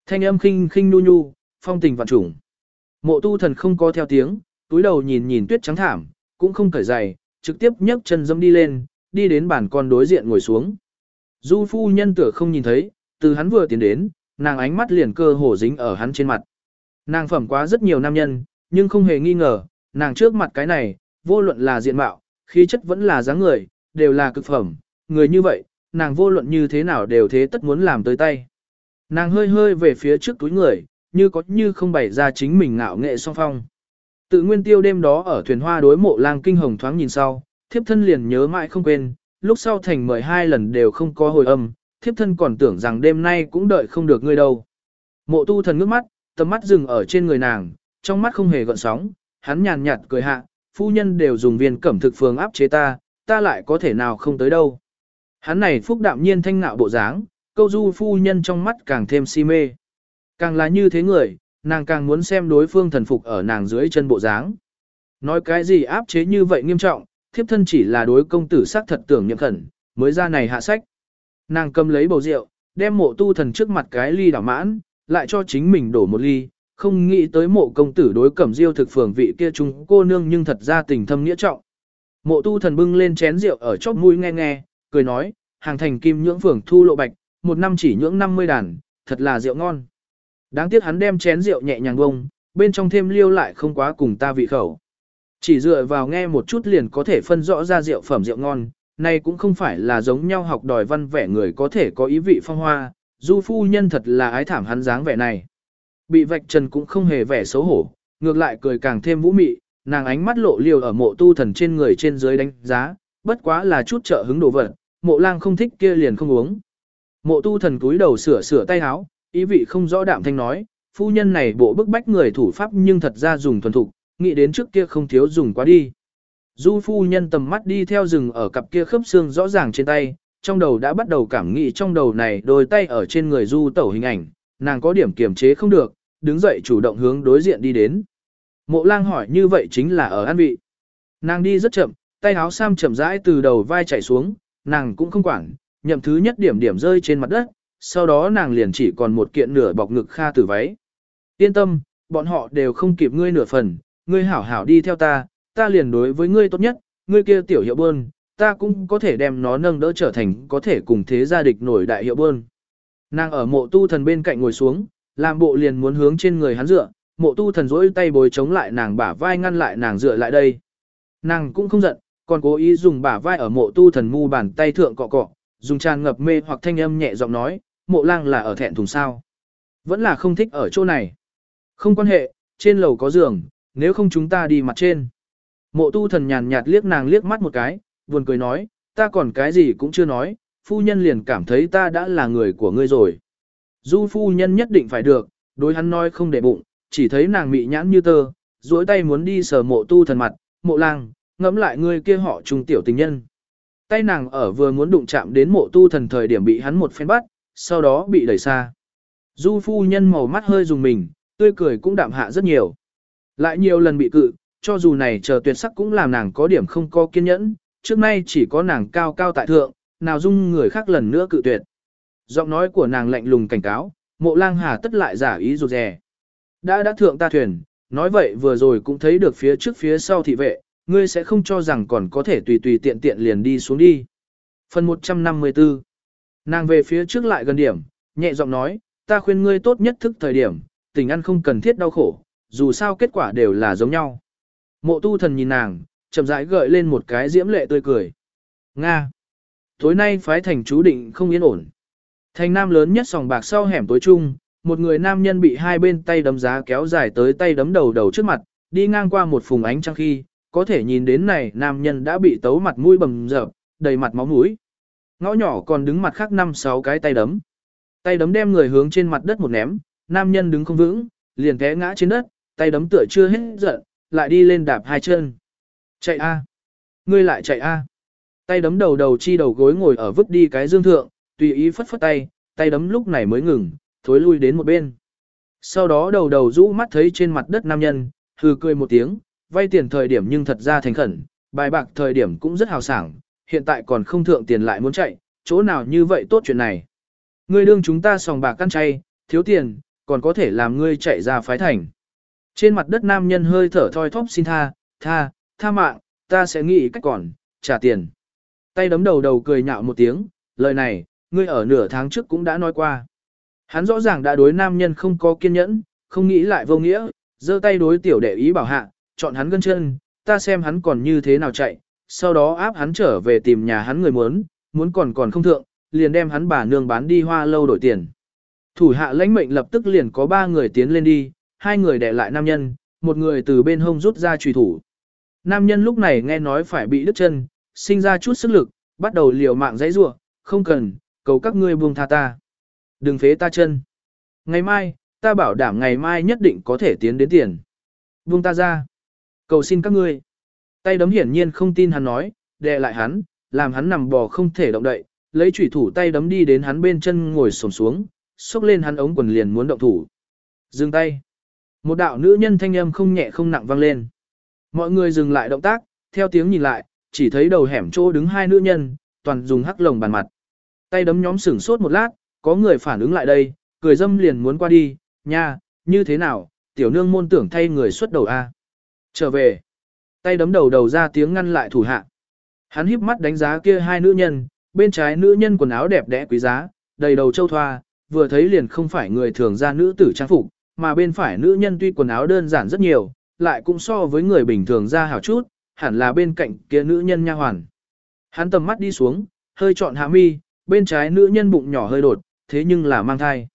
Thanh âm khinh khinh nu nhu, phong tình vạn trùng. Mộ tu thần không có theo tiếng, túi đầu nhìn nhìn tuyết trắng thảm, cũng không cởi giày, trực tiếp nhấc chân dâm đi lên, đi đến bàn con đối diện ngồi xuống. Du phu nhân tựa không nhìn thấy, từ hắn vừa tiến đến, nàng ánh mắt liền cơ hồ dính ở hắn trên mặt. Nàng phẩm quá rất nhiều nam nhân, nhưng không hề nghi ngờ, nàng trước mặt cái này, vô luận là diện mạo, khí chất vẫn là dáng người, đều là cực phẩm, người như vậy, nàng vô luận như thế nào đều thế tất muốn làm tới tay. Nàng hơi hơi về phía trước túi người, như có như không bày ra chính mình ngạo nghệ song phong. Tự nguyên tiêu đêm đó ở thuyền hoa đối mộ lang kinh hồng thoáng nhìn sau, thiếp thân liền nhớ mãi không quên, lúc sau thành mời hai lần đều không có hồi âm, thiếp thân còn tưởng rằng đêm nay cũng đợi không được ngươi đâu. Mộ tu thần ngước mắt, tầm mắt dừng ở trên người nàng, trong mắt không hề gợn sóng, hắn nhàn nhạt cười hạ, phu nhân đều dùng viên cẩm thực phường áp chế ta, ta lại có thể nào không tới đâu. Hắn này phúc đạm nhiên thanh ngạo bộ dáng, câu du phu nhân trong mắt càng thêm si mê. Càng là như thế người, nàng càng muốn xem đối phương thần phục ở nàng dưới chân bộ dáng. Nói cái gì áp chế như vậy nghiêm trọng, thiếp thân chỉ là đối công tử sắc thật tưởng nhậm khẩn, mới ra này hạ sách. Nàng cầm lấy bầu rượu, đem mộ tu thần trước mặt cái ly đảo mãn, lại cho chính mình đổ một ly, không nghĩ tới mộ công tử đối cẩm diêu thực phường vị kia chúng cô nương nhưng thật ra tình thâm nghĩa trọng. Mộ tu thần bưng lên chén rượu ở chóp mũi nghe nghe, cười nói, hàng thành kim nhưỡng phường thu lộ bạch, một năm chỉ nhưỡng 50 đàn, thật là rượu ngon. Đáng tiếc hắn đem chén rượu nhẹ nhàng bông, bên trong thêm liêu lại không quá cùng ta vị khẩu. Chỉ dựa vào nghe một chút liền có thể phân rõ ra rượu phẩm rượu ngon, này cũng không phải là giống nhau học đòi văn vẻ người có thể có ý vị phong hoa, du phu nhân thật là ái thảm hắn dáng vẻ này. bị vạch trần cũng không hề vẻ xấu hổ, ngược lại cười càng thêm vũ mị, nàng ánh mắt lộ liều ở mộ tu thần trên người trên dưới đánh giá, bất quá là chút trợ hứng đồ vật, mộ lang không thích kia liền không uống. Mộ tu thần cúi đầu sửa sửa tay áo, ý vị không rõ đạm thanh nói, phu nhân này bộ bức bách người thủ pháp nhưng thật ra dùng thuần thục, nghĩ đến trước kia không thiếu dùng quá đi. Du phu nhân tầm mắt đi theo rừng ở cặp kia khớp xương rõ ràng trên tay, trong đầu đã bắt đầu cảm nghĩ trong đầu này đôi tay ở trên người du tẩu hình ảnh, nàng có điểm kiềm chế không được, đứng dậy chủ động hướng đối diện đi đến. Mộ lang hỏi như vậy chính là ở an vị. Nàng đi rất chậm, tay áo sam chậm rãi từ đầu vai chạy xuống, nàng cũng không quản, nhậm thứ nhất điểm điểm rơi trên mặt đất, sau đó nàng liền chỉ còn một kiện nửa bọc ngực kha tử váy. Yên tâm, bọn họ đều không kịp ngươi nửa phần, ngươi hảo hảo đi theo ta, ta liền đối với ngươi tốt nhất, ngươi kia tiểu hiệu bơn, ta cũng có thể đem nó nâng đỡ trở thành có thể cùng thế gia địch nổi đại hiệu bơn. Nàng ở mộ tu thần bên cạnh ngồi xuống, làm bộ liền muốn hướng trên người hắn dựa, mộ tu thần rỗi tay bồi chống lại nàng bả vai ngăn lại nàng dựa lại đây. Nàng cũng không giận, còn cố ý dùng bả vai ở mộ tu thần mu bàn tay thượng cọ cọ, dùng tràn ngập mê hoặc thanh âm nhẹ giọng nói, mộ lang là ở thẹn thùng sao. Vẫn là không thích ở chỗ này. Không quan hệ, trên lầu có giường, nếu không chúng ta đi mặt trên. Mộ tu thần nhàn nhạt liếc nàng liếc mắt một cái, buồn cười nói, ta còn cái gì cũng chưa nói, phu nhân liền cảm thấy ta đã là người của ngươi rồi. Du phu nhân nhất định phải được, đối hắn nói không để bụng, chỉ thấy nàng mị nhãn như tơ, duỗi tay muốn đi sờ mộ tu thần mặt, mộ lang, ngẫm lại ngươi kia họ trùng tiểu tình nhân. Tay nàng ở vừa muốn đụng chạm đến mộ tu thần thời điểm bị hắn một phen bắt, sau đó bị đẩy xa. Du phu nhân màu mắt hơi dùng mình, tươi cười cũng đạm hạ rất nhiều. Lại nhiều lần bị cự, cho dù này chờ tuyệt sắc cũng làm nàng có điểm không có kiên nhẫn, trước nay chỉ có nàng cao cao tại thượng, nào dung người khác lần nữa cự tuyệt. Giọng nói của nàng lạnh lùng cảnh cáo, mộ lang hà tất lại giả ý rụt rè. Đã đã thượng ta thuyền, nói vậy vừa rồi cũng thấy được phía trước phía sau thị vệ, ngươi sẽ không cho rằng còn có thể tùy tùy tiện tiện liền đi xuống đi. Phần 154 Nàng về phía trước lại gần điểm, nhẹ giọng nói, ta khuyên ngươi tốt nhất thức thời điểm, tình ăn không cần thiết đau khổ, dù sao kết quả đều là giống nhau. Mộ tu thần nhìn nàng, chậm rãi gợi lên một cái diễm lệ tươi cười. Nga! Tối nay phái thành chú định không yên ổn. Thành nam lớn nhất sòng bạc sau hẻm tối trung, một người nam nhân bị hai bên tay đấm giá kéo dài tới tay đấm đầu đầu trước mặt, đi ngang qua một phùng ánh trăng khi, có thể nhìn đến này nam nhân đã bị tấu mặt mũi bầm dập, đầy mặt máu mũi. Ngõ nhỏ còn đứng mặt khác năm sáu cái tay đấm. Tay đấm đem người hướng trên mặt đất một ném, nam nhân đứng không vững, liền té ngã trên đất, tay đấm tựa chưa hết giận, lại đi lên đạp hai chân. Chạy a, Ngươi lại chạy a. Tay đấm đầu đầu chi đầu gối ngồi ở vứt đi cái dương thượng, tùy ý phất phất tay, tay đấm lúc này mới ngừng, thối lui đến một bên. Sau đó đầu đầu rũ mắt thấy trên mặt đất nam nhân, hừ cười một tiếng, vay tiền thời điểm nhưng thật ra thành khẩn, bài bạc thời điểm cũng rất hào sảng, hiện tại còn không thượng tiền lại muốn chạy, chỗ nào như vậy tốt chuyện này. Ngươi đương chúng ta sòng bạc căn chay, thiếu tiền, còn có thể làm ngươi chạy ra phái thành. Trên mặt đất nam nhân hơi thở thoi thóp xin tha, tha, tha mạng, ta sẽ nghĩ cách còn, trả tiền. Tay đấm đầu đầu cười nhạo một tiếng, lời này, ngươi ở nửa tháng trước cũng đã nói qua. Hắn rõ ràng đã đối nam nhân không có kiên nhẫn, không nghĩ lại vô nghĩa, giơ tay đối tiểu đệ ý bảo hạ, chọn hắn gân chân, ta xem hắn còn như thế nào chạy, sau đó áp hắn trở về tìm nhà hắn người muốn, muốn còn còn không thượng, liền đem hắn bà nương bán đi hoa lâu đổi tiền. Thủ hạ lãnh mệnh lập tức liền có ba người tiến lên đi, hai người đè lại nam nhân, một người từ bên hông rút ra trùy thủ. Nam nhân lúc này nghe nói phải bị đứt chân, sinh ra chút sức lực, bắt đầu liều mạng dãy rủa, không cần, cầu các ngươi buông tha ta. Đừng phế ta chân. Ngày mai, ta bảo đảm ngày mai nhất định có thể tiến đến tiền. Buông ta ra. Cầu xin các ngươi. Tay đấm hiển nhiên không tin hắn nói, đè lại hắn, làm hắn nằm bò không thể động đậy, lấy chủy thủ tay đấm đi đến hắn bên chân ngồi xổm xuống, xốc lên hắn ống quần liền muốn động thủ. Dừng tay. Một đạo nữ nhân thanh âm không nhẹ không nặng vang lên. Mọi người dừng lại động tác, theo tiếng nhìn lại, chỉ thấy đầu hẻm chỗ đứng hai nữ nhân, toàn dùng hắc lồng bàn mặt. Tay đấm nhóm sửng sốt một lát, có người phản ứng lại đây, cười dâm liền muốn qua đi, nha, như thế nào, tiểu nương môn tưởng thay người xuất đầu a. Trở về, tay đấm đầu đầu ra tiếng ngăn lại thủ hạ. Hắn híp mắt đánh giá kia hai nữ nhân, bên trái nữ nhân quần áo đẹp đẽ quý giá, đầy đầu châu thoa, vừa thấy liền không phải người thường ra nữ tử trang phục, mà bên phải nữ nhân tuy quần áo đơn giản rất nhiều, lại cũng so với người bình thường ra hảo chút, hẳn là bên cạnh kia nữ nhân nha hoàn. Hắn tầm mắt đi xuống, hơi chọn hạ mi, bên trái nữ nhân bụng nhỏ hơi đột, thế nhưng là mang thai.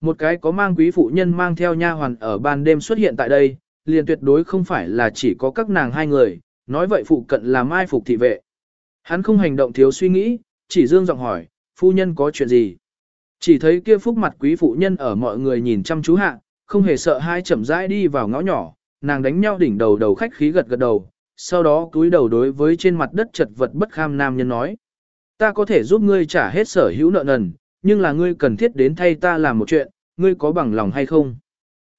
Một cái có mang quý phụ nhân mang theo nha hoàn ở ban đêm xuất hiện tại đây, liền tuyệt đối không phải là chỉ có các nàng hai người, nói vậy phụ cận là mai phục thị vệ. Hắn không hành động thiếu suy nghĩ, chỉ dương giọng hỏi, phu nhân có chuyện gì? Chỉ thấy kia phúc mặt quý phụ nhân ở mọi người nhìn chăm chú hạ, không hề sợ hai chậm rãi đi vào ngõ nhỏ, nàng đánh nhau đỉnh đầu đầu khách khí gật gật đầu, sau đó cúi đầu đối với trên mặt đất chật vật bất kham nam nhân nói. Ta có thể giúp ngươi trả hết sở hữu nợ nần, nhưng là ngươi cần thiết đến thay ta làm một chuyện, ngươi có bằng lòng hay không?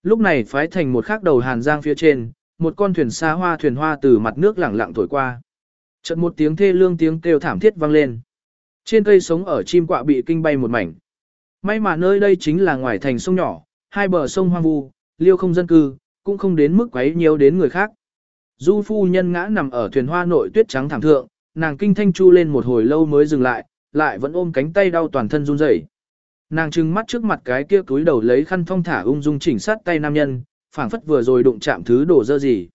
Lúc này phái thành một khắc đầu hàn giang phía trên, một con thuyền xa hoa thuyền hoa từ mặt nước lẳng lặng thổi qua. Chợt một tiếng thê lương tiếng kêu thảm thiết vang lên. Trên cây sống ở chim quạ bị kinh bay một mảnh. May mà nơi đây chính là ngoài thành sông nhỏ, hai bờ sông hoang vu, liêu không dân cư, cũng không đến mức quấy nhiều đến người khác. Du phu nhân ngã nằm ở thuyền hoa nội tuyết trắng thảm thượng, nàng kinh thanh chu lên một hồi lâu mới dừng lại, lại vẫn ôm cánh tay đau toàn thân run rẩy. Nàng trừng mắt trước mặt cái kia túi đầu lấy khăn thong thả ung dung chỉnh sát tay nam nhân, phảng phất vừa rồi đụng chạm thứ đổ dơ gì.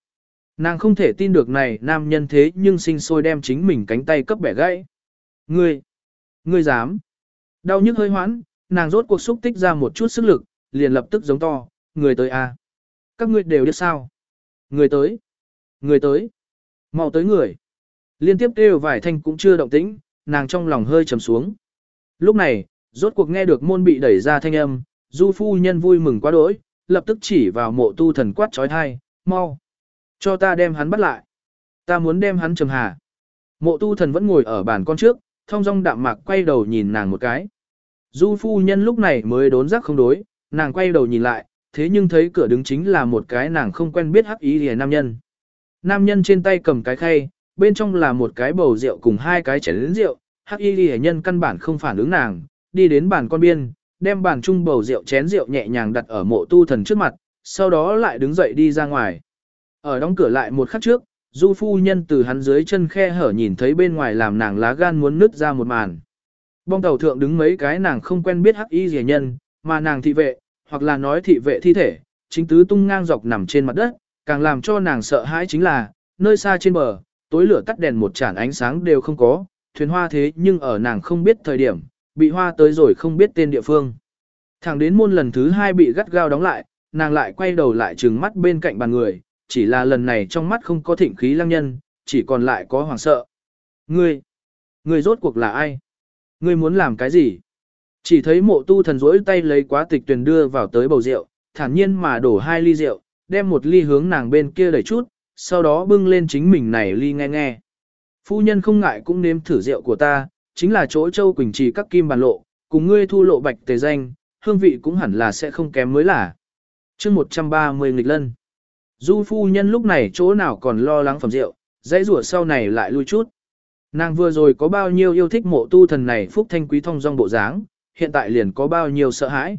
Nàng không thể tin được này nam nhân thế nhưng sinh sôi đem chính mình cánh tay cấp bẻ gãy. Ngươi, ngươi dám. Đau nhức hơi hoãn, nàng rốt cuộc xúc tích ra một chút sức lực, liền lập tức giống to, người tới à? Các ngươi đều biết sao? Người tới, người tới, mau tới người. Liên tiếp kêu vài thanh cũng chưa động tĩnh, nàng trong lòng hơi trầm xuống. Lúc này, rốt cuộc nghe được môn bị đẩy ra thanh âm, du phu nhân vui mừng quá đỗi, lập tức chỉ vào mộ tu thần quát trói thai, mau. Cho ta đem hắn bắt lại. Ta muốn đem hắn trầm hà. Mộ tu thần vẫn ngồi ở bàn con trước, thông dong đạm mạc quay đầu nhìn nàng một cái. Du phu nhân lúc này mới đốn giác không đối, nàng quay đầu nhìn lại, thế nhưng thấy cửa đứng chính là một cái nàng không quen biết hắc ý lìa nam nhân. Nam nhân trên tay cầm cái khay, bên trong là một cái bầu rượu cùng hai cái chén lớn rượu, hắc y lìa nhân căn bản không phản ứng nàng, đi đến bàn con biên, đem bàn chung bầu rượu chén rượu nhẹ nhàng đặt ở mộ tu thần trước mặt, sau đó lại đứng dậy đi ra ngoài. Ở đóng cửa lại một khắc trước, du phu nhân từ hắn dưới chân khe hở nhìn thấy bên ngoài làm nàng lá gan muốn nứt ra một màn. Bong tàu thượng đứng mấy cái nàng không quen biết hắc y rẻ nhân, mà nàng thị vệ, hoặc là nói thị vệ thi thể, chính tứ tung ngang dọc nằm trên mặt đất, càng làm cho nàng sợ hãi chính là, nơi xa trên bờ, tối lửa tắt đèn một chản ánh sáng đều không có, thuyền hoa thế nhưng ở nàng không biết thời điểm, bị hoa tới rồi không biết tên địa phương. Thẳng đến môn lần thứ hai bị gắt gao đóng lại, nàng lại quay đầu lại trừng mắt bên cạnh bàn người, chỉ là lần này trong mắt không có thịnh khí lăng nhân, chỉ còn lại có hoàng sợ. Ngươi, ngươi rốt cuộc là ai? Ngươi muốn làm cái gì? Chỉ thấy mộ tu thần rỗi tay lấy quá tịch tuyền đưa vào tới bầu rượu, thản nhiên mà đổ hai ly rượu, đem một ly hướng nàng bên kia đẩy chút, sau đó bưng lên chính mình này ly nghe nghe. Phu nhân không ngại cũng nếm thử rượu của ta, chính là chỗ châu quỳnh trì các kim bàn lộ, cùng ngươi thu lộ bạch tề danh, hương vị cũng hẳn là sẽ không kém mới là. chương 130 nghịch lân. Du phu nhân lúc này chỗ nào còn lo lắng phẩm rượu, dãy rủa sau này lại lui chút. Nàng vừa rồi có bao nhiêu yêu thích mộ tu thần này phúc thanh quý thông dong bộ dáng, hiện tại liền có bao nhiêu sợ hãi.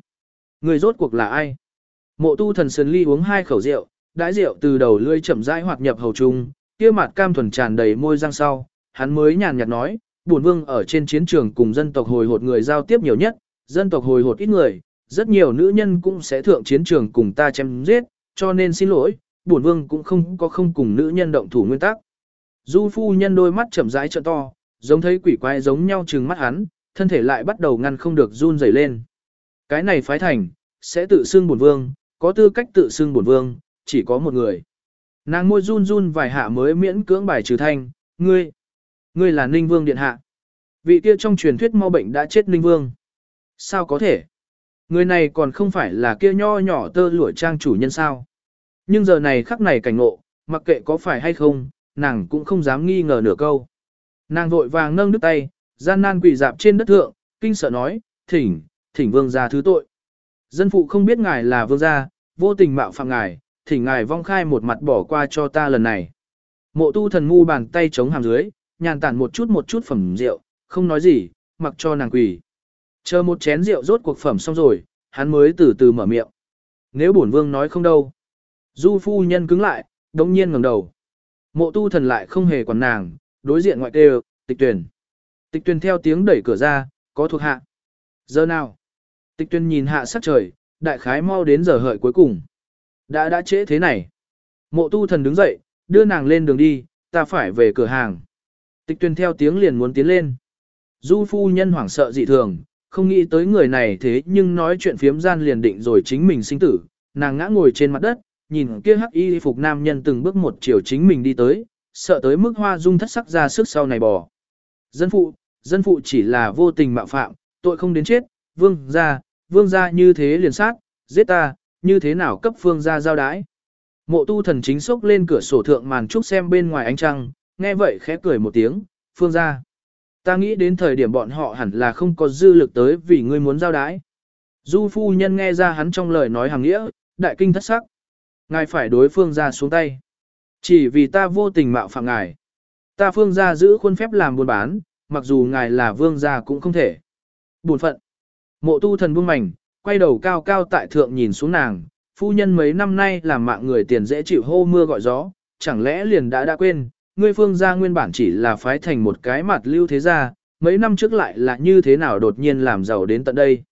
Người rốt cuộc là ai? Mộ tu thần sơn ly uống hai khẩu rượu, đãi rượu từ đầu lưỡi chậm rãi hoạt nhập hầu trung, kia mặt cam thuần tràn đầy môi răng sau, hắn mới nhàn nhạt nói, bổn vương ở trên chiến trường cùng dân tộc hồi hột người giao tiếp nhiều nhất, dân tộc hồi hột ít người, rất nhiều nữ nhân cũng sẽ thượng chiến trường cùng ta chém giết, cho nên xin lỗi, bổn vương cũng không có không cùng nữ nhân động thủ nguyên tắc. Du phu nhân đôi mắt chậm rãi trợ to, giống thấy quỷ quái giống nhau trừng mắt hắn, thân thể lại bắt đầu ngăn không được run rẩy lên. Cái này phái thành, sẽ tự xưng bổn vương, có tư cách tự xưng bổn vương, chỉ có một người. Nàng môi run run vài hạ mới miễn cưỡng bài trừ thanh, ngươi, ngươi là Ninh Vương Điện Hạ. Vị kia trong truyền thuyết mau bệnh đã chết Ninh Vương. Sao có thể? Người này còn không phải là kia nho nhỏ tơ lụa trang chủ nhân sao. Nhưng giờ này khắc này cảnh ngộ, mặc kệ có phải hay không, nàng cũng không dám nghi ngờ nửa câu. Nàng vội vàng nâng đứt tay, gian nan quỳ dạp trên đất thượng, kinh sợ nói, thỉnh, thỉnh vương gia thứ tội. Dân phụ không biết ngài là vương gia, vô tình mạo phạm ngài, thỉnh ngài vong khai một mặt bỏ qua cho ta lần này. Mộ tu thần ngu bàn tay chống hàm dưới, nhàn tản một chút một chút phẩm rượu, không nói gì, mặc cho nàng quỳ. Chờ một chén rượu rốt cuộc phẩm xong rồi, hắn mới từ từ mở miệng. Nếu bổn vương nói không đâu. Du phu nhân cứng lại, đống nhiên ngẩng đầu. Mộ tu thần lại không hề quản nàng, đối diện ngoại đều, tịch tuyển. Tịch tuyển theo tiếng đẩy cửa ra, có thuộc hạ. Giờ nào? Tịch tuyển nhìn hạ sắc trời, đại khái mau đến giờ hợi cuối cùng. Đã đã trễ thế này. Mộ tu thần đứng dậy, đưa nàng lên đường đi, ta phải về cửa hàng. Tịch tuyển theo tiếng liền muốn tiến lên. Du phu nhân hoảng sợ dị thường, không nghĩ tới người này thế nhưng nói chuyện phiếm gian liền định rồi chính mình sinh tử, nàng ngã ngồi trên mặt đất, nhìn kia hắc y phục nam nhân từng bước một chiều chính mình đi tới, sợ tới mức hoa dung thất sắc ra sức sau này bò. Dân phụ, dân phụ chỉ là vô tình mạo phạm, tội không đến chết, vương gia, vương gia như thế liền sát, giết ta, như thế nào cấp phương gia giao đái. Mộ tu thần chính sốc lên cửa sổ thượng màn trúc xem bên ngoài ánh trăng, nghe vậy khẽ cười một tiếng, phương gia. Ta nghĩ đến thời điểm bọn họ hẳn là không có dư lực tới vì ngươi muốn giao đái. Du phu nhân nghe ra hắn trong lời nói hàng nghĩa, đại kinh thất sắc. Ngài phải đối phương ra xuống tay. Chỉ vì ta vô tình mạo phạm ngài. Ta phương gia giữ khuôn phép làm buôn bán, mặc dù ngài là vương gia cũng không thể. Buồn phận. Mộ tu thần buông mảnh, quay đầu cao cao tại thượng nhìn xuống nàng, phu nhân mấy năm nay làm mạng người tiền dễ chịu hô mưa gọi gió, chẳng lẽ liền đã đã quên, ngươi phương gia nguyên bản chỉ là phái thành một cái mặt lưu thế gia, mấy năm trước lại là như thế nào đột nhiên làm giàu đến tận đây.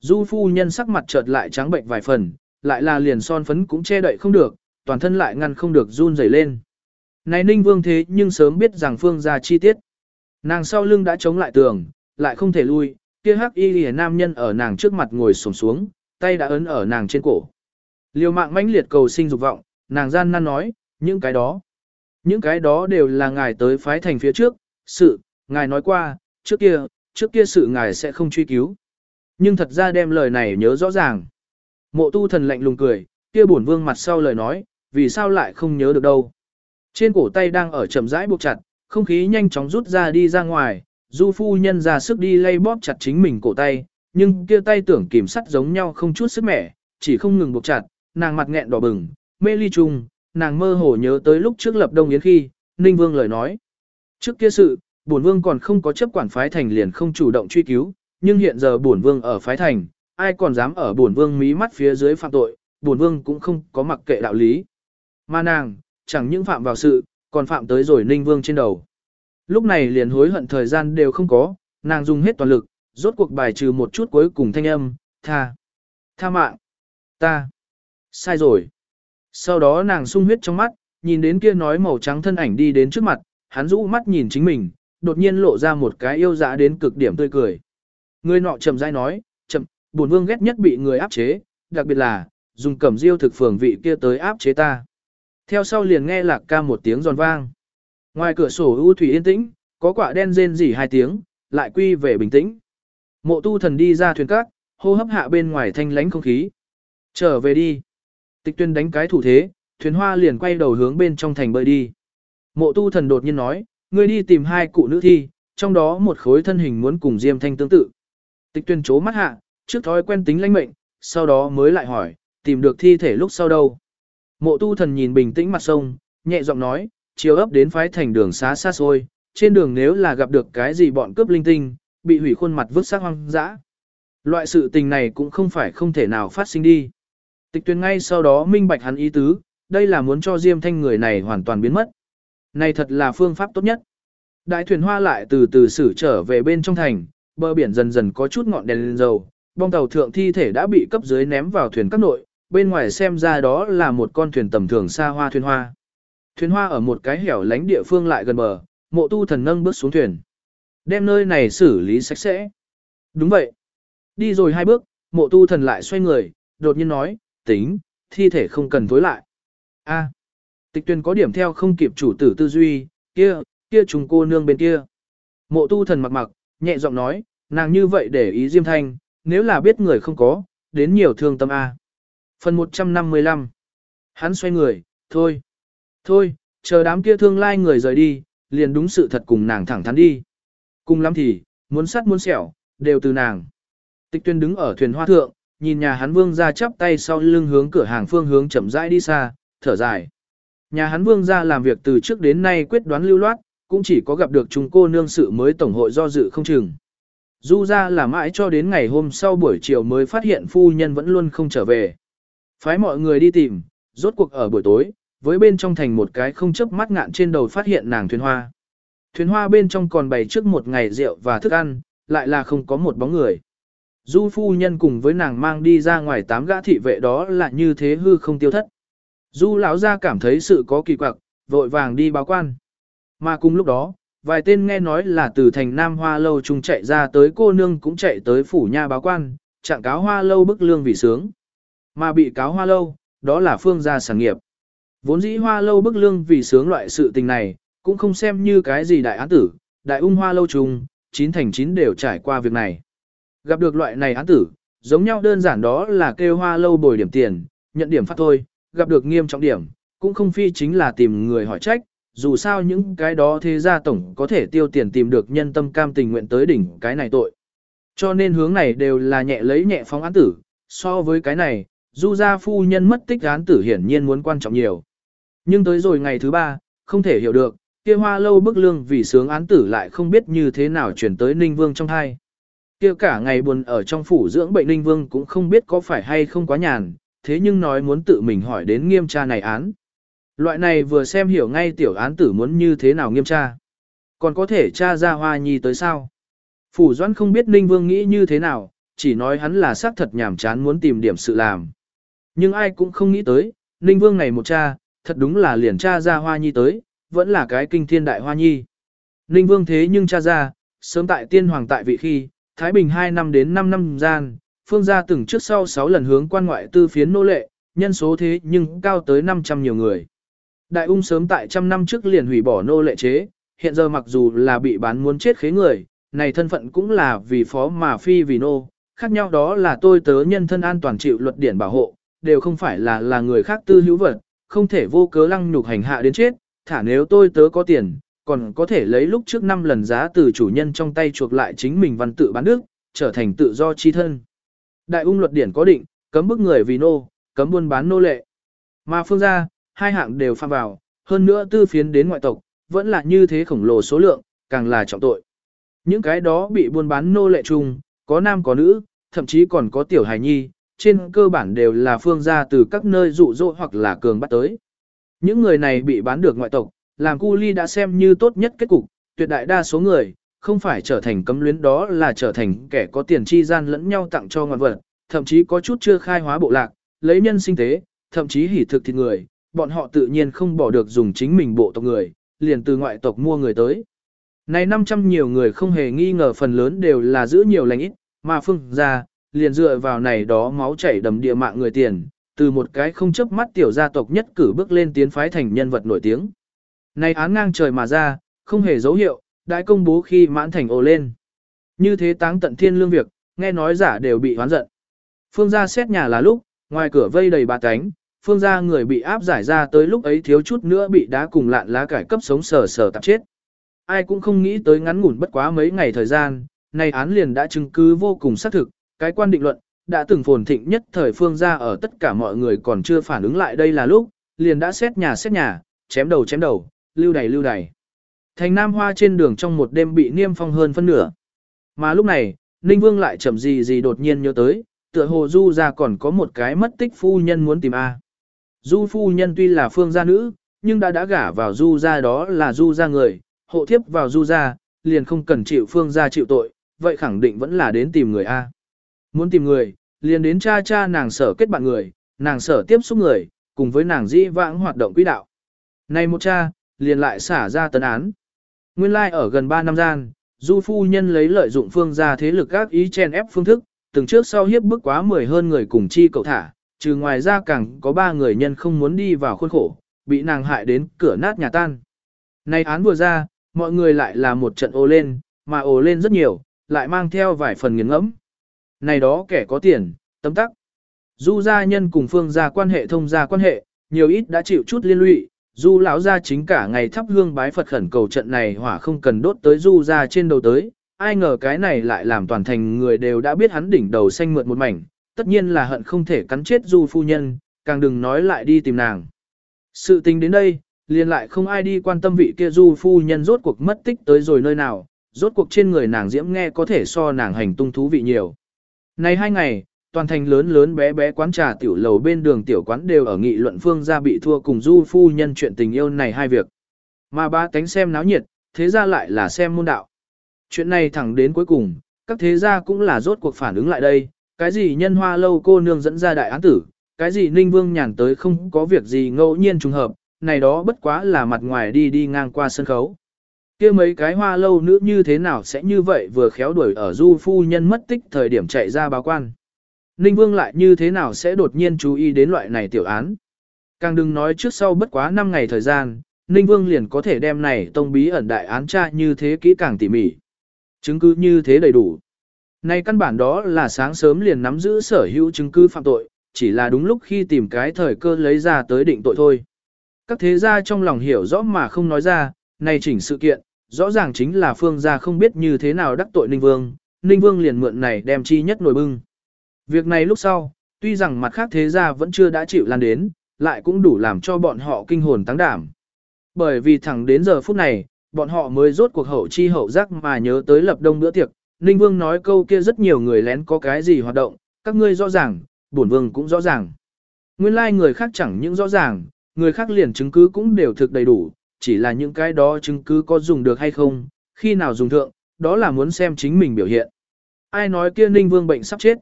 Du phu nhân sắc mặt chợt lại trắng bệnh vài phần, lại là liền son phấn cũng che đậy không được, toàn thân lại ngăn không được run rẩy lên. Này ninh vương thế nhưng sớm biết rằng phương gia chi tiết. Nàng sau lưng đã chống lại tường, lại không thể lui, kia hắc y lìa nam nhân ở nàng trước mặt ngồi sổm xuống, tay đã ấn ở nàng trên cổ. Liều mạng mãnh liệt cầu sinh dục vọng, nàng gian nan nói, những cái đó. Những cái đó đều là ngài tới phái thành phía trước, sự, ngài nói qua, trước kia, trước kia sự ngài sẽ không truy cứu. Nhưng thật ra đem lời này nhớ rõ ràng. Mộ tu thần lạnh lùng cười, kia bổn vương mặt sau lời nói, vì sao lại không nhớ được đâu. Trên cổ tay đang ở chậm rãi buộc chặt, không khí nhanh chóng rút ra đi ra ngoài, du phu nhân ra sức đi lay bóp chặt chính mình cổ tay, nhưng kia tay tưởng kìm sắt giống nhau không chút sức mẻ, chỉ không ngừng buộc chặt, nàng mặt nghẹn đỏ bừng, mê ly trùng, nàng mơ hồ nhớ tới lúc trước lập đông yến khi, Ninh Vương lời nói. Trước kia sự, bổn vương còn không có chấp quản phái thành liền không chủ động truy cứu, nhưng hiện giờ bổn vương ở phái thành, ai còn dám ở bổn vương mí mắt phía dưới phạm tội, bổn vương cũng không có mặc kệ đạo lý. Mà nàng, chẳng những phạm vào sự, còn phạm tới rồi Ninh Vương trên đầu. Lúc này liền hối hận thời gian đều không có, nàng dùng hết toàn lực, rốt cuộc bài trừ một chút cuối cùng thanh âm, tha, tha mạng, ta, sai rồi. Sau đó nàng sung huyết trong mắt, nhìn đến kia nói màu trắng thân ảnh đi đến trước mặt, hắn rũ mắt nhìn chính mình, đột nhiên lộ ra một cái yêu dã đến cực điểm tươi cười. Người nọ chậm rãi nói, chậm, bổn vương ghét nhất bị người áp chế, đặc biệt là, dùng cẩm diêu thực phường vị kia tới áp chế ta. Theo sau liền nghe lạc ca một tiếng giòn vang. Ngoài cửa sổ ưu thủy yên tĩnh, có quả đen rên rỉ hai tiếng, lại quy về bình tĩnh. Mộ tu thần đi ra thuyền cát, hô hấp hạ bên ngoài thanh lánh không khí. Trở về đi. Tịch tuyên đánh cái thủ thế, thuyền hoa liền quay đầu hướng bên trong thành bơi đi. Mộ tu thần đột nhiên nói, ngươi đi tìm hai cụ nữ thi, trong đó một khối thân hình muốn cùng Diêm Thanh tương tự. Tịch tuyên chố mắt hạ, trước thói quen tính lãnh mệnh, sau đó mới lại hỏi, tìm được thi thể lúc sau đâu. Mộ tu thần nhìn bình tĩnh mặt sông, nhẹ giọng nói, chiều ấp đến phái thành đường xá xa xôi, trên đường nếu là gặp được cái gì bọn cướp linh tinh, bị hủy khuôn mặt vứt xác hoang dã. Loại sự tình này cũng không phải không thể nào phát sinh đi. Tịch tuyên ngay sau đó minh bạch hắn ý tứ, đây là muốn cho Diêm Thanh người này hoàn toàn biến mất. Này thật là phương pháp tốt nhất. Đại thuyền hoa lại từ từ xử trở về bên trong thành, bờ biển dần dần có chút ngọn đèn lên dầu, bong tàu thượng thi thể đã bị cấp dưới ném vào thuyền các nội, bên ngoài xem ra đó là một con thuyền tầm thường xa hoa thuyền hoa. Thuyền hoa ở một cái hẻo lánh địa phương lại gần bờ, mộ tu thần nâng bước xuống thuyền. Đem nơi này xử lý sạch sẽ. Đúng vậy. Đi rồi hai bước, mộ tu thần lại xoay người, đột nhiên nói, tính, thi thể không cần tối lại. A, tịch tuyên có điểm theo không kịp chủ tử tư duy, kia, kia chúng cô nương bên kia. Mộ tu thần mặc mặc, nhẹ giọng nói, nàng như vậy để ý Diêm Thanh, nếu là biết người không có, đến nhiều thương tâm A. Phần 155 Hắn xoay người, thôi, thôi, chờ đám kia thương lai người rời đi, liền đúng sự thật cùng nàng thẳng thắn đi. Cùng lắm thì, muốn sắt muốn sẹo, đều từ nàng. Tịch tuyên đứng ở thuyền hoa thượng, nhìn nhà hắn vương ra chắp tay sau lưng hướng cửa hàng phương hướng chậm rãi đi xa, thở dài. Nhà hắn vương ra làm việc từ trước đến nay quyết đoán lưu loát, cũng chỉ có gặp được chúng cô nương sự mới tổng hội do dự không chừng. Du ra là mãi cho đến ngày hôm sau buổi chiều mới phát hiện phu nhân vẫn luôn không trở về. Phái mọi người đi tìm, rốt cuộc ở buổi tối, với bên trong thành một cái không chấp mắt ngạn trên đầu phát hiện nàng thuyền hoa. Thuyền hoa bên trong còn bày trước một ngày rượu và thức ăn, lại là không có một bóng người. Du phu nhân cùng với nàng mang đi ra ngoài tám gã thị vệ đó là như thế hư không tiêu thất. Du lão ra cảm thấy sự có kỳ quặc, vội vàng đi báo quan. Mà cùng lúc đó, vài tên nghe nói là từ thành Nam Hoa Lâu chung chạy ra tới cô nương cũng chạy tới phủ nha báo quan, trạng cáo Hoa Lâu bức lương vì sướng. Mà bị cáo Hoa Lâu, đó là phương gia sản nghiệp. Vốn dĩ Hoa Lâu bức lương vì sướng loại sự tình này, cũng không xem như cái gì đại án tử, đại ung Hoa Lâu chung, chín thành chín đều trải qua việc này. Gặp được loại này án tử, giống nhau đơn giản đó là kêu Hoa Lâu bồi điểm tiền, nhận điểm phát thôi, gặp được nghiêm trọng điểm, cũng không phi chính là tìm người hỏi trách, dù sao những cái đó thế gia tổng có thể tiêu tiền tìm được nhân tâm cam tình nguyện tới đỉnh cái này tội. Cho nên hướng này đều là nhẹ lấy nhẹ phóng án tử, so với cái này, du gia phu nhân mất tích án tử hiển nhiên muốn quan trọng nhiều. Nhưng tới rồi ngày thứ ba, không thể hiểu được, kia hoa lâu bức lương vì sướng án tử lại không biết như thế nào chuyển tới Ninh Vương trong thai. Kia cả ngày buồn ở trong phủ dưỡng bệnh Ninh Vương cũng không biết có phải hay không quá nhàn, thế nhưng nói muốn tự mình hỏi đến nghiêm tra này án. Loại này vừa xem hiểu ngay tiểu án tử muốn như thế nào nghiêm tra. Còn có thể tra ra hoa nhi tới sao? Phủ Doãn không biết Ninh Vương nghĩ như thế nào, chỉ nói hắn là xác thật nhảm chán muốn tìm điểm sự làm. Nhưng ai cũng không nghĩ tới, Ninh Vương này một cha, thật đúng là liền cha ra hoa nhi tới, vẫn là cái kinh thiên đại hoa nhi. Ninh Vương thế nhưng cha ra, sớm tại tiên hoàng tại vị khi, Thái Bình 2 năm đến 5 năm gian, phương gia từng trước sau 6 lần hướng quan ngoại tư phiến nô lệ, nhân số thế nhưng cao tới 500 nhiều người. Đại ung sớm tại trăm năm trước liền hủy bỏ nô lệ chế, hiện giờ mặc dù là bị bán muốn chết khế người, này thân phận cũng là vì phó mà phi vì nô, khác nhau đó là tôi tớ nhân thân an toàn chịu luật điển bảo hộ, đều không phải là là người khác tư hữu vật, không thể vô cớ lăng nhục hành hạ đến chết, thả nếu tôi tớ có tiền, còn có thể lấy lúc trước 5 lần giá từ chủ nhân trong tay chuộc lại chính mình văn tự bán nước trở thành tự do chi thân. Đại ung luật điển có định, cấm bức người vì nô, cấm buôn bán nô lệ. Mà phương gia, hai hạng đều phạm vào, hơn nữa tư phiến đến ngoại tộc, vẫn là như thế khổng lồ số lượng, càng là trọng tội. Những cái đó bị buôn bán nô lệ chung, có nam có nữ, thậm chí còn có tiểu hài nhi, trên cơ bản đều là phương gia từ các nơi dụ dỗ hoặc là cường bắt tới. Những người này bị bán được ngoại tộc, làm cu ly đã xem như tốt nhất kết cục, tuyệt đại đa số người, không phải trở thành cấm luyến đó là trở thành kẻ có tiền chi gian lẫn nhau tặng cho ngoại vật, thậm chí có chút chưa khai hóa bộ lạc, lấy nhân sinh tế, thậm chí hỉ thực thịt người, bọn họ tự nhiên không bỏ được dùng chính mình bộ tộc người, liền từ ngoại tộc mua người tới. Này 500 nhiều người không hề nghi ngờ phần lớn đều là giữ nhiều lành ít, mà phương ra, liền dựa vào này đó máu chảy đầm địa mạng người tiền, từ một cái không chấp mắt tiểu gia tộc nhất cử bước lên tiến phái thành nhân vật nổi tiếng. Này án ngang trời mà ra, không hề dấu hiệu, đã công bố khi mãn thành ồ lên. Như thế táng tận thiên lương việc, nghe nói giả đều bị hoán giận. Phương gia xét nhà là lúc, ngoài cửa vây đầy bà cánh, phương gia người bị áp giải ra tới lúc ấy thiếu chút nữa bị đá cùng lạn lá cải cấp sống sờ sờ tạp chết. Ai cũng không nghĩ tới ngắn ngủn bất quá mấy ngày thời gian, này án liền đã chứng cứ vô cùng xác thực, cái quan định luận, đã từng phồn thịnh nhất thời phương gia ở tất cả mọi người còn chưa phản ứng lại đây là lúc, liền đã xét nhà xét nhà, chém đầu chém đầu, lưu đầy lưu đầy. Thành Nam Hoa trên đường trong một đêm bị niêm phong hơn phân nửa. Mà lúc này, Ninh Vương lại chậm gì gì đột nhiên nhớ tới, tựa hồ Du ra còn có một cái mất tích phu nhân muốn tìm A. Du phu nhân tuy là phương gia nữ, nhưng đã đã gả vào Du gia đó là Du ra người, hộ thiếp vào Du gia, liền không cần chịu phương gia chịu tội, vậy khẳng định vẫn là đến tìm người A. Muốn tìm người, liền đến cha cha nàng sở kết bạn người, nàng sở tiếp xúc người, cùng với nàng dĩ vãng hoạt động quỹ đạo. Này một cha, liền lại xả ra tấn án. Nguyên lai like ở gần 3 năm gian, Du phu nhân lấy lợi dụng phương gia thế lực các ý chen ép phương thức, từng trước sau hiếp bức quá 10 hơn người cùng chi cậu thả, trừ ngoài ra càng có ba người nhân không muốn đi vào khuôn khổ, bị nàng hại đến cửa nát nhà tan. Này án vừa ra, mọi người lại là một trận ồ lên, mà ồ lên rất nhiều, lại mang theo vài phần nghiền ngẫm. Này đó kẻ có tiền, tấm tắc. Du gia nhân cùng phương gia quan hệ thông gia quan hệ, nhiều ít đã chịu chút liên lụy, du lão gia chính cả ngày thắp hương bái Phật khẩn cầu trận này hỏa không cần đốt tới du gia trên đầu tới, ai ngờ cái này lại làm toàn thành người đều đã biết hắn đỉnh đầu xanh mượt một mảnh, tất nhiên là hận không thể cắn chết du phu nhân, càng đừng nói lại đi tìm nàng. Sự tình đến đây, liền lại không ai đi quan tâm vị kia du phu nhân rốt cuộc mất tích tới rồi nơi nào, rốt cuộc trên người nàng diễm nghe có thể so nàng hành tung thú vị nhiều. Này hai ngày, toàn thành lớn lớn bé bé quán trà tiểu lầu bên đường tiểu quán đều ở nghị luận phương gia bị thua cùng du phu nhân chuyện tình yêu này hai việc. Mà ba tánh xem náo nhiệt, thế ra lại là xem môn đạo. Chuyện này thẳng đến cuối cùng, các thế gia cũng là rốt cuộc phản ứng lại đây, cái gì nhân hoa lâu cô nương dẫn ra đại án tử, cái gì ninh vương nhàn tới không có việc gì ngẫu nhiên trùng hợp, này đó bất quá là mặt ngoài đi đi ngang qua sân khấu. kia mấy cái hoa lâu nữ như thế nào sẽ như vậy vừa khéo đuổi ở du phu nhân mất tích thời điểm chạy ra báo quan. Ninh Vương lại như thế nào sẽ đột nhiên chú ý đến loại này tiểu án. Càng đừng nói trước sau bất quá 5 ngày thời gian, Ninh Vương liền có thể đem này tông bí ẩn đại án tra như thế kỹ càng tỉ mỉ. Chứng cứ như thế đầy đủ. Nay căn bản đó là sáng sớm liền nắm giữ sở hữu chứng cứ phạm tội, chỉ là đúng lúc khi tìm cái thời cơ lấy ra tới định tội thôi. Các thế gia trong lòng hiểu rõ mà không nói ra, này chỉnh sự kiện, rõ ràng chính là phương gia không biết như thế nào đắc tội Ninh Vương, Ninh Vương liền mượn này đem chi nhất nổi bưng. Việc này lúc sau, tuy rằng mặt khác thế gia vẫn chưa đã chịu lan đến, lại cũng đủ làm cho bọn họ kinh hồn tăng đảm. Bởi vì thẳng đến giờ phút này, bọn họ mới rốt cuộc hậu chi hậu giác mà nhớ tới lập đông bữa tiệc, Ninh Vương nói câu kia rất nhiều người lén có cái gì hoạt động, các ngươi rõ ràng, bổn vương cũng rõ ràng. Nguyên lai like người khác chẳng những rõ ràng, người khác liền chứng cứ cũng đều thực đầy đủ, chỉ là những cái đó chứng cứ có dùng được hay không, khi nào dùng thượng, đó là muốn xem chính mình biểu hiện. Ai nói kia Ninh Vương bệnh sắp chết?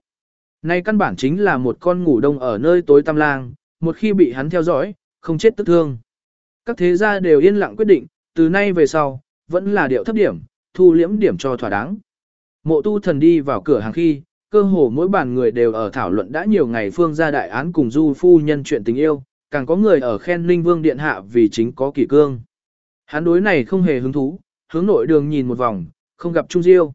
Này căn bản chính là một con ngủ đông ở nơi tối tăm lang, một khi bị hắn theo dõi, không chết tức thương. Các thế gia đều yên lặng quyết định, từ nay về sau, vẫn là điệu thấp điểm, thu liễm điểm cho thỏa đáng. Mộ tu thần đi vào cửa hàng khi, cơ hồ mỗi bàn người đều ở thảo luận đã nhiều ngày phương gia đại án cùng du phu nhân chuyện tình yêu, càng có người ở khen linh vương điện hạ vì chính có kỷ cương. Hắn đối này không hề hứng thú, hướng nội đường nhìn một vòng, không gặp Trung Diêu.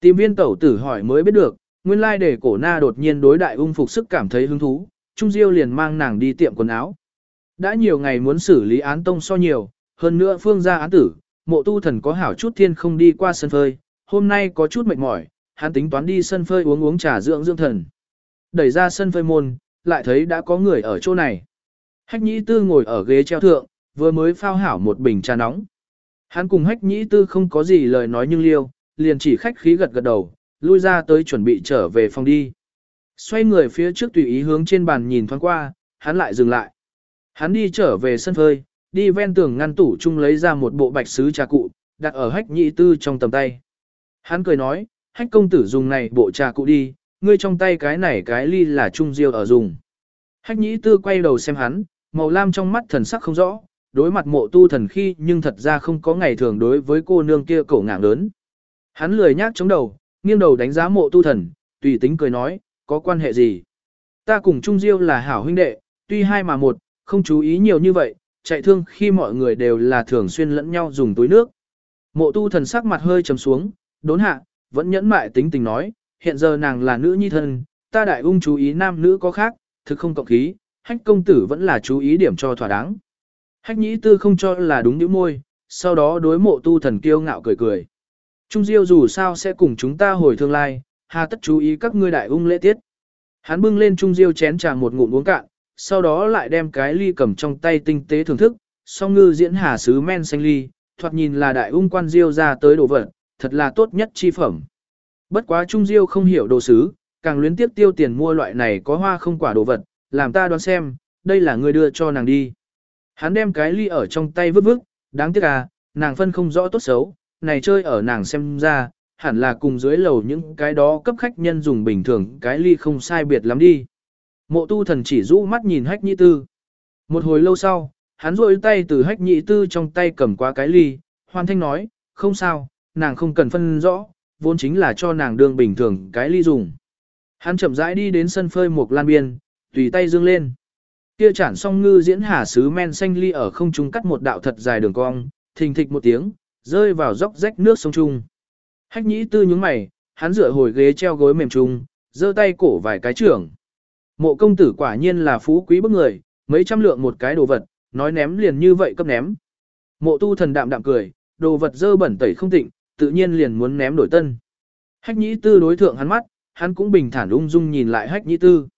Tìm viên tẩu tử hỏi mới biết được, nguyên lai để cổ na đột nhiên đối đại ung phục sức cảm thấy hứng thú, Trung Diêu liền mang nàng đi tiệm quần áo. Đã nhiều ngày muốn xử lý án tông so nhiều, hơn nữa phương gia án tử, mộ tu thần có hảo chút thiên không đi qua sân phơi, hôm nay có chút mệt mỏi, hắn tính toán đi sân phơi uống uống trà dưỡng dưỡng thần. Đẩy ra sân phơi môn, lại thấy đã có người ở chỗ này. Hách nhĩ tư ngồi ở ghế treo thượng, vừa mới phao hảo một bình trà nóng. Hắn cùng hách nhĩ tư không có gì lời nói nhưng liêu, liền chỉ khách khí gật gật đầu, lui ra tới chuẩn bị trở về phòng đi. Xoay người phía trước tùy ý hướng trên bàn nhìn thoáng qua, hắn lại dừng lại. Hắn đi trở về sân phơi, đi ven tường ngăn tủ chung lấy ra một bộ bạch sứ trà cụ, đặt ở hách nhị tư trong tầm tay. Hắn cười nói, hách công tử dùng này bộ trà cụ đi, ngươi trong tay cái này cái ly là trung diêu ở dùng. Hách nhị tư quay đầu xem hắn, màu lam trong mắt thần sắc không rõ, đối mặt mộ tu thần khi nhưng thật ra không có ngày thường đối với cô nương kia cổ ngạng lớn. Hắn lười nhác chống đầu, nghiêng đầu đánh giá mộ tu thần, tùy tính cười nói, có quan hệ gì? Ta cùng Trung Diêu là hảo huynh đệ, tuy hai mà một, không chú ý nhiều như vậy, chạy thương khi mọi người đều là thường xuyên lẫn nhau dùng túi nước. Mộ tu thần sắc mặt hơi trầm xuống, đốn hạ, vẫn nhẫn mại tính tình nói, hiện giờ nàng là nữ nhi thân, ta đại ung chú ý nam nữ có khác, thực không cộng khí, hách công tử vẫn là chú ý điểm cho thỏa đáng. Hách nhĩ tư không cho là đúng những môi, sau đó đối mộ tu thần kiêu ngạo cười cười. Trung Diêu dù sao sẽ cùng chúng ta hồi thương lai, hà tất chú ý các ngươi đại ung lễ tiết. Hắn bưng lên Trung Diêu chén trà một ngụm uống cạn, sau đó lại đem cái ly cầm trong tay tinh tế thưởng thức, song ngư diễn hà sứ men xanh ly, thoạt nhìn là đại ung quan Diêu ra tới đồ vật, thật là tốt nhất chi phẩm. Bất quá Trung Diêu không hiểu đồ sứ, càng luyến tiếp tiêu tiền mua loại này có hoa không quả đồ vật, làm ta đoán xem, đây là người đưa cho nàng đi. Hắn đem cái ly ở trong tay vứt vứt, đáng tiếc à, nàng phân không rõ tốt xấu, này chơi ở nàng xem ra, hẳn là cùng dưới lầu những cái đó cấp khách nhân dùng bình thường cái ly không sai biệt lắm đi. Mộ tu thần chỉ rũ mắt nhìn hách nhị tư. Một hồi lâu sau, hắn rôi tay từ hách nhị tư trong tay cầm qua cái ly, hoàn thanh nói, không sao, nàng không cần phân rõ, vốn chính là cho nàng đương bình thường cái ly dùng. Hắn chậm rãi đi đến sân phơi một lan biên, tùy tay dương lên. Kia chản song ngư diễn hà sứ men xanh ly ở không trung cắt một đạo thật dài đường cong, thình thịch một tiếng, rơi vào dốc rách nước sông trung. Hách nhĩ tư nhướng mày, hắn dựa hồi ghế treo gối mềm trung, giơ tay cổ vài cái trưởng. Mộ công tử quả nhiên là phú quý bức người, mấy trăm lượng một cái đồ vật, nói ném liền như vậy cấp ném. Mộ tu thần đạm đạm cười, đồ vật dơ bẩn tẩy không tịnh, tự nhiên liền muốn ném đổi tân. Hách nhĩ tư đối thượng hắn mắt, hắn cũng bình thản ung dung nhìn lại hách nhĩ tư.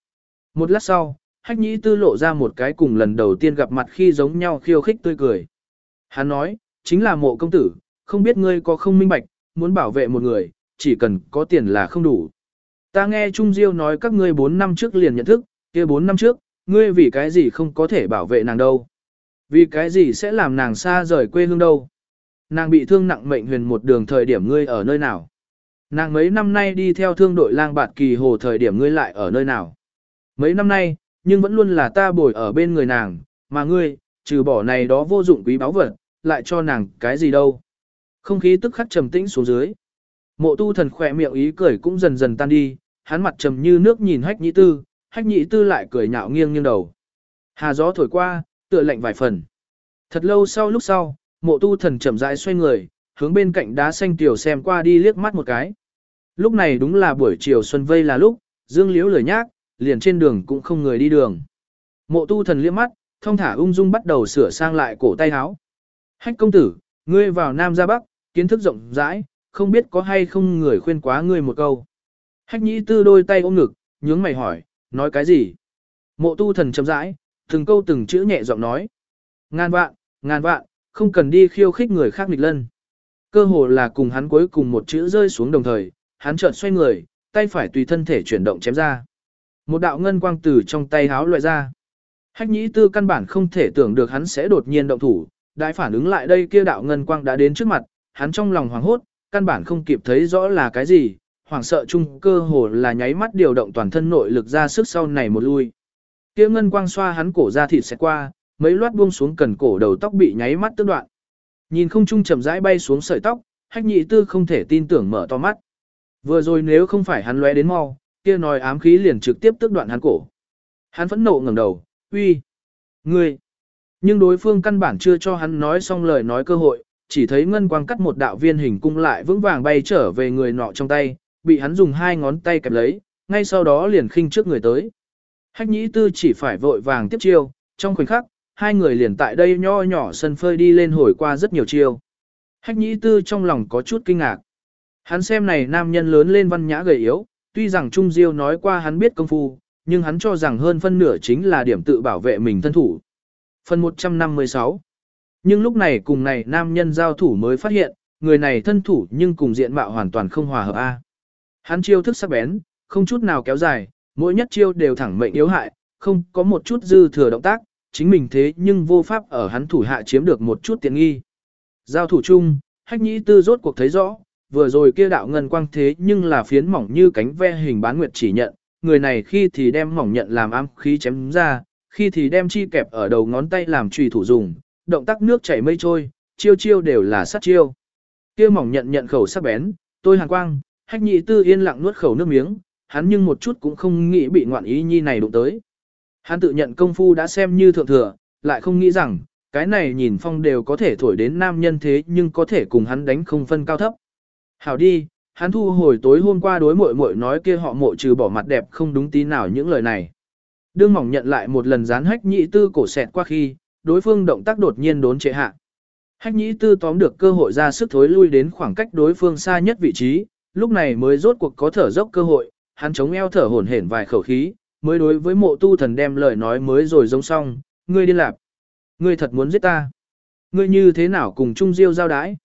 Một lát sau, hách nhĩ tư lộ ra một cái cùng lần đầu tiên gặp mặt khi giống nhau khiêu khích tươi cười. Hắn nói, chính là mộ công tử, không biết ngươi có không minh bạch, muốn bảo vệ một người, chỉ cần có tiền là không đủ. Ta nghe Trung Diêu nói các ngươi 4 năm trước liền nhận thức, kia 4 năm trước, ngươi vì cái gì không có thể bảo vệ nàng đâu. Vì cái gì sẽ làm nàng xa rời quê hương đâu. Nàng bị thương nặng mệnh huyền một đường thời điểm ngươi ở nơi nào. Nàng mấy năm nay đi theo thương đội lang bạt kỳ hồ thời điểm ngươi lại ở nơi nào. Mấy năm nay, nhưng vẫn luôn là ta bồi ở bên người nàng, mà ngươi, trừ bỏ này đó vô dụng quý báu vật, lại cho nàng cái gì đâu. Không khí tức khắc trầm tĩnh xuống dưới. Mộ tu thần khỏe miệng ý cười cũng dần dần tan đi, hắn mặt trầm như nước nhìn hách nhị tư, hách nhị tư lại cười nhạo nghiêng nghiêng đầu. Hà gió thổi qua, tựa lạnh vài phần. Thật lâu sau lúc sau, mộ tu thần chậm rãi xoay người, hướng bên cạnh đá xanh tiểu xem qua đi liếc mắt một cái. Lúc này đúng là buổi chiều xuân vây là lúc, dương liễu lười nhác, liền trên đường cũng không người đi đường. Mộ tu thần liếc mắt, thông thả ung dung bắt đầu sửa sang lại cổ tay áo. Hách công tử, ngươi vào Nam ra Bắc, kiến thức rộng rãi, không biết có hay không người khuyên quá ngươi một câu. Hách nhĩ tư đôi tay ôm ngực, nhướng mày hỏi, nói cái gì? Mộ tu thần chậm rãi, từng câu từng chữ nhẹ giọng nói. Ngàn vạn, ngàn vạn, không cần đi khiêu khích người khác nghịch lân. Cơ hồ là cùng hắn cuối cùng một chữ rơi xuống đồng thời, hắn chợt xoay người, tay phải tùy thân thể chuyển động chém ra. Một đạo ngân quang từ trong tay háo loại ra. Hách nhĩ tư căn bản không thể tưởng được hắn sẽ đột nhiên động thủ, đại phản ứng lại đây kia đạo ngân quang đã đến trước mặt, hắn trong lòng hoảng hốt, căn bản không kịp thấy rõ là cái gì, hoảng sợ chung cơ hồ là nháy mắt điều động toàn thân nội lực ra sức sau này một lui. Kia ngân quang xoa hắn cổ ra thịt sẽ qua, mấy loát buông xuống cần cổ đầu tóc bị nháy mắt tước đoạn. Nhìn không trung chậm rãi bay xuống sợi tóc, hách nhị tư không thể tin tưởng mở to mắt. Vừa rồi nếu không phải hắn lóe đến mau, kia nói ám khí liền trực tiếp tước đoạn hắn cổ. Hắn phẫn nộ ngẩng đầu, uy, ngươi. Nhưng đối phương căn bản chưa cho hắn nói xong lời nói cơ hội, chỉ thấy ngân quang cắt một đạo viên hình cung lại vững vàng bay trở về người nọ trong tay, bị hắn dùng hai ngón tay kẹp lấy, ngay sau đó liền khinh trước người tới. Hách nhĩ tư chỉ phải vội vàng tiếp chiêu, trong khoảnh khắc, hai người liền tại đây nho nhỏ sân phơi đi lên hồi qua rất nhiều chiêu. Hách nhĩ tư trong lòng có chút kinh ngạc. Hắn xem này nam nhân lớn lên văn nhã gầy yếu, tuy rằng Trung Diêu nói qua hắn biết công phu, nhưng hắn cho rằng hơn phân nửa chính là điểm tự bảo vệ mình thân thủ. Phần 156 Nhưng lúc này cùng này nam nhân giao thủ mới phát hiện, người này thân thủ nhưng cùng diện mạo hoàn toàn không hòa hợp A. Hắn chiêu thức sắc bén, không chút nào kéo dài, mỗi nhất chiêu đều thẳng mệnh yếu hại, không có một chút dư thừa động tác, chính mình thế nhưng vô pháp ở hắn thủ hạ chiếm được một chút tiện nghi. Giao thủ chung, hách nhĩ tư rốt cuộc thấy rõ, vừa rồi kia đạo ngân quang thế nhưng là phiến mỏng như cánh ve hình bán nguyệt chỉ nhận, người này khi thì đem mỏng nhận làm ám khí chém ra, khi thì đem chi kẹp ở đầu ngón tay làm trùy thủ dùng, động tác nước chảy mây trôi, chiêu chiêu đều là sát chiêu. Kia mỏng nhận nhận khẩu sắc bén, tôi hàn quang, hách nhị tư yên lặng nuốt khẩu nước miếng, hắn nhưng một chút cũng không nghĩ bị ngoạn ý nhi này đụng tới. Hắn tự nhận công phu đã xem như thượng thừa, lại không nghĩ rằng, cái này nhìn phong đều có thể thổi đến nam nhân thế nhưng có thể cùng hắn đánh không phân cao thấp. Hảo đi, hắn thu hồi tối hôm qua đối muội muội nói kia họ mộ trừ bỏ mặt đẹp không đúng tí nào những lời này. Đương mỏng nhận lại một lần dán hách nhị tư cổ xẹt qua khi, đối phương động tác đột nhiên đốn trệ hạ. Hách nhị tư tóm được cơ hội ra sức thối lui đến khoảng cách đối phương xa nhất vị trí, lúc này mới rốt cuộc có thở dốc cơ hội, hắn chống eo thở hổn hển vài khẩu khí, mới đối với mộ tu thần đem lời nói mới rồi giống xong, ngươi đi lạp. Ngươi thật muốn giết ta. Ngươi như thế nào cùng Trung Diêu giao đái?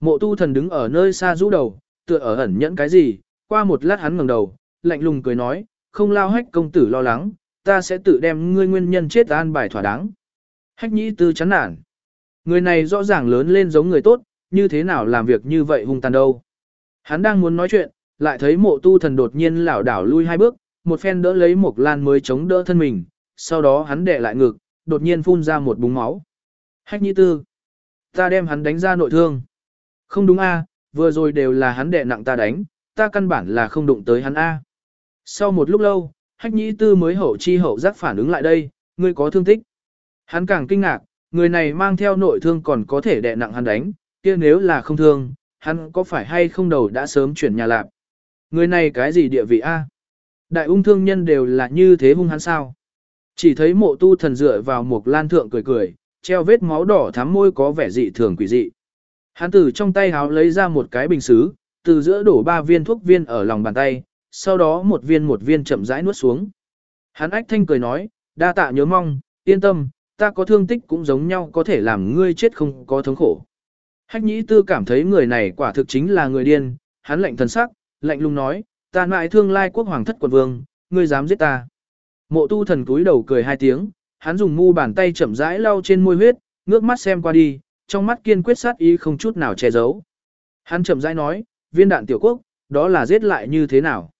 Mộ tu thần đứng ở nơi xa rũ đầu, tựa ở ẩn nhẫn cái gì, qua một lát hắn ngẩng đầu, lạnh lùng cười nói, không lao hách công tử lo lắng, ta sẽ tự đem ngươi nguyên nhân chết an bài thỏa đáng. Hách nhĩ tư chán nản. Người này rõ ràng lớn lên giống người tốt, như thế nào làm việc như vậy hung tàn đâu. Hắn đang muốn nói chuyện, lại thấy mộ tu thần đột nhiên lảo đảo lui hai bước, một phen đỡ lấy một lan mới chống đỡ thân mình, sau đó hắn đè lại ngực, đột nhiên phun ra một búng máu. Hách nhĩ tư. Ta đem hắn đánh ra nội thương. Không đúng a, vừa rồi đều là hắn đè nặng ta đánh, ta căn bản là không đụng tới hắn a. Sau một lúc lâu, hách nhĩ tư mới hậu chi hậu giác phản ứng lại đây, ngươi có thương tích. Hắn càng kinh ngạc, người này mang theo nội thương còn có thể đè nặng hắn đánh, kia nếu là không thương, hắn có phải hay không đầu đã sớm chuyển nhà lạp. Người này cái gì địa vị a? Đại ung thương nhân đều là như thế hung hắn sao? Chỉ thấy mộ tu thần dựa vào một lan thượng cười cười, treo vết máu đỏ thắm môi có vẻ dị thường quỷ dị. Hắn từ trong tay háo lấy ra một cái bình xứ, từ giữa đổ ba viên thuốc viên ở lòng bàn tay, sau đó một viên một viên chậm rãi nuốt xuống. Hắn ách thanh cười nói, đa tạ nhớ mong, yên tâm, ta có thương tích cũng giống nhau có thể làm ngươi chết không có thống khổ. Hách nhĩ tư cảm thấy người này quả thực chính là người điên, hắn lạnh thần sắc, lạnh lùng nói, ta mãi thương lai quốc hoàng thất quận vương, ngươi dám giết ta. Mộ tu thần cúi đầu cười hai tiếng, hắn dùng mu bàn tay chậm rãi lau trên môi huyết, ngước mắt xem qua đi, trong mắt kiên quyết sát ý không chút nào che giấu. Hắn chậm rãi nói, viên đạn tiểu quốc, đó là giết lại như thế nào?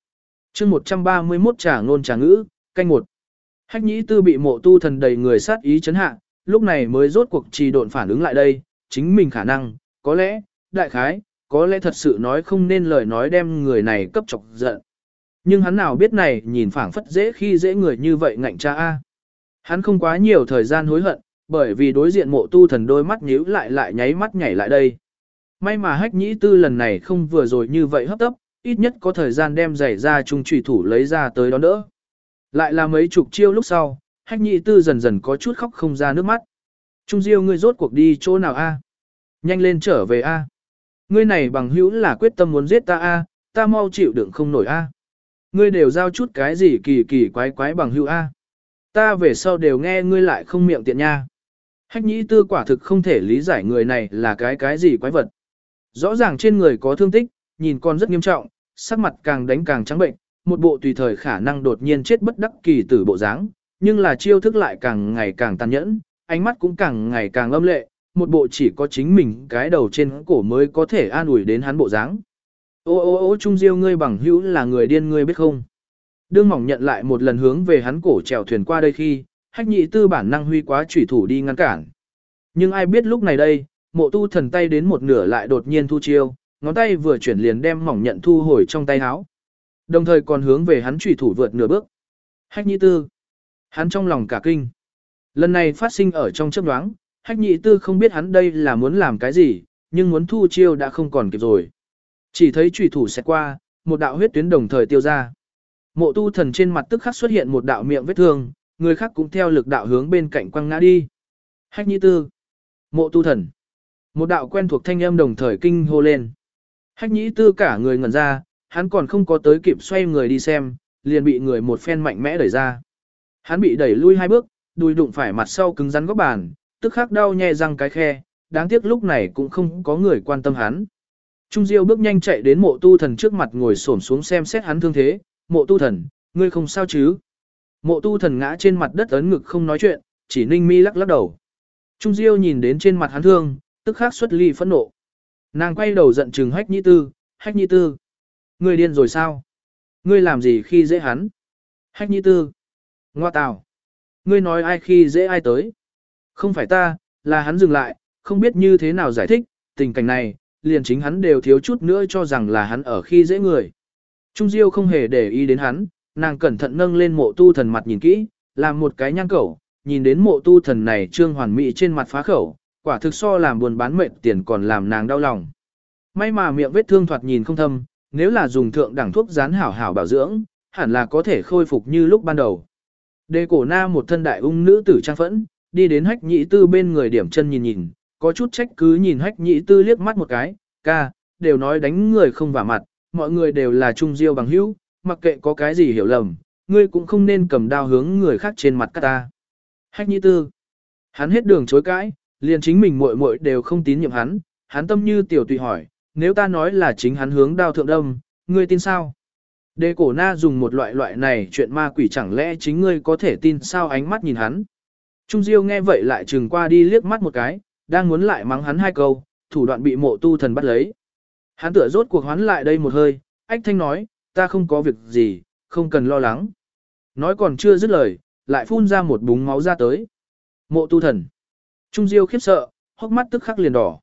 Chương 131 trả ngôn trả ngữ, canh một. Hách nhĩ tư bị mộ tu thần đầy người sát ý chấn hạ, lúc này mới rốt cuộc trì độn phản ứng lại đây, chính mình khả năng, có lẽ, đại khái, có lẽ thật sự nói không nên lời nói đem người này cấp chọc giận. Nhưng hắn nào biết này nhìn phảng phất dễ khi dễ người như vậy ngạnh cha A. Hắn không quá nhiều thời gian hối hận, bởi vì đối diện mộ tu thần đôi mắt nhíu lại lại nháy mắt nhảy lại đây. May mà hách nhĩ tư lần này không vừa rồi như vậy hấp tấp, ít nhất có thời gian đem giày ra trung trùy thủ lấy ra tới đó đỡ. Lại là mấy chục chiêu lúc sau, hách nhị tư dần dần có chút khóc không ra nước mắt. Trung diêu ngươi rốt cuộc đi chỗ nào a? Nhanh lên trở về a. Ngươi này bằng hữu là quyết tâm muốn giết ta a, ta mau chịu đựng không nổi a. Ngươi đều giao chút cái gì kỳ kỳ quái quái bằng hữu a. Ta về sau đều nghe ngươi lại không miệng tiện nha. Hách nhĩ tư quả thực không thể lý giải người này là cái cái gì quái vật. Rõ ràng trên người có thương tích, nhìn con rất nghiêm trọng, sắc mặt càng đánh càng trắng bệnh, một bộ tùy thời khả năng đột nhiên chết bất đắc kỳ tử bộ dáng, nhưng là chiêu thức lại càng ngày càng tàn nhẫn, ánh mắt cũng càng ngày càng âm lệ, một bộ chỉ có chính mình cái đầu trên cổ mới có thể an ủi đến hắn bộ dáng. Ô ô ô Trung Diêu ngươi bằng hữu là người điên ngươi biết không? Đương mỏng nhận lại một lần hướng về hắn cổ chèo thuyền qua đây khi, hách nhị tư bản năng huy quá chủy thủ đi ngăn cản. Nhưng ai biết lúc này đây, mộ tu thần tay đến một nửa lại đột nhiên thu chiêu, ngón tay vừa chuyển liền đem mỏng nhận thu hồi trong tay áo. Đồng thời còn hướng về hắn chủy thủ vượt nửa bước. Hách nhị tư. Hắn trong lòng cả kinh. Lần này phát sinh ở trong chấp đoáng, hách nhị tư không biết hắn đây là muốn làm cái gì, nhưng muốn thu chiêu đã không còn kịp rồi. Chỉ thấy chủy thủ sẽ qua, một đạo huyết tuyến đồng thời tiêu ra. Mộ tu thần trên mặt tức khắc xuất hiện một đạo miệng vết thương, người khác cũng theo lực đạo hướng bên cạnh quăng ngã đi. Hách nhị tư. Mộ tu thần. Một đạo quen thuộc thanh âm đồng thời kinh hô lên. Hách nhĩ tư cả người ngẩn ra, hắn còn không có tới kịp xoay người đi xem, liền bị người một phen mạnh mẽ đẩy ra. Hắn bị đẩy lui hai bước, đùi đụng phải mặt sau cứng rắn góc bàn, tức khắc đau nhè răng cái khe, đáng tiếc lúc này cũng không có người quan tâm hắn. Trung Diêu bước nhanh chạy đến mộ tu thần trước mặt ngồi xổm xuống xem xét hắn thương thế, mộ tu thần, ngươi không sao chứ? Mộ tu thần ngã trên mặt đất ấn ngực không nói chuyện, chỉ ninh mi lắc lắc đầu. Trung Diêu nhìn đến trên mặt hắn thương, tức khắc xuất ly phẫn nộ. Nàng quay đầu giận trừng hách nhị tư, hách nhị tư. Ngươi điên rồi sao? Ngươi làm gì khi dễ hắn? Hách nhị tư. Ngoa tào. Ngươi nói ai khi dễ ai tới? Không phải ta, là hắn dừng lại, không biết như thế nào giải thích, tình cảnh này, liền chính hắn đều thiếu chút nữa cho rằng là hắn ở khi dễ người. Trung Diêu không hề để ý đến hắn, nàng cẩn thận nâng lên mộ tu thần mặt nhìn kỹ, làm một cái nhang cẩu, nhìn đến mộ tu thần này trương hoàn mỹ trên mặt phá khẩu, quả thực so làm buồn bán mệnh tiền còn làm nàng đau lòng. May mà miệng vết thương thoạt nhìn không thâm, nếu là dùng thượng đẳng thuốc rán hảo hảo bảo dưỡng, hẳn là có thể khôi phục như lúc ban đầu. Đề cổ na một thân đại ung nữ tử trang phẫn, đi đến hách nhị tư bên người điểm chân nhìn nhìn, có chút trách cứ nhìn hách nhị tư liếc mắt một cái, ca, đều nói đánh người không vả mặt, mọi người đều là trung diêu bằng hữu, mặc kệ có cái gì hiểu lầm, ngươi cũng không nên cầm đao hướng người khác trên mặt cắt ta. Hách nhị tư, hắn hết đường chối cãi, liền chính mình muội muội đều không tín nhiệm hắn, hắn tâm như tiểu tùy hỏi, nếu ta nói là chính hắn hướng đao thượng đâm, ngươi tin sao? Đề cổ na dùng một loại loại này chuyện ma quỷ chẳng lẽ chính ngươi có thể tin sao ánh mắt nhìn hắn. Trung Diêu nghe vậy lại trừng qua đi liếc mắt một cái, đang muốn lại mắng hắn hai câu, thủ đoạn bị mộ tu thần bắt lấy. Hắn tựa rốt cuộc hoán lại đây một hơi, ách thanh nói, ta không có việc gì, không cần lo lắng. Nói còn chưa dứt lời, lại phun ra một búng máu ra tới. Mộ tu thần. Trung Diêu khiếp sợ, hốc mắt tức khắc liền đỏ.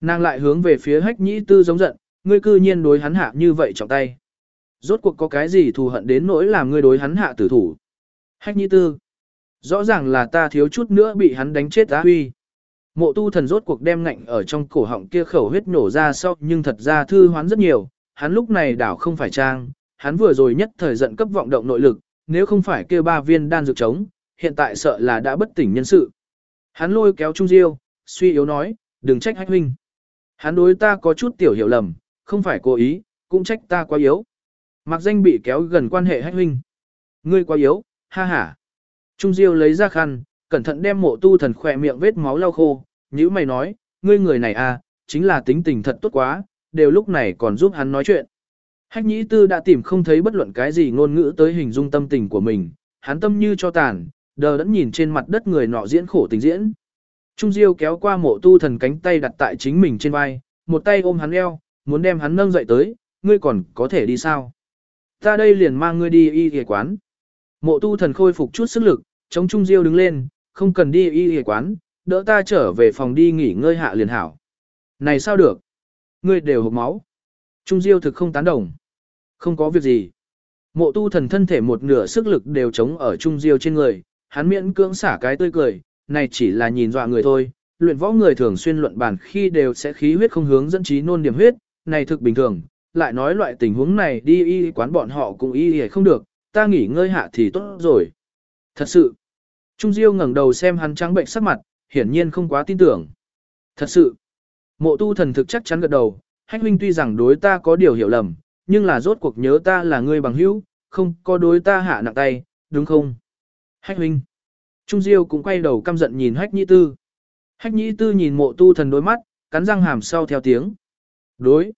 Nàng lại hướng về phía hách nhĩ tư giống giận, ngươi cư nhiên đối hắn hạ như vậy trọng tay. Rốt cuộc có cái gì thù hận đến nỗi làm ngươi đối hắn hạ tử thủ. Hách nhĩ tư. Rõ ràng là ta thiếu chút nữa bị hắn đánh chết á huy. Mộ tu thần rốt cuộc đem ngạnh ở trong cổ họng kia khẩu huyết nổ ra sau nhưng thật ra thư hoán rất nhiều, hắn lúc này đảo không phải trang, hắn vừa rồi nhất thời giận cấp vọng động nội lực, nếu không phải kia ba viên đan dược chống, hiện tại sợ là đã bất tỉnh nhân sự. Hắn lôi kéo Trung Diêu, suy yếu nói, đừng trách hách huynh. Hắn đối ta có chút tiểu hiểu lầm, không phải cố ý, cũng trách ta quá yếu. Mặc danh bị kéo gần quan hệ hách huynh. Ngươi quá yếu, ha ha. Trung Diêu lấy ra khăn, cẩn thận đem mộ tu thần khỏe miệng vết máu lau khô, như mày nói, ngươi người này à, chính là tính tình thật tốt quá, đều lúc này còn giúp hắn nói chuyện. Hách nhĩ tư đã tìm không thấy bất luận cái gì ngôn ngữ tới hình dung tâm tình của mình, hắn tâm như cho tàn, đờ đẫn nhìn trên mặt đất người nọ diễn khổ tình diễn. Trung Diêu kéo qua mộ tu thần cánh tay đặt tại chính mình trên vai, một tay ôm hắn eo, muốn đem hắn nâng dậy tới, ngươi còn có thể đi sao? Ta đây liền mang ngươi đi y y quán. Mộ tu thần khôi phục chút sức lực, chống Trung Diêu đứng lên, không cần đi y y quán, đỡ ta trở về phòng đi nghỉ ngơi hạ liền hảo. Này sao được? Ngươi đều hộp máu. Trung Diêu thực không tán đồng. Không có việc gì. Mộ tu thần thân thể một nửa sức lực đều chống ở Trung Diêu trên người, hắn miễn cưỡng xả cái tươi cười, này chỉ là nhìn dọa người thôi. Luyện võ người thường xuyên luận bản khi đều sẽ khí huyết không hướng dẫn trí nôn điểm huyết, này thực bình thường, lại nói loại tình huống này đi y quán bọn họ cũng y y không được, ta nghỉ ngơi hạ thì tốt rồi. Thật sự, Trung Diêu ngẩng đầu xem hắn trắng bệnh sắc mặt, hiển nhiên không quá tin tưởng. Thật sự, mộ tu thần thực chắc chắn gật đầu, hách huynh tuy rằng đối ta có điều hiểu lầm, nhưng là rốt cuộc nhớ ta là người bằng hữu, không có đối ta hạ nặng tay, đúng không? Hách huynh. Trung Diêu cũng quay đầu căm giận nhìn hách nhĩ tư. Hách nhĩ tư nhìn mộ tu thần đôi mắt, cắn răng hàm sau theo tiếng. Đối.